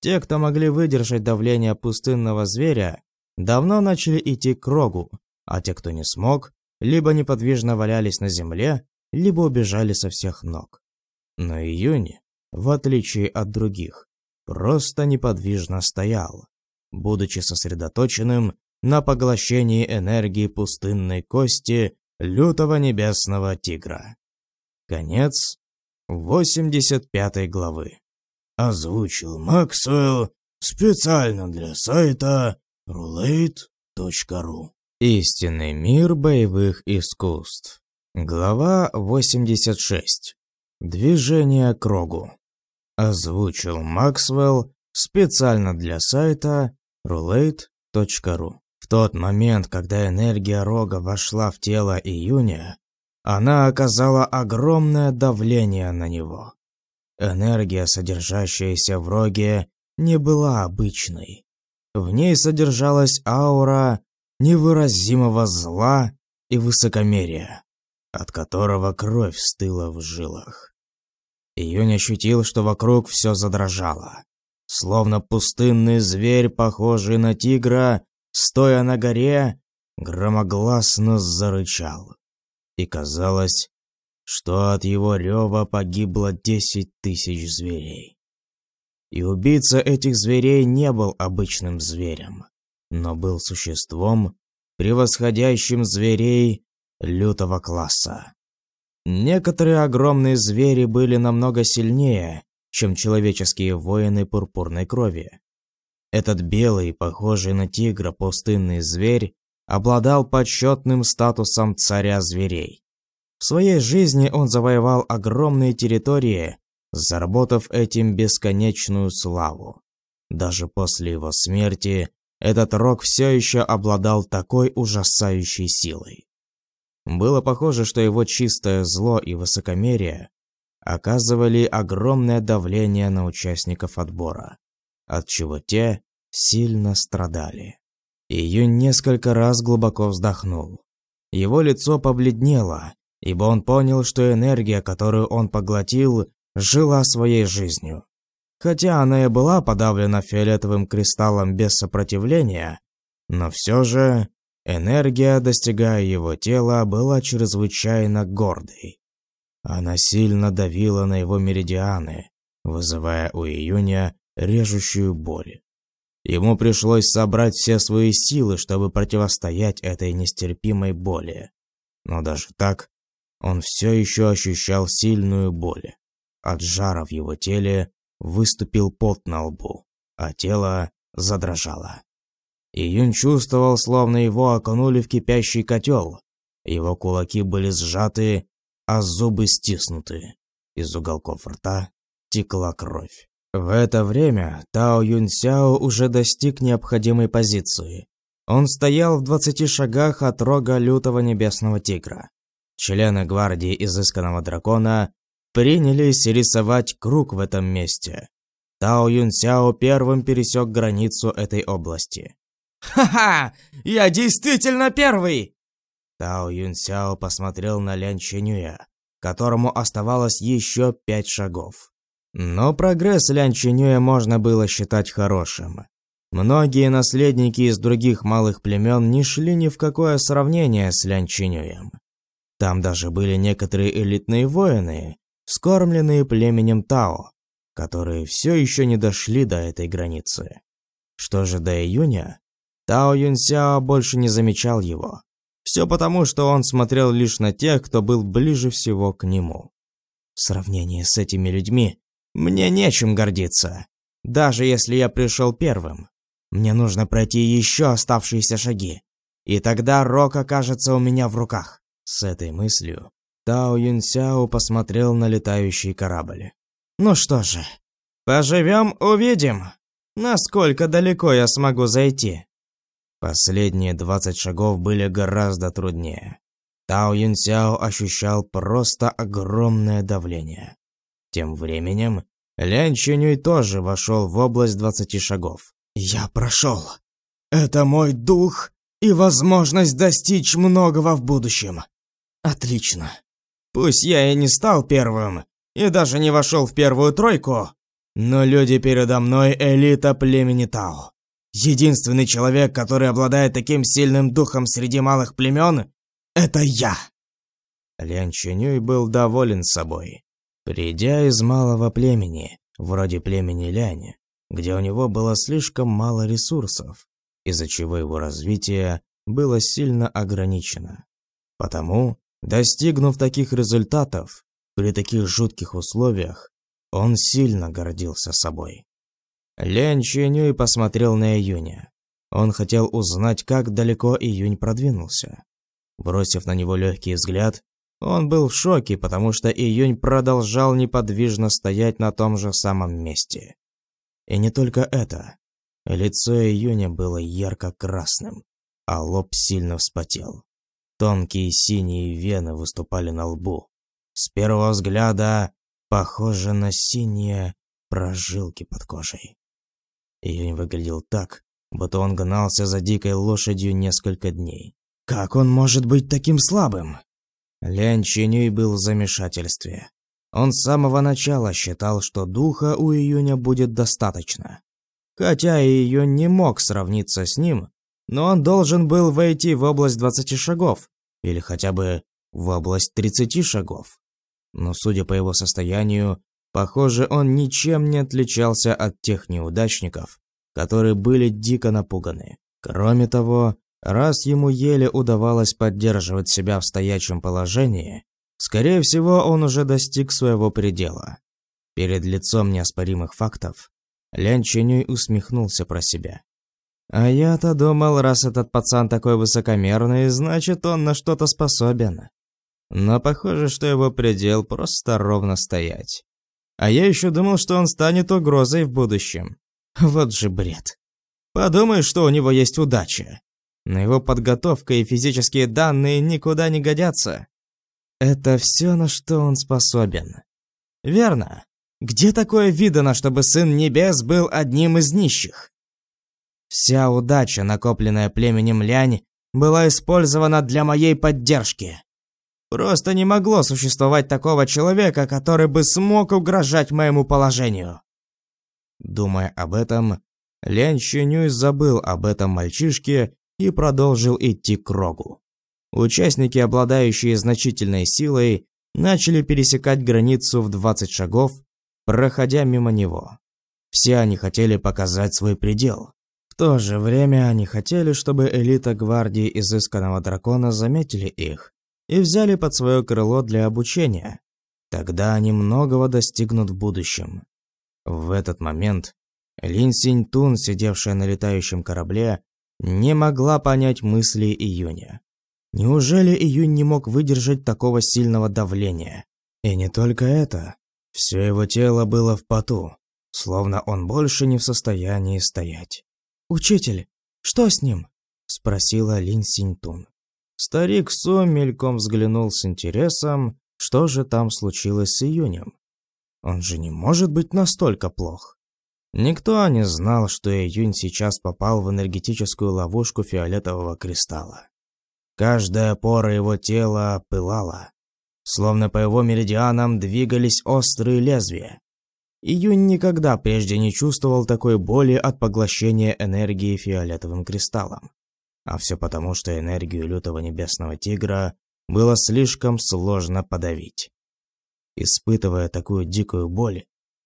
Те, кто могли выдержать давление пустынного зверя, давно начали идти к Рогу, а те, кто не смог, либо неподвижно валялись на земле, либо убежали со всех ног. Но Июнь, в отличие от других, просто неподвижно стоял, будучи сосредоточенным на поглощении энергии пустынной кости лютого небесного тигра. Конец 85 главы. Озвучил Максвелл специально для сайта roulette.ru Истинный мир боевых искусств. Глава 86. Движение к рогу. Озвучил Максвелл специально для сайта roulette.ru. В тот момент, когда энергия рога вошла в тело Июня, она оказала огромное давление на него. Энергия, содержащаяся в роге, не была обычной. В ней содержалась аура невыразимого зла и высокомерия, от которого кровь стыла в жилах. Июнь ощутил, что вокруг все задрожало. Словно пустынный зверь, похожий на тигра, стоя на горе, громогласно зарычал. И казалось, что от его рева погибло десять тысяч зверей. И убийца этих зверей не был обычным зверем, но был существом, превосходящим зверей лютого класса. Некоторые огромные звери были намного сильнее, чем человеческие воины пурпурной крови. Этот белый, похожий на тигра пустынный зверь, обладал почетным статусом царя зверей. В своей жизни он завоевал огромные территории, заработав этим бесконечную славу. Даже после его смерти этот рок все еще обладал такой ужасающей силой. Было похоже, что его чистое зло и высокомерие оказывали огромное давление на участников отбора от чего те сильно страдали. Июнь несколько раз глубоко вздохнул. Его лицо побледнело, ибо он понял, что энергия, которую он поглотил, жила своей жизнью. Хотя она и была подавлена фиолетовым кристаллом без сопротивления, но все же энергия, достигая его тела, была чрезвычайно гордой. Она сильно давила на его меридианы, вызывая у Июня режущую боль. Ему пришлось собрать все свои силы, чтобы противостоять этой нестерпимой боли. Но даже так, он все еще ощущал сильную боль. От жара в его теле выступил пот на лбу, а тело задрожало. Июнь чувствовал, словно его окунули в кипящий котел. Его кулаки были сжаты, а зубы стиснуты. Из уголков рта текла кровь. В это время Тао Юньсяо уже достиг необходимой позиции. Он стоял в 20 шагах от рога лютого небесного тигра. Члены гвардии изысканного дракона принялись рисовать круг в этом месте. Тао Юньсяо первым пересек границу этой области. «Ха-ха! Я действительно первый!» Тао Юньсяо посмотрел на Лян Ченюя, которому оставалось еще пять шагов. Но прогресс Лян Чинюя можно было считать хорошим. Многие наследники из других малых племен не шли ни в какое сравнение с Лян Чинюем. Там даже были некоторые элитные воины, скормленные племенем Тао, которые все еще не дошли до этой границы. Что же до июня, Тао Юнсяо больше не замечал его. Все потому, что он смотрел лишь на тех, кто был ближе всего к нему. В сравнении с этими людьми, мне нечем гордиться. Даже если я пришел первым. Мне нужно пройти еще оставшиеся шаги. И тогда Рок окажется у меня в руках. С этой мыслью Тао Юнсяо посмотрел на летающий корабль. Ну что же, поживем, увидим, насколько далеко я смогу зайти. Последние 20 шагов были гораздо труднее. Тао Юнсяо ощущал просто огромное давление. Тем временем, Лян Ченюй тоже вошел в область двадцати шагов. «Я прошел. Это мой дух и возможность достичь многого в будущем. Отлично. Пусть я и не стал первым, и даже не вошел в первую тройку, но люди передо мной элита племени Тао. Единственный человек, который обладает таким сильным духом среди малых племен, это я. Лян Чунюй был доволен собой. Придя из малого племени, вроде племени Ляня, где у него было слишком мало ресурсов, из-за чего его развитие было сильно ограничено. Потому, достигнув таких результатов, при таких жутких условиях, он сильно гордился собой. Лян Ченюй посмотрел на Июня. Он хотел узнать, как далеко Июнь продвинулся. Бросив на него легкий взгляд, он был в шоке, потому что Июнь продолжал неподвижно стоять на том же самом месте. И не только это. Лицо Июня было ярко-красным, а лоб сильно вспотел. Тонкие синие вены выступали на лбу. С первого взгляда похоже на синие прожилки под кожей. Июнь выглядел так, будто он гнался за дикой лошадью несколько дней. Как он может быть таким слабым? Лян Чинюй был в замешательстве. Он с самого начала считал, что духа у Июня будет достаточно. Хотя Июнь не мог сравниться с ним, но он должен был войти в область 20 шагов, или хотя бы в область 30 шагов. Но судя по его состоянию, похоже, он ничем не отличался от тех неудачников, которые были дико напуганы. Кроме того, Раз ему еле удавалось поддерживать себя в стоячем положении, скорее всего, он уже достиг своего предела. Перед лицом неоспоримых фактов, Лян Ченюй усмехнулся про себя. А я-то думал, раз этот пацан такой высокомерный, значит, он на что-то способен. Но похоже, что его предел просто ровно стоять. А я еще думал, что он станет угрозой в будущем. Вот же бред. Подумай, что у него есть удача. Но его подготовка и физические данные никуда не годятся. Это все, на что он способен. Верно. Где такое видано, чтобы Сын Небес был одним из нищих? Вся удача, накопленная племенем Лянь, была использована для моей поддержки. Просто не могло существовать такого человека, который бы смог угрожать моему положению. Думая об этом, Лянь Чунюй забыл об этом мальчишке и продолжил идти к Рогу. Участники, обладающие значительной силой, начали пересекать границу в 20 шагов, проходя мимо него. Все они хотели показать свой предел. В то же время они хотели, чтобы элита гвардии изысканного дракона заметили их и взяли под свое крыло для обучения. Тогда они многого достигнут в будущем. В этот момент Лин Синь Тун, сидевшая на летающем корабле, не могла понять мысли Июня. Неужели Июнь не мог выдержать такого сильного давления? И не только это. Все его тело было в поту, словно он больше не в состоянии стоять. «Учитель, что с ним?» – спросила Лин Синьтун. Старик Су мельком взглянул с интересом, что же там случилось с Июнем. Он же не может быть настолько плох. Никто не знал, что Июнь сейчас попал в энергетическую ловушку фиолетового кристалла. Каждая пора его тела пылала, словно по его меридианам двигались острые лезвия. Июнь никогда прежде не чувствовал такой боли от поглощения энергии фиолетовым кристаллом. А все потому, что энергию лютого небесного тигра было слишком сложно подавить. Испытывая такую дикую боль,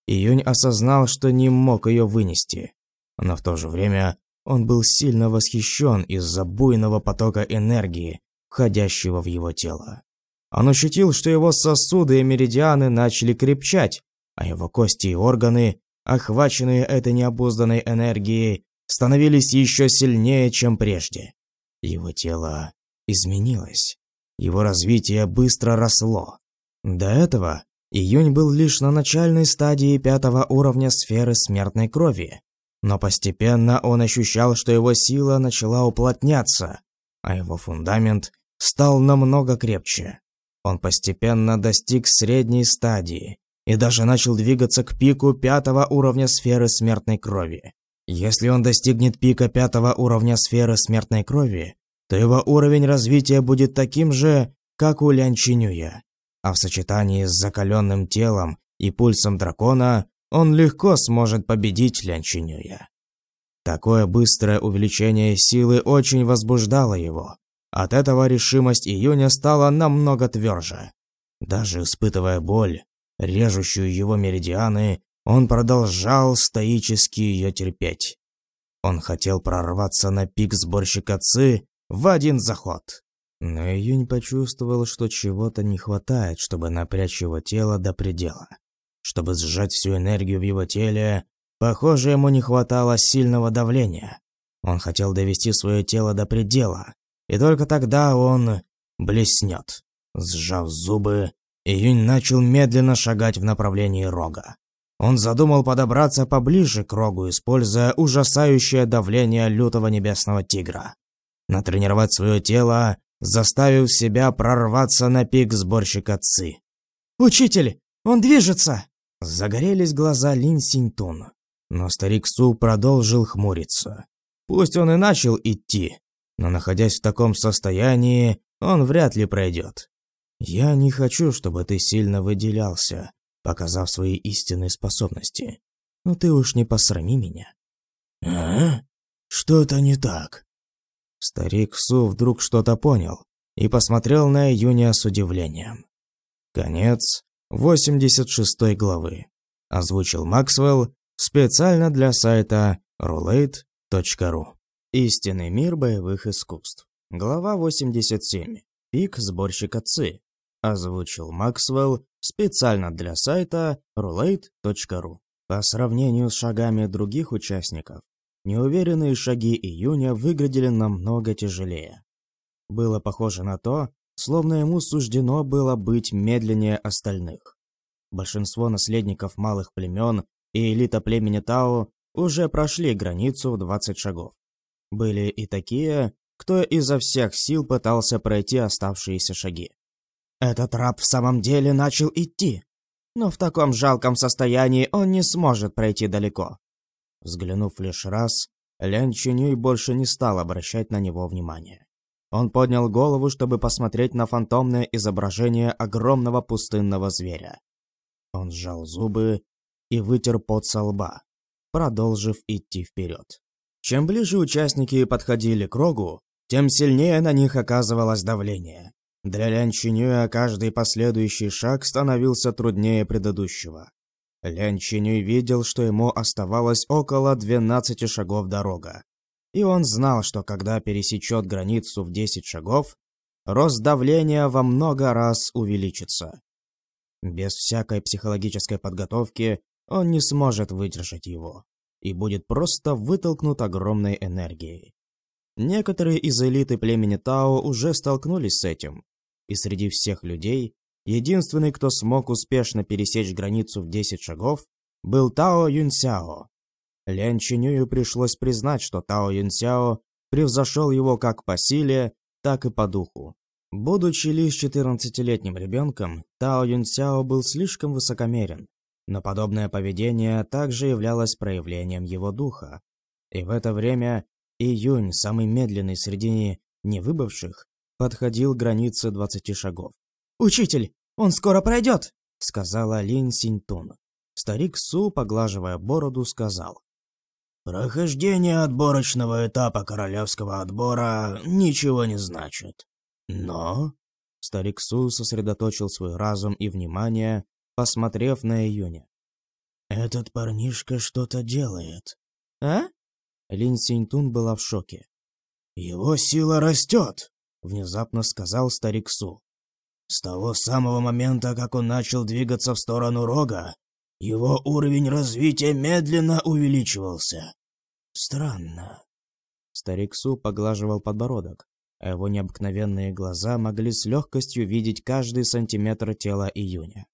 Июнь осознал, что не мог ее вынести. Но в то же время он был сильно восхищен из-за буйного потока энергии, входящего в его тело. Он ощутил, что его сосуды и меридианы начали крепчать, а его кости и органы, охваченные этой необузданной энергией, становились еще сильнее, чем прежде. Его тело изменилось. Его развитие быстро росло. До этого Июнь был лишь на начальной стадии пятого уровня сферы смертной крови, но постепенно он ощущал, что его сила начала уплотняться, а его фундамент стал намного крепче. Он постепенно достиг средней стадии и даже начал двигаться к пику пятого уровня сферы смертной крови. Если он достигнет пика пятого уровня сферы смертной крови, то его уровень развития будет таким же, как у Лян Чинюя. А в сочетании с закаленным телом и пульсом дракона он легко сможет победить Лян Чинюя. Такое быстрое увеличение силы очень возбуждало его. От этого решимость Июня стала намного тверже. Даже испытывая боль, режущую его меридианы, он продолжал стоически ее терпеть. Он хотел прорваться на пик сборщика ЦИ в один заход. Но Июнь почувствовал, что чего-то не хватает, чтобы напрячь его тело до предела. Чтобы сжать всю энергию в его теле, похоже, ему не хватало сильного давления. Он хотел довести свое тело до предела, и только тогда он блеснет. Сжав зубы, Июнь начал медленно шагать в направлении рога. Он задумал подобраться поближе к рогу, используя ужасающее давление лютого небесного тигра. Натренировать свое тело, заставив себя прорваться на пик сборщика Ци. «Учитель, он движется!» Загорелись глаза Лин Синьтун. Но старик Су продолжил хмуриться. Пусть он и начал идти, но находясь в таком состоянии, он вряд ли пройдет. Я не хочу, чтобы ты сильно выделялся, показав свои истинные способности. Но ты уж не посрами меня. А? Что-то не так. Старик Су вдруг что-то понял и посмотрел на Юния с удивлением. Конец 86 главы. Озвучил Максвелл специально для сайта roulette.ru. Истинный мир боевых искусств. Глава 87. Пик сборщика ЦИ. Озвучил Максвелл специально для сайта roulette.ru. По сравнению с шагами других участников, неуверенные шаги июня выглядели намного тяжелее. Было похоже на то, словно ему суждено было быть медленнее остальных. Большинство наследников малых племен и элита племени Тао уже прошли границу в 20 шагов. Были и такие, кто изо всех сил пытался пройти оставшиеся шаги. Этот раб в самом деле начал идти, но в таком жалком состоянии он не сможет пройти далеко. Взглянув лишь раз, Лян Чинюй больше не стал обращать на него внимания. Он поднял голову, чтобы посмотреть на фантомное изображение огромного пустынного зверя. Он сжал зубы и вытер пот со лба, продолжив идти вперед. Чем ближе участники подходили к рогу, тем сильнее на них оказывалось давление. Для Лян Чинюя каждый последующий шаг становился труднее предыдущего. Лян Чинюй видел, что ему оставалось около 12 шагов дорога. И он знал, что когда пересечет границу в 10 шагов, рост давления во много раз увеличится. Без всякой психологической подготовки он не сможет выдержать его и будет просто вытолкнут огромной энергией. Некоторые из элиты племени Тао уже столкнулись с этим, и среди всех людей единственный, кто смог успешно пересечь границу в 10 шагов, был Тао Юнсяо. Лян Чинюю пришлось признать, что Тао Юнсяо превзошел его как по силе, так и по духу. Будучи лишь 14-летним ребенком, Тао Юнсяо был слишком высокомерен, но подобное поведение также являлось проявлением его духа. И в это время Июнь, самый медленный среди невыбывших, подходил к границе двадцати шагов. «Учитель, он скоро пройдет!» — сказала Лин Синьтун. Старик Су, поглаживая бороду, сказал. «Прохождение отборочного этапа королевского отбора ничего не значит. Но...» Старик Су сосредоточил свой разум и внимание, посмотрев на Июня. «Этот парнишка что-то делает». «А?» Лин Синьтун была в шоке. «Его сила растет!» — внезапно сказал старик Су. «С того самого момента, как он начал двигаться в сторону рога, его уровень развития медленно увеличивался. Странно». Старик Су поглаживал подбородок, а его необыкновенные глаза могли с легкостью видеть каждый сантиметр тела Июня,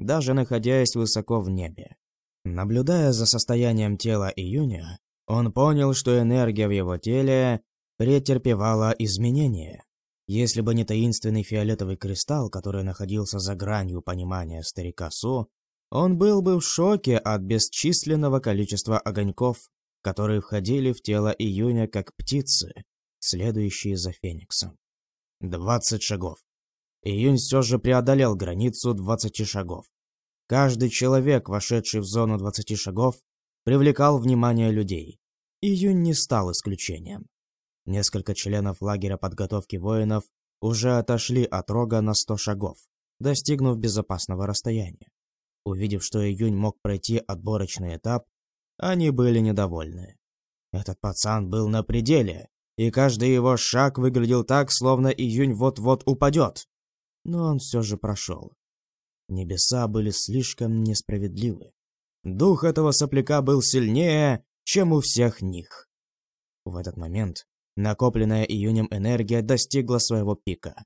даже находясь высоко в небе. Наблюдая за состоянием тела Июня, он понял, что энергия в его теле претерпевала изменения. Если бы не таинственный фиолетовый кристалл, который находился за гранью понимания старика Су, он был бы в шоке от бесчисленного количества огоньков, которые входили в тело июня как птицы, следующие за Фениксом. 20 шагов. Июнь все же преодолел границу 20 шагов. Каждый человек, вошедший в зону 20 шагов, привлекал внимание людей. Июнь не стал исключением. Несколько членов лагеря подготовки воинов уже отошли от рога на 100 шагов, достигнув безопасного расстояния. Увидев, что Июнь мог пройти отборочный этап, они были недовольны. Этот пацан был на пределе, и каждый его шаг выглядел так, словно Июнь вот-вот упадет. Но он все же прошел. Небеса были слишком несправедливы. Дух этого сопляка был сильнее, чем у всех них. В этот момент накопленная июнем энергия достигла своего пика.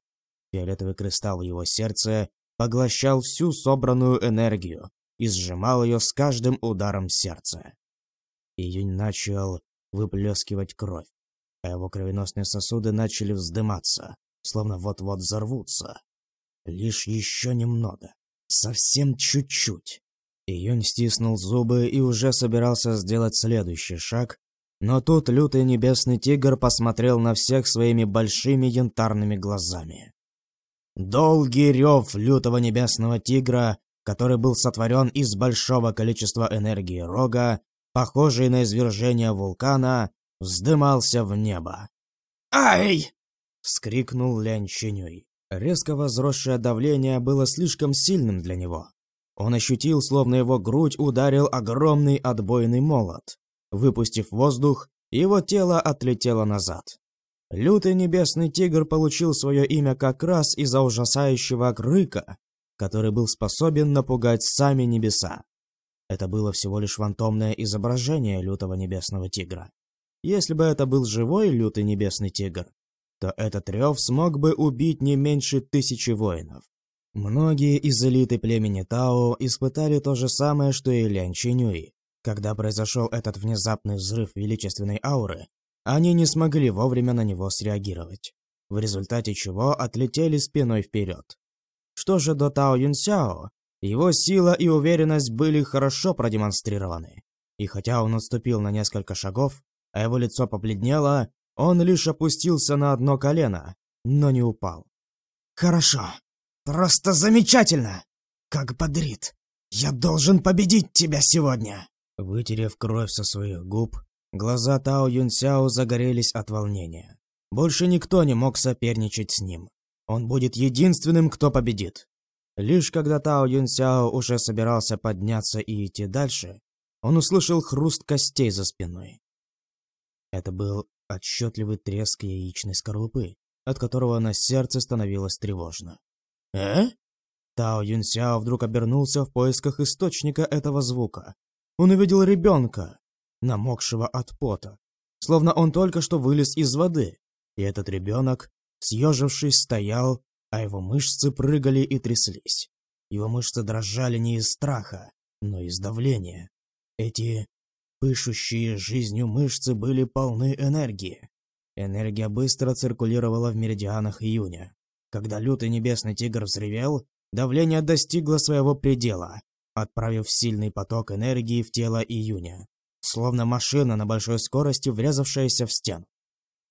Фиолетовый кристалл в его сердце поглощал всю собранную энергию и сжимал ее с каждым ударом сердца. Июнь начал выплескивать кровь, а его кровеносные сосуды начали вздыматься, словно вот-вот взорвутся. Лишь еще немного, совсем чуть-чуть. Июнь стиснул зубы и уже собирался сделать следующий шаг, но тут лютый небесный тигр посмотрел на всех своими большими янтарными глазами. Долгий рев лютого небесного тигра, который был сотворен из большого количества энергии рога, похожий на извержение вулкана, вздымался в небо. «Ай!» — вскрикнул Лянь Чинюй. Резко возросшее давление было слишком сильным для него. Он ощутил, словно его грудь ударил огромный отбойный молот. Выпустив воздух, его тело отлетело назад. Лютый небесный тигр получил свое имя как раз из-за ужасающего крыка, который был способен напугать сами небеса. Это было всего лишь фантомное изображение лютого небесного тигра. Если бы это был живой лютый небесный тигр, то этот рев смог бы убить не меньше тысячи воинов. Многие из элиты племени Тао испытали то же самое, что и Лян Чинюй. Когда произошел этот внезапный взрыв величественной ауры, они не смогли вовремя на него среагировать, в результате чего отлетели спиной вперед. Что же до Тао Юнсяо, его сила и уверенность были хорошо продемонстрированы. И хотя он отступил на несколько шагов, а его лицо побледнело, он лишь опустился на одно колено, но не упал. «Хорошо. Просто замечательно! Как бодрит! Я должен победить тебя сегодня!» Вытерев кровь со своих губ, глаза Тао Юнсяо загорелись от волнения. Больше никто не мог соперничать с ним. Он будет единственным, кто победит. Лишь когда Тао Юнсяо уже собирался подняться и идти дальше, он услышал хруст костей за спиной. Это был отчетливый треск яичной скорлупы, от которого на сердце становилось тревожно. «Э?» Тао Юнсяо вдруг обернулся в поисках источника этого звука. Он увидел ребенка, намокшего от пота, словно он только что вылез из воды, и этот ребенок, съежившись, стоял а его мышцы прыгали и тряслись. Его мышцы дрожали не из страха, но из давления. Эти пышущие жизнью мышцы были полны энергии. Энергия быстро циркулировала в меридианах июня. Когда лютый небесный тигр взревел, давление достигло своего предела, отправив сильный поток энергии в тело июня, словно машина на большой скорости, врезавшаяся в стену.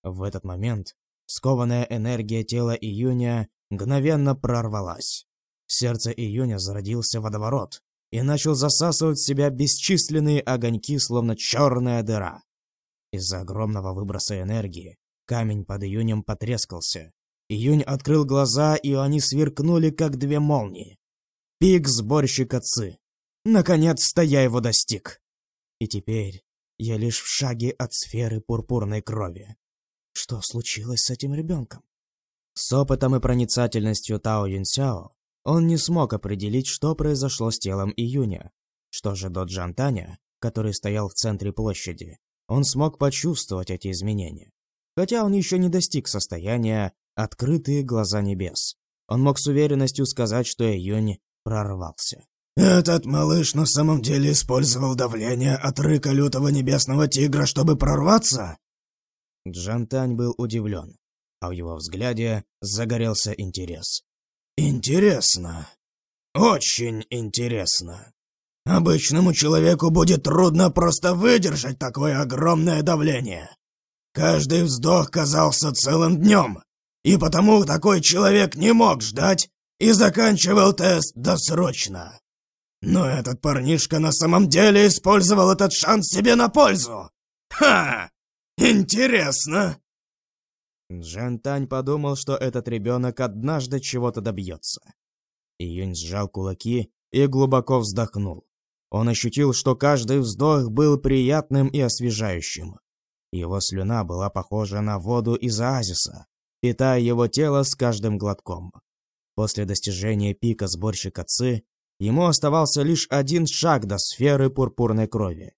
В этот момент скованная энергия тела июня мгновенно прорвалась. В сердце июня зародился водоворот и начал засасывать в себя бесчисленные огоньки, словно черная дыра. Из-за огромного выброса энергии камень под июнем потрескался. Июнь открыл глаза, и они сверкнули, как две молнии. Пик сборщика Ци. Наконец-то я его достиг. И теперь я лишь в шаге от сферы пурпурной крови. Что случилось с этим ребенком? С опытом и проницательностью Тао Юнсяо он не смог определить, что произошло с телом Июня. Что же до Джантаня, который стоял в центре площади, он смог почувствовать эти изменения. Хотя он еще не достиг состояния «открытые глаза небес». Он мог с уверенностью сказать, что Июнь прорвался. «Этот малыш на самом деле использовал давление от рыка лютого небесного тигра, чтобы прорваться?» Джантань был удивлен а в его взгляде загорелся интерес. «Интересно. Очень интересно. Обычному человеку будет трудно просто выдержать такое огромное давление. Каждый вздох казался целым днем, и потому такой человек не мог ждать и заканчивал тест досрочно. Но этот парнишка на самом деле использовал этот шанс себе на пользу. Ха! Интересно. Джан Тань подумал, что этот ребенок однажды чего-то добьется. Июнь сжал кулаки и глубоко вздохнул. Он ощутил, что каждый вздох был приятным и освежающим. Его слюна была похожа на воду из оазиса, питая его тело с каждым глотком. После достижения пика сборщика ЦИ, ему оставался лишь один шаг до сферы пурпурной крови.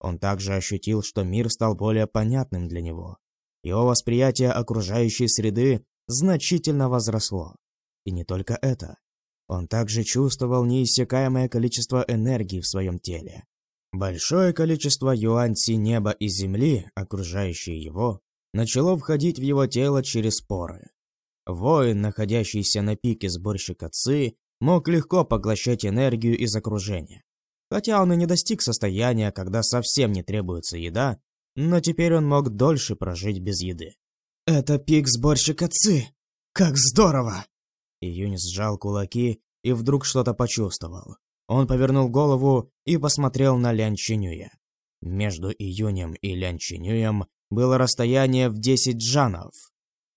Он также ощутил, что мир стал более понятным для него. Его восприятие окружающей среды значительно возросло. И не только это. Он также чувствовал неиссякаемое количество энергии в своем теле. Большое количество юаньси неба и земли, окружающие его, начало входить в его тело через поры. Воин, находящийся на пике сборщика ЦИ, мог легко поглощать энергию из окружения. Хотя он и не достиг состояния, когда совсем не требуется еда, но теперь он мог дольше прожить без еды. «Это пик сборщика ЦИ! Как здорово!» Июнь сжал кулаки и вдруг что-то почувствовал. Он повернул голову и посмотрел на Лян Чинюя. Между Июнем и Лян Чинюем было расстояние в 10 джанов,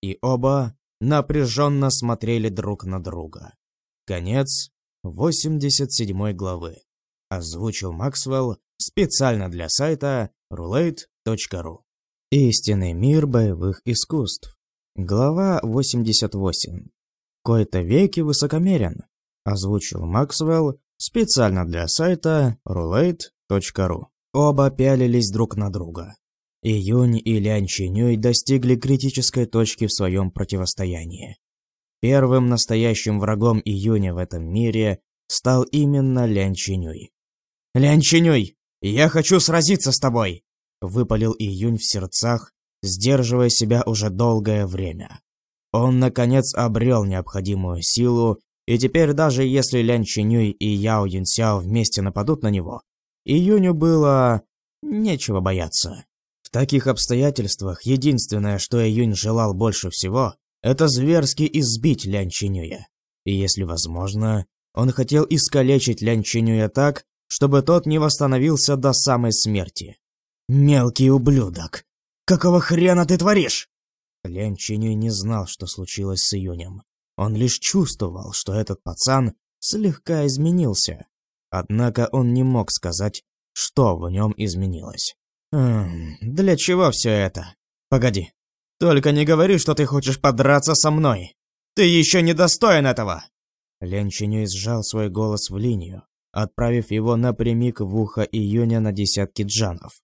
и оба напряженно смотрели друг на друга. Конец 87 главы. Озвучил Максвелл специально для сайта roulette.ru. Истинный мир боевых искусств. Глава 88. Кое-то веки высокомерен. Озвучил Максвелл специально для сайта roulette.ru. Оба пялились друг на друга. Июнь и Лян Чинюй достигли критической точки в своем противостоянии. Первым настоящим врагом Июня в этом мире стал именно Лян Чинюй. «Лян Чинюй, я хочу сразиться с тобой!» Выпалил Июнь в сердцах, сдерживая себя уже долгое время. Он, наконец, обрел необходимую силу, и теперь даже если Лян Чинюй и Яо Юнсяо вместе нападут на него, Июню было... нечего бояться. В таких обстоятельствах единственное, что Июнь желал больше всего, это зверски избить Лян Чинюя. И если возможно, он хотел искалечить Лян Чинюя так, чтобы тот не восстановился до самой смерти. «Мелкий ублюдок! Какого хрена ты творишь?» Лян Чинюй не знал, что случилось с Июнем. Он лишь чувствовал, что этот пацан слегка изменился. Однако он не мог сказать, что в нем изменилось. Эм, для чего все это? Погоди. Только не говори, что ты хочешь подраться со мной. Ты еще не достоин этого. Лен Чинюй сжал свой голос в линию, отправив его напрямик в ухо Июня на десятки джанов.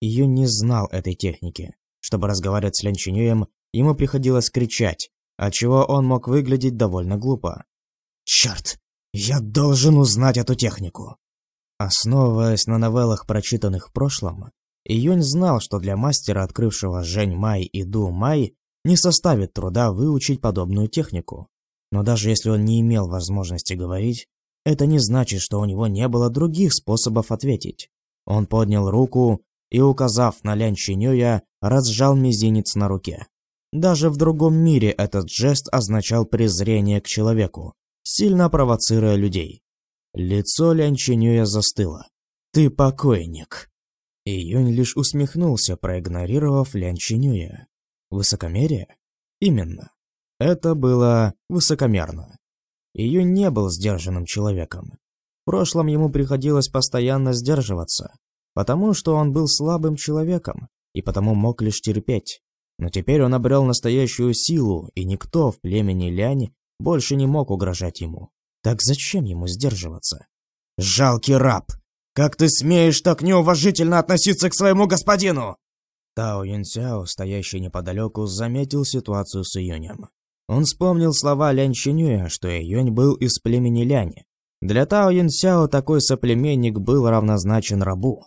Июнь не знал этой техники. Чтобы разговаривать с Лен Чинюем, ему приходилось кричать, отчего он мог выглядеть довольно глупо. Черт, я должен узнать эту технику. Основываясь на новеллах, прочитанных в прошлом, Июнь знал, что для мастера, открывшего Жень Май и Ду Май, не составит труда выучить подобную технику. Но даже если он не имел возможности говорить, это не значит, что у него не было других способов ответить. Он поднял руку и, указав на Лян Чинюя, разжал мизинец на руке. Даже в другом мире этот жест означал презрение к человеку, сильно провоцируя людей. Лицо Лян Чинюя застыло. «Ты покойник». Июнь лишь усмехнулся, проигнорировав Лян Чинюя. Высокомерие? Именно. Это было высокомерно. Июнь не был сдержанным человеком. В прошлом ему приходилось постоянно сдерживаться, потому что он был слабым человеком и потому мог лишь терпеть. Но теперь он обрел настоящую силу, и никто в племени Лянь больше не мог угрожать ему. Так зачем ему сдерживаться? «Жалкий раб! Как ты смеешь так неуважительно относиться к своему господину?» Тао Юнсяо, стоящий неподалеку, заметил ситуацию с Июнем. Он вспомнил слова Лянь Чинюя, что Июнь был из племени Лянь. Для Тао Юнсяо такой соплеменник был равнозначен рабу.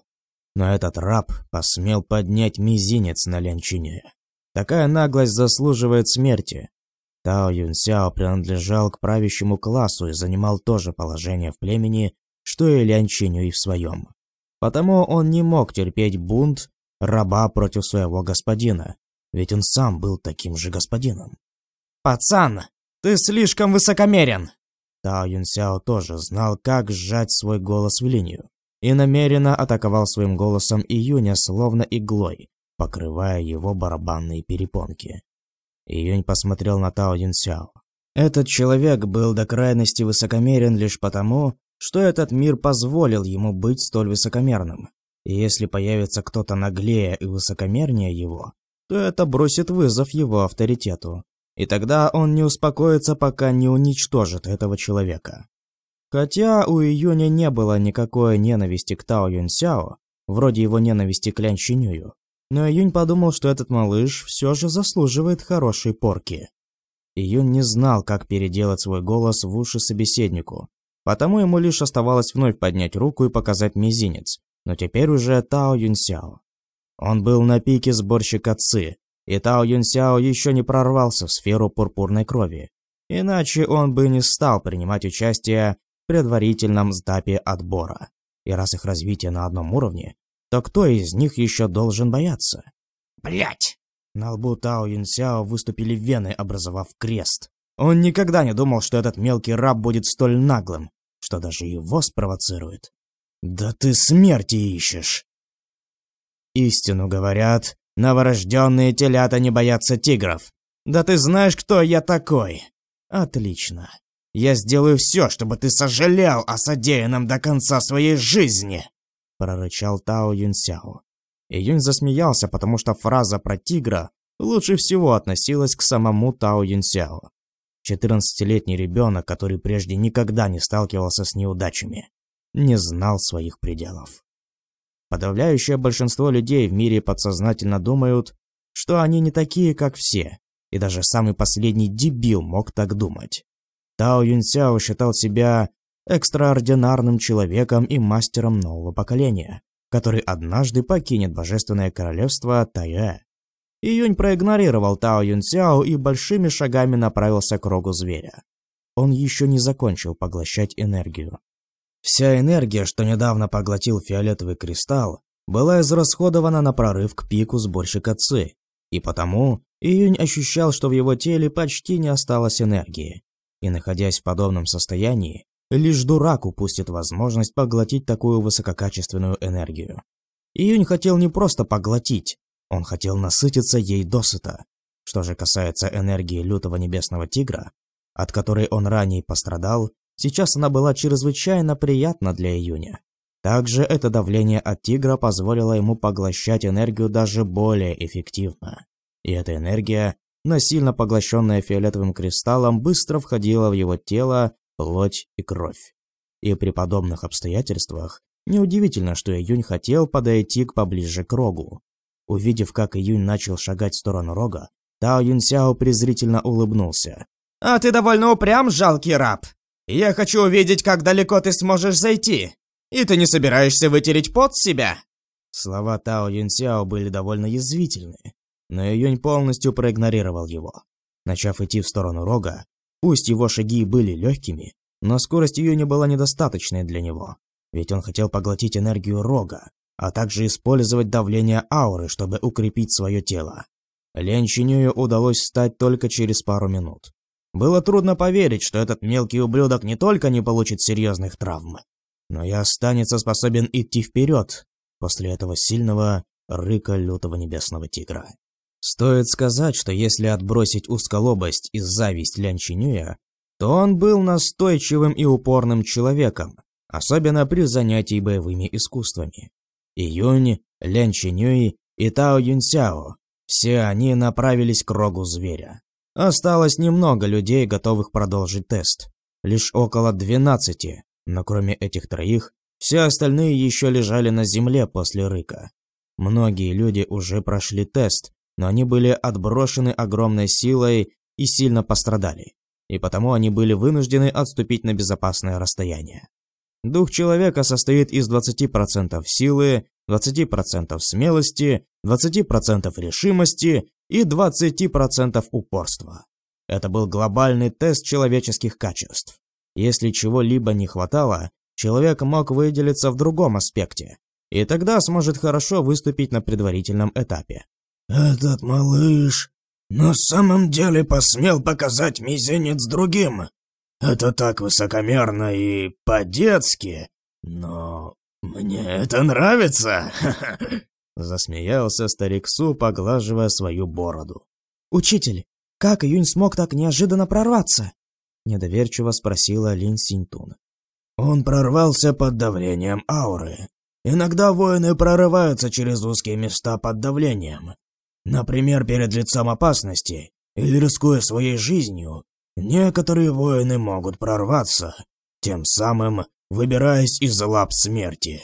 Но этот раб посмел поднять мизинец на Лянь Чинюя. Такая наглость заслуживает смерти. Тао Юнсяо принадлежал к правящему классу и занимал то же положение в племени, что и Лян Чинюй в своем. Потому он не мог терпеть бунт раба против своего господина, ведь он сам был таким же господином. «Пацан, ты слишком высокомерен!» Тао Юнсяо тоже знал, как сжать свой голос в линию, и намеренно атаковал своим голосом Июня словно иглой, покрывая его барабанные перепонки. Июнь посмотрел на Тао Юнсяо. Этот человек был до крайности высокомерен лишь потому, что этот мир позволил ему быть столь высокомерным. И если появится кто-то наглее и высокомернее его, то это бросит вызов его авторитету. И тогда он не успокоится, пока не уничтожит этого человека. Хотя у Июня не было никакой ненависти к Тао Юнсяо, вроде его ненависти к Лян Чинюю, но Июнь подумал, что этот малыш все же заслуживает хорошей порки. Июнь не знал, как переделать свой голос в уши собеседнику, потому ему лишь оставалось вновь поднять руку и показать мизинец, но теперь уже Тао Юнсяо. Он был на пике сборщика Ци, и Тао Юнсяо еще не прорвался в сферу пурпурной крови, иначе он бы не стал принимать участие в предварительном сдапе отбора. И раз их развитие на одном уровне, то кто из них еще должен бояться? Блять! На лбу Тао Юнсяо выступили вены, образовав крест. Он никогда не думал, что этот мелкий раб будет столь наглым, что даже его спровоцирует. «Да ты смерти ищешь!» Истину говорят, новорожденные телята не боятся тигров. Да ты знаешь, кто я такой? Отлично. Я сделаю все, чтобы ты сожалел о содеянном до конца своей жизни, прорычал Тао Юнсяо. Июнь засмеялся, потому что фраза про тигра лучше всего относилась к самому Тао Юнсяо. 14-летний ребенок, который прежде никогда не сталкивался с неудачами, не знал своих пределов. Подавляющее большинство людей в мире подсознательно думают, что они не такие, как все, и даже самый последний дебил мог так думать. Тао Юнсяо считал себя экстраординарным человеком и мастером нового поколения который однажды покинет божественное королевство Тае. Июнь проигнорировал Тао Юнсяо и большими шагами направился к рогу зверя. Он еще не закончил поглощать энергию. Вся энергия, что недавно поглотил фиолетовый кристалл, была израсходована на прорыв к пику сборщика Ци, и потому Июнь ощущал, что в его теле почти не осталось энергии. И находясь в подобном состоянии, Лишь дурак упустит возможность поглотить такую высококачественную энергию. Июнь хотел не просто поглотить, он хотел насытиться ей досыта. Что же касается энергии лютого небесного тигра, от которой он ранее пострадал, сейчас она была чрезвычайно приятна для Июня. Также это давление от тигра позволило ему поглощать энергию даже более эффективно. И эта энергия, насильно поглощенная фиолетовым кристаллом, быстро входила в его тело плоть и кровь. И при подобных обстоятельствах неудивительно, что Июнь хотел подойти к поближе к рогу. Увидев, как Июнь начал шагать в сторону рога, Тао Юнсяо презрительно улыбнулся. «А ты довольно упрям, жалкий раб. Я хочу увидеть, как далеко ты сможешь зайти. И ты не собираешься вытереть пот себя?» Слова Тао Юнсяо были довольно язвительны, но Июнь полностью проигнорировал его. Начав идти в сторону рога, Пусть его шаги были легкими, но скорость не была недостаточной для него, ведь он хотел поглотить энергию рога, а также использовать давление ауры, чтобы укрепить свое тело. Лен Чинюю удалось встать только через пару минут. Было трудно поверить, что этот мелкий ублюдок не только не получит серьезных травм, но и останется способен идти вперед после этого сильного рыка лютого небесного тигра. Стоит сказать, что если отбросить узколобость и зависть Лян Чинюя, то он был настойчивым и упорным человеком, особенно при занятии боевыми искусствами. Июнь, Лян Чинюй и Тао Юнсяо – все они направились к рогу зверя. Осталось немного людей, готовых продолжить тест. Лишь около 12, но кроме этих троих, все остальные еще лежали на земле после рыка. Многие люди уже прошли тест, но они были отброшены огромной силой и сильно пострадали, и потому они были вынуждены отступить на безопасное расстояние. Дух человека состоит из 20% силы, 20% смелости, 20% решимости и 20% упорства. Это был глобальный тест человеческих качеств. Если чего-либо не хватало, человек мог выделиться в другом аспекте. и тогда сможет хорошо выступить на предварительном этапе. «Этот малыш на самом деле посмел показать мизинец другим. Это так высокомерно и по-детски, но мне это нравится!» Засмеялся старик Су, поглаживая свою бороду. «Учитель, как Июнь смог так неожиданно прорваться?» Недоверчиво спросила Лин Синтун. Он прорвался под давлением ауры. Иногда воины прорываются через узкие места под давлением. Например, перед лицом опасности или рискуя своей жизнью, некоторые воины могут прорваться, тем самым выбираясь из лап смерти.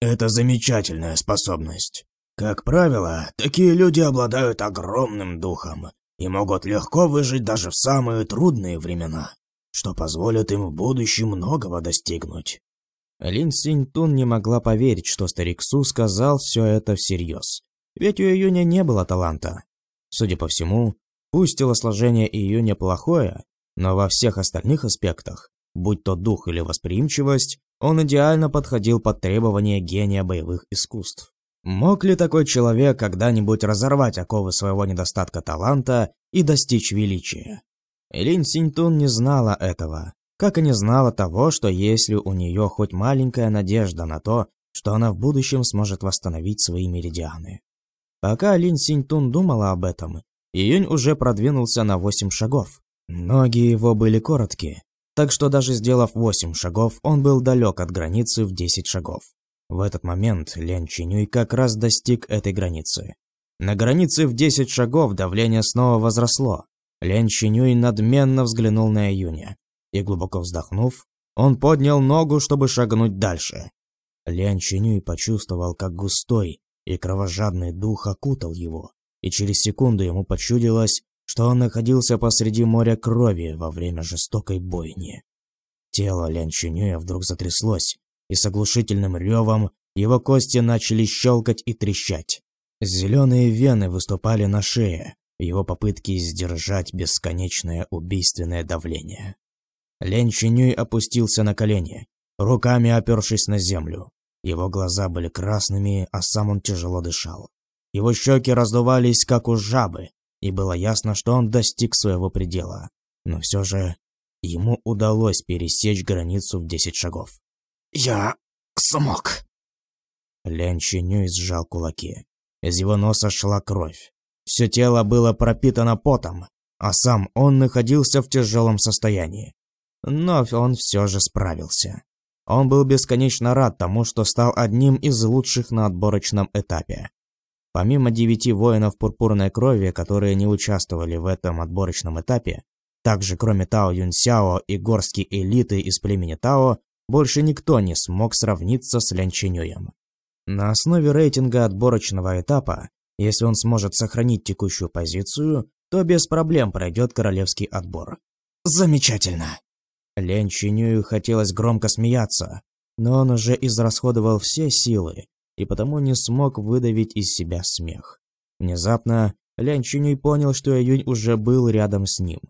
Это замечательная способность. Как правило, такие люди обладают огромным духом и могут легко выжить даже в самые трудные времена, что позволит им в будущем многого достигнуть. Лин Синь-Тун не могла поверить, что старик Су сказал все это всерьез. Ведь у Июня не было таланта. Судя по всему, пусть телосложение Июня плохое, но во всех остальных аспектах, будь то дух или восприимчивость, он идеально подходил под требования гения боевых искусств. Мог ли такой человек когда-нибудь разорвать оковы своего недостатка таланта и достичь величия? Лин Синьтун не знала этого, как и не знала того, что если у нее хоть маленькая надежда на то, что она в будущем сможет восстановить свои меридианы. Пока Лин Синьтун думала об этом, Июнь уже продвинулся на 8 шагов. Ноги его были короткие, так что даже сделав 8 шагов, он был далек от границы в 10 шагов. В этот момент Лен Чинюй как раз достиг этой границы. На границе в 10 шагов давление снова возросло. Лен Чинюй надменно взглянул на Июня, и глубоко вздохнув, он поднял ногу, чтобы шагнуть дальше. Лен Чинюй почувствовал, как густой и кровожадный дух окутал его, и через секунду ему почудилось, что он находился посреди моря крови во время жестокой бойни. Тело Лян Чинюя вдруг затряслось, и с оглушительным ревом его кости начали щелкать и трещать. Зеленые вены выступали на шее его попытке сдержать бесконечное убийственное давление. Лен Чинюй опустился на колени, руками опершись на землю. Его глаза были красными, а сам он тяжело дышал. Его щеки раздувались, как у жабы, и было ясно, что он достиг своего предела. Но все же ему удалось пересечь границу в 10 шагов. «Я смог!» Лян Чинюй сжал кулаки. Из его носа шла кровь. Все тело было пропитано потом, а сам он находился в тяжелом состоянии. Но он все же справился. Он был бесконечно рад тому, что стал одним из лучших на отборочном этапе. Помимо девяти воинов пурпурной крови, которые не участвовали в этом отборочном этапе, также кроме Тао Юнсяо и горстки элиты из племени Тао, больше никто не смог сравниться с Лян Чинюем. На основе рейтинга отборочного этапа, если он сможет сохранить текущую позицию, то без проблем пройдет королевский отбор. Замечательно! Лян Чинюю хотелось громко смеяться, но он уже израсходовал все силы и потому не смог выдавить из себя смех. Внезапно Лян Чинюй понял, что Июнь уже был рядом с ним.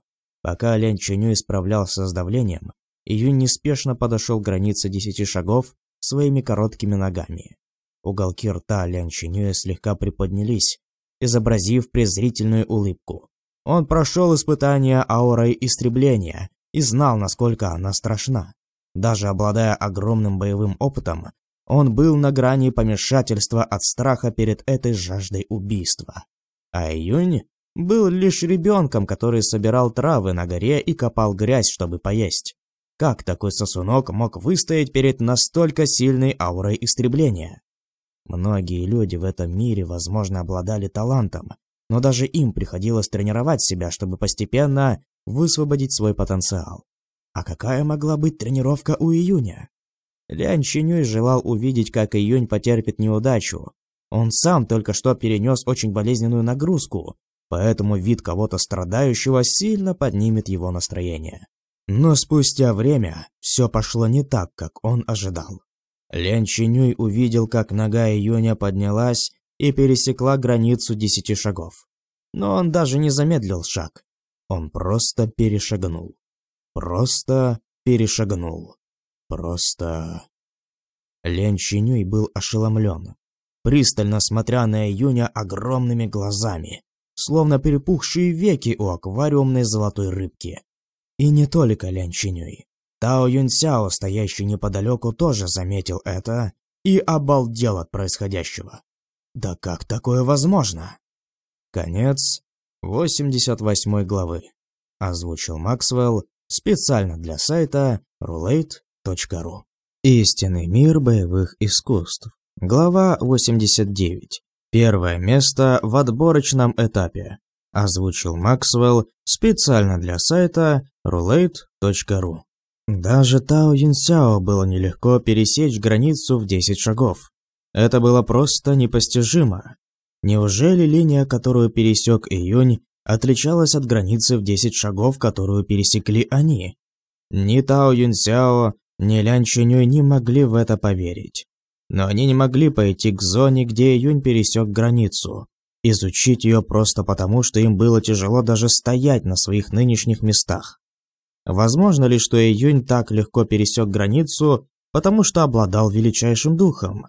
Пока Лян Чинюй справлялся с давлением, Июнь неспешно подошел к границе десяти шагов своими короткими ногами. Уголки рта Лян Чинюя слегка приподнялись, изобразив презрительную улыбку. Он прошел испытание аурой истребления и знал, насколько она страшна. Даже обладая огромным боевым опытом, он был на грани помешательства от страха перед этой жаждой убийства. А Июнь был лишь ребенком, который собирал травы на горе и копал грязь, чтобы поесть. Как такой сосунок мог выстоять перед настолько сильной аурой истребления? Многие люди в этом мире, возможно, обладали талантом, но даже им приходилось тренировать себя, чтобы постепенно высвободить свой потенциал. А какая могла быть тренировка у Июня? Лян Чинюй желал увидеть, как Июнь потерпит неудачу. Он сам только что перенес очень болезненную нагрузку, поэтому вид кого-то страдающего сильно поднимет его настроение. Но спустя время все пошло не так, как он ожидал. Лян Чинюй увидел, как нога Июня поднялась и пересекла границу десяти шагов. Но он даже не замедлил шаг. Он просто перешагнул. Просто перешагнул. Просто Лен Чинюй был ошеломлен, пристально смотря на Июня огромными глазами, словно перепухшие веки у аквариумной золотой рыбки. И не только Лен Чинюй. Тао Юньсяо, стоящий неподалеку, тоже заметил это и обалдел от происходящего. Да как такое возможно? Конец 88 главы. Озвучил Максвелл специально для сайта roulette.ru. Истинный мир боевых искусств. Глава 89. Первое место в отборочном этапе. Озвучил Максвелл специально для сайта roulette.ru. Даже Тао Юнсяо было нелегко пересечь границу в 10 шагов. Это было просто непостижимо. Неужели линия, которую пересек Июнь, отличалась от границы в 10 шагов, которую пересекли они? Ни Тао Юнсяо, ни Лян не могли в это поверить. Но они не могли пойти к зоне, где Июнь пересек границу, изучить ее просто потому, что им было тяжело даже стоять на своих нынешних местах. Возможно ли, что Июнь так легко пересек границу, потому что обладал величайшим духом?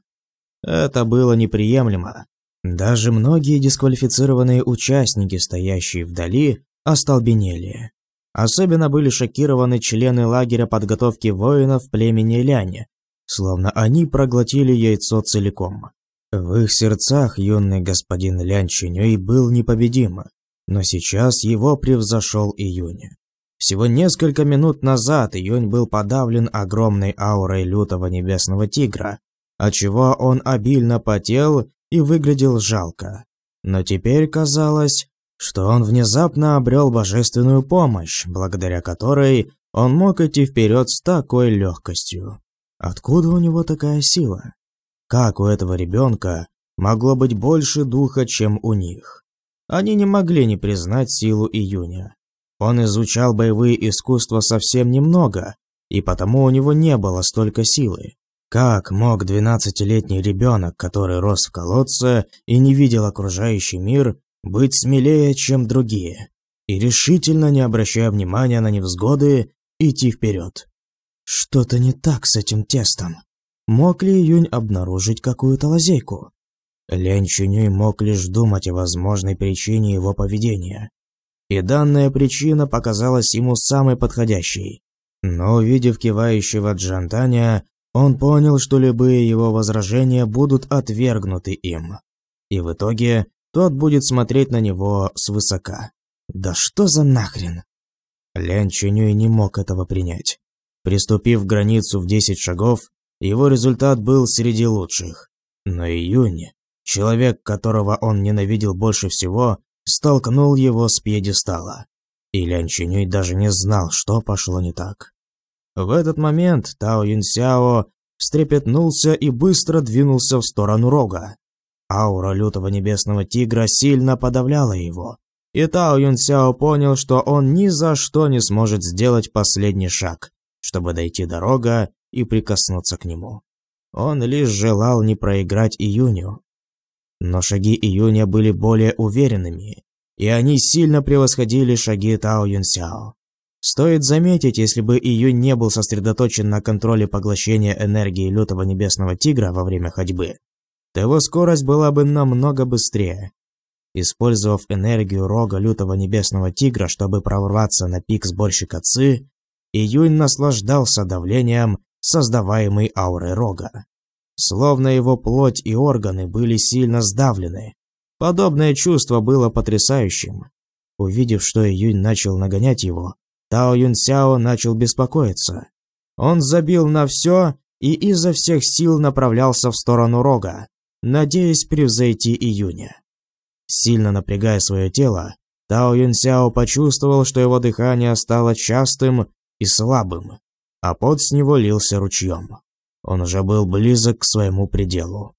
Это было неприемлемо. Даже многие дисквалифицированные участники, стоящие вдали, остолбенели. Особенно были шокированы члены лагеря подготовки воинов племени Ляня, словно они проглотили яйцо целиком. В их сердцах юный господин Лян Чинюй был непобедим, но сейчас его превзошел Июнь. Всего несколько минут назад Июнь был подавлен огромной аурой лютого небесного тигра, отчего он обильно потел и выглядел жалко. Но теперь казалось, что он внезапно обрел божественную помощь, благодаря которой он мог идти вперед с такой легкостью. Откуда у него такая сила? Как у этого ребенка могло быть больше духа, чем у них? Они не могли не признать силу Июня. Он изучал боевые искусства совсем немного, и потому у него не было столько силы. Как мог двенадцатилетний ребенок, который рос в колодце и не видел окружающий мир, быть смелее, чем другие, и решительно, не обращая внимания на невзгоды, идти вперед. Что-то не так с этим тестом. Мог ли Юнь обнаружить какую-то лазейку? Лянь Чунюй мог лишь думать о возможной причине его поведения. И данная причина показалась ему самой подходящей. Но увидев кивающего Джантаня, он понял, что любые его возражения будут отвергнуты им. И в итоге тот будет смотреть на него свысока. Да что за нахрен? Лян Чунюй не мог этого принять. Приступив границу в 10 шагов, его результат был среди лучших. Но Июнь, человек, которого он ненавидел больше всего, столкнул его с пьедестала. И Лян Чунюй даже не знал, что пошло не так. В этот момент Тао Юнсяо встрепетнулся и быстро двинулся в сторону рога. Аура лютого небесного тигра сильно подавляла его, и Тао Юнсяо понял, что он ни за что не сможет сделать последний шаг, чтобы дойти до рога и прикоснуться к нему. Он лишь желал не проиграть Июню. Но шаги Июня были более уверенными, и они сильно превосходили шаги Тао Юнсяо. Стоит заметить, если бы Июнь не был сосредоточен на контроле поглощения энергии лютого небесного тигра во время ходьбы, то его скорость была бы намного быстрее. Использовав энергию рога лютого небесного тигра, чтобы прорваться на пик сборщика Ци, Июнь наслаждался давлением, создаваемой аурой рога. Словно его плоть и органы были сильно сдавлены. Подобное чувство было потрясающим. Увидев, что Июнь начал нагонять его, Тао Юн Сяо начал беспокоиться. Он забил на все и изо всех сил направлялся в сторону рога надеясь превзойти июня. Сильно напрягая свое тело, Тао Юнсяо почувствовал, что его дыхание стало частым и слабым, а пот с него лился ручьем. Он уже был близок к своему пределу.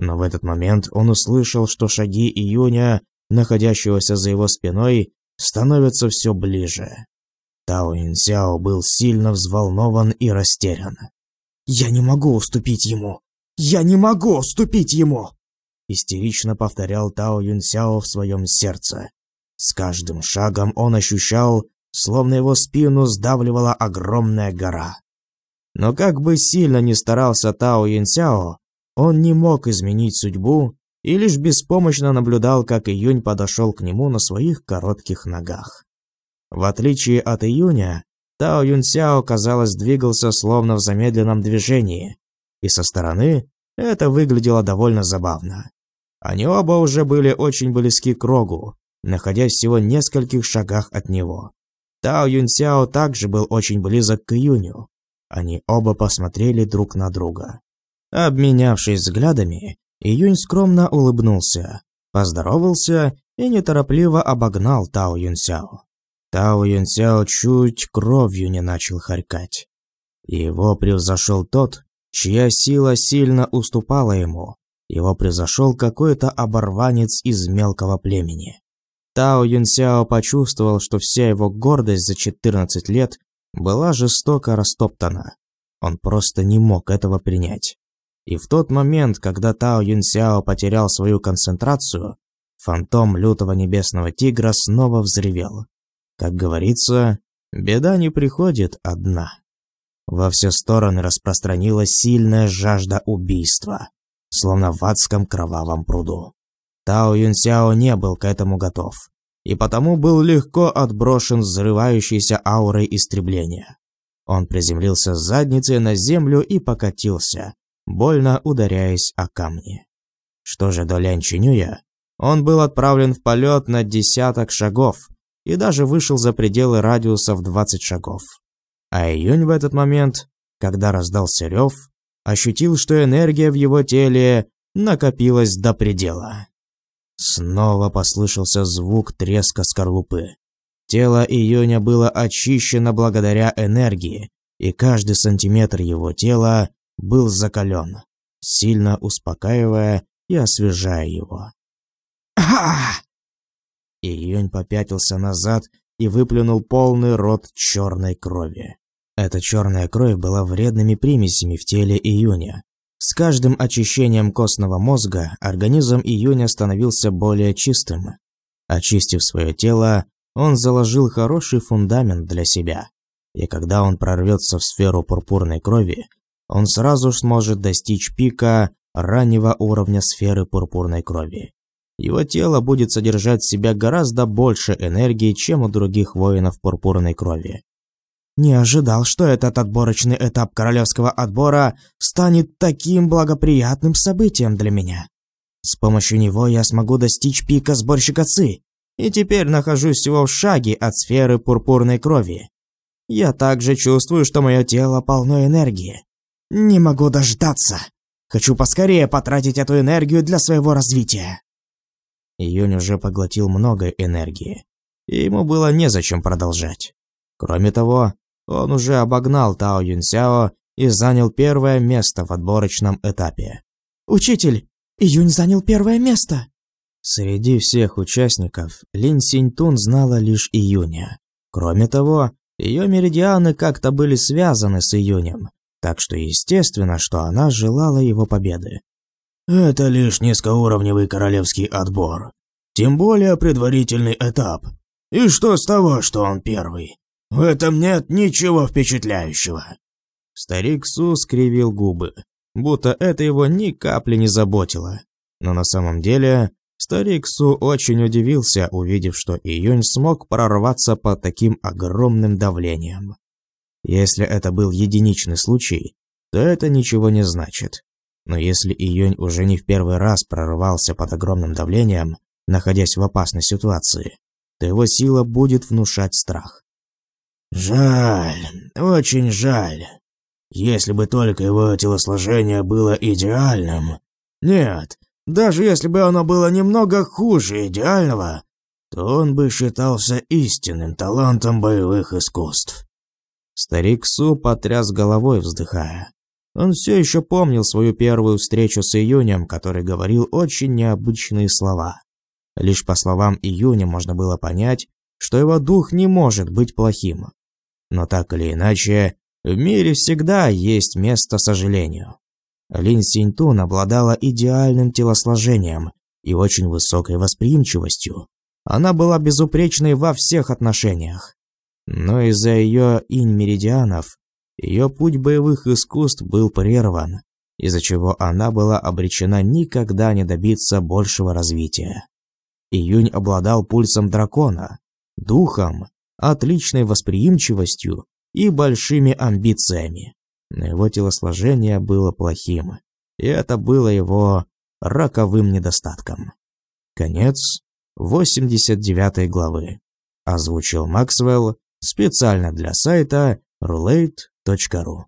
Но в этот момент он услышал, что шаги июня, находящегося за его спиной, становятся все ближе. Тао Юнсяо был сильно взволнован и растерян. «Я не могу уступить ему!» «Я не могу уступить ему!» Истерично повторял Тао Юнсяо в своем сердце. С каждым шагом он ощущал, словно его спину сдавливала огромная гора. Но как бы сильно ни старался Тао Юньсяо, он не мог изменить судьбу и лишь беспомощно наблюдал, как Июнь подошел к нему на своих коротких ногах. В отличие от Июня, Тао Юньсяо, казалось, двигался словно в замедленном движении, и со стороны это выглядело довольно забавно. Они оба уже были очень близки к Рогу, находясь всего в нескольких шагах от него. Тао Юньсяо также был очень близок к Июню. Они оба посмотрели друг на друга. Обменявшись взглядами, Июнь скромно улыбнулся, поздоровался и неторопливо обогнал Тао Юньсяо. Тао Юньсяо чуть кровью не начал харькать. Его превзошел тот, чья сила сильно уступала ему. Его превзошел какой-то оборванец из мелкого племени. Тао Юньсяо почувствовал, что вся его гордость за 14 лет была жестоко растоптана. Он просто не мог этого принять. И в тот момент, когда Тао Юньсяо потерял свою концентрацию, фантом лютого небесного тигра снова взревел. Как говорится, беда не приходит одна. Во все стороны распространилась сильная жажда убийства, словно в адском кровавом пруду. Тао Юнсяо не был к этому готов, и потому был легко отброшен взрывающейся аурой истребления. Он приземлился с задницей на землю и покатился, больно ударяясь о камни. Что же до Лян Чинюя, он был отправлен в полет на десяток шагов и даже вышел за пределы радиуса в 20 шагов. А Июнь в этот момент, когда раздался рев, ощутил, что энергия в его теле накопилась до предела. Снова послышался звук треска скорлупы. Тело Июня было очищено благодаря энергии, и каждый сантиметр его тела был закален, сильно успокаивая и освежая его. «Ха!» Июнь попятился назад и выплюнул полный рот черной крови. Эта черная кровь была вредными примесями в теле Июня, с каждым очищением костного мозга организм Июня становился более чистым. Очистив свое тело, он заложил хороший фундамент для себя. И когда он прорвется в сферу пурпурной крови, он сразу сможет достичь пика раннего уровня сферы пурпурной крови. Его тело будет содержать в себя гораздо больше энергии, чем у других воинов пурпурной крови. Не ожидал, что этот отборочный этап королевского отбора станет таким благоприятным событием для меня. С помощью него я смогу достичь пика сборщика ЦИ, и теперь нахожусь всего в шаге от сферы пурпурной крови. Я также чувствую, что мое тело полно энергии. Не могу дождаться. Хочу поскорее потратить эту энергию для своего развития. Июнь уже поглотил много энергии, и ему было незачем продолжать. Кроме того, он уже обогнал Тао Юнсяо и занял первое место в отборочном этапе. «Учитель, Июнь занял первое место!» Среди всех участников Лин Синьтун знала лишь Июня. Кроме того, ее меридианы как-то были связаны с Июнем, так что естественно, что она желала его победы. «Это лишь низкоуровневый королевский отбор. Тем более предварительный этап. И что с того, что он первый? В этом нет ничего впечатляющего. Старик Су скривил губы, будто это его ни капли не заботило. Но на самом деле, старик Су очень удивился, увидев, что Июнь смог прорваться под таким огромным давлением. Если это был единичный случай, то это ничего не значит. Но если Июнь уже не в первый раз прорвался под огромным давлением, находясь в опасной ситуации, то его сила будет внушать страх. Жаль, очень жаль. Если бы только его телосложение было идеальным. Нет, даже если бы оно было немного хуже идеального, то он бы считался истинным талантом боевых искусств. Старик Су потряс головой, вздыхая. Он все еще помнил свою первую встречу с Июнем, который говорил очень необычные слова. Лишь по словам Июня можно было понять, что его дух не может быть плохим. Но так или иначе, в мире всегда есть место сожалению. Лин Синьтун обладала идеальным телосложением и очень высокой восприимчивостью. Она была безупречной во всех отношениях. Но из-за ее инь-меридианов Ее путь боевых искусств был прерван, из-за чего она была обречена никогда не добиться большего развития. Июнь обладал пульсом дракона, духом, отличной восприимчивостью и большими амбициями. Но его телосложение было плохим, и это было его роковым недостатком. Конец 89 главы. Озвучил Максвелл специально для сайта roulette.ru.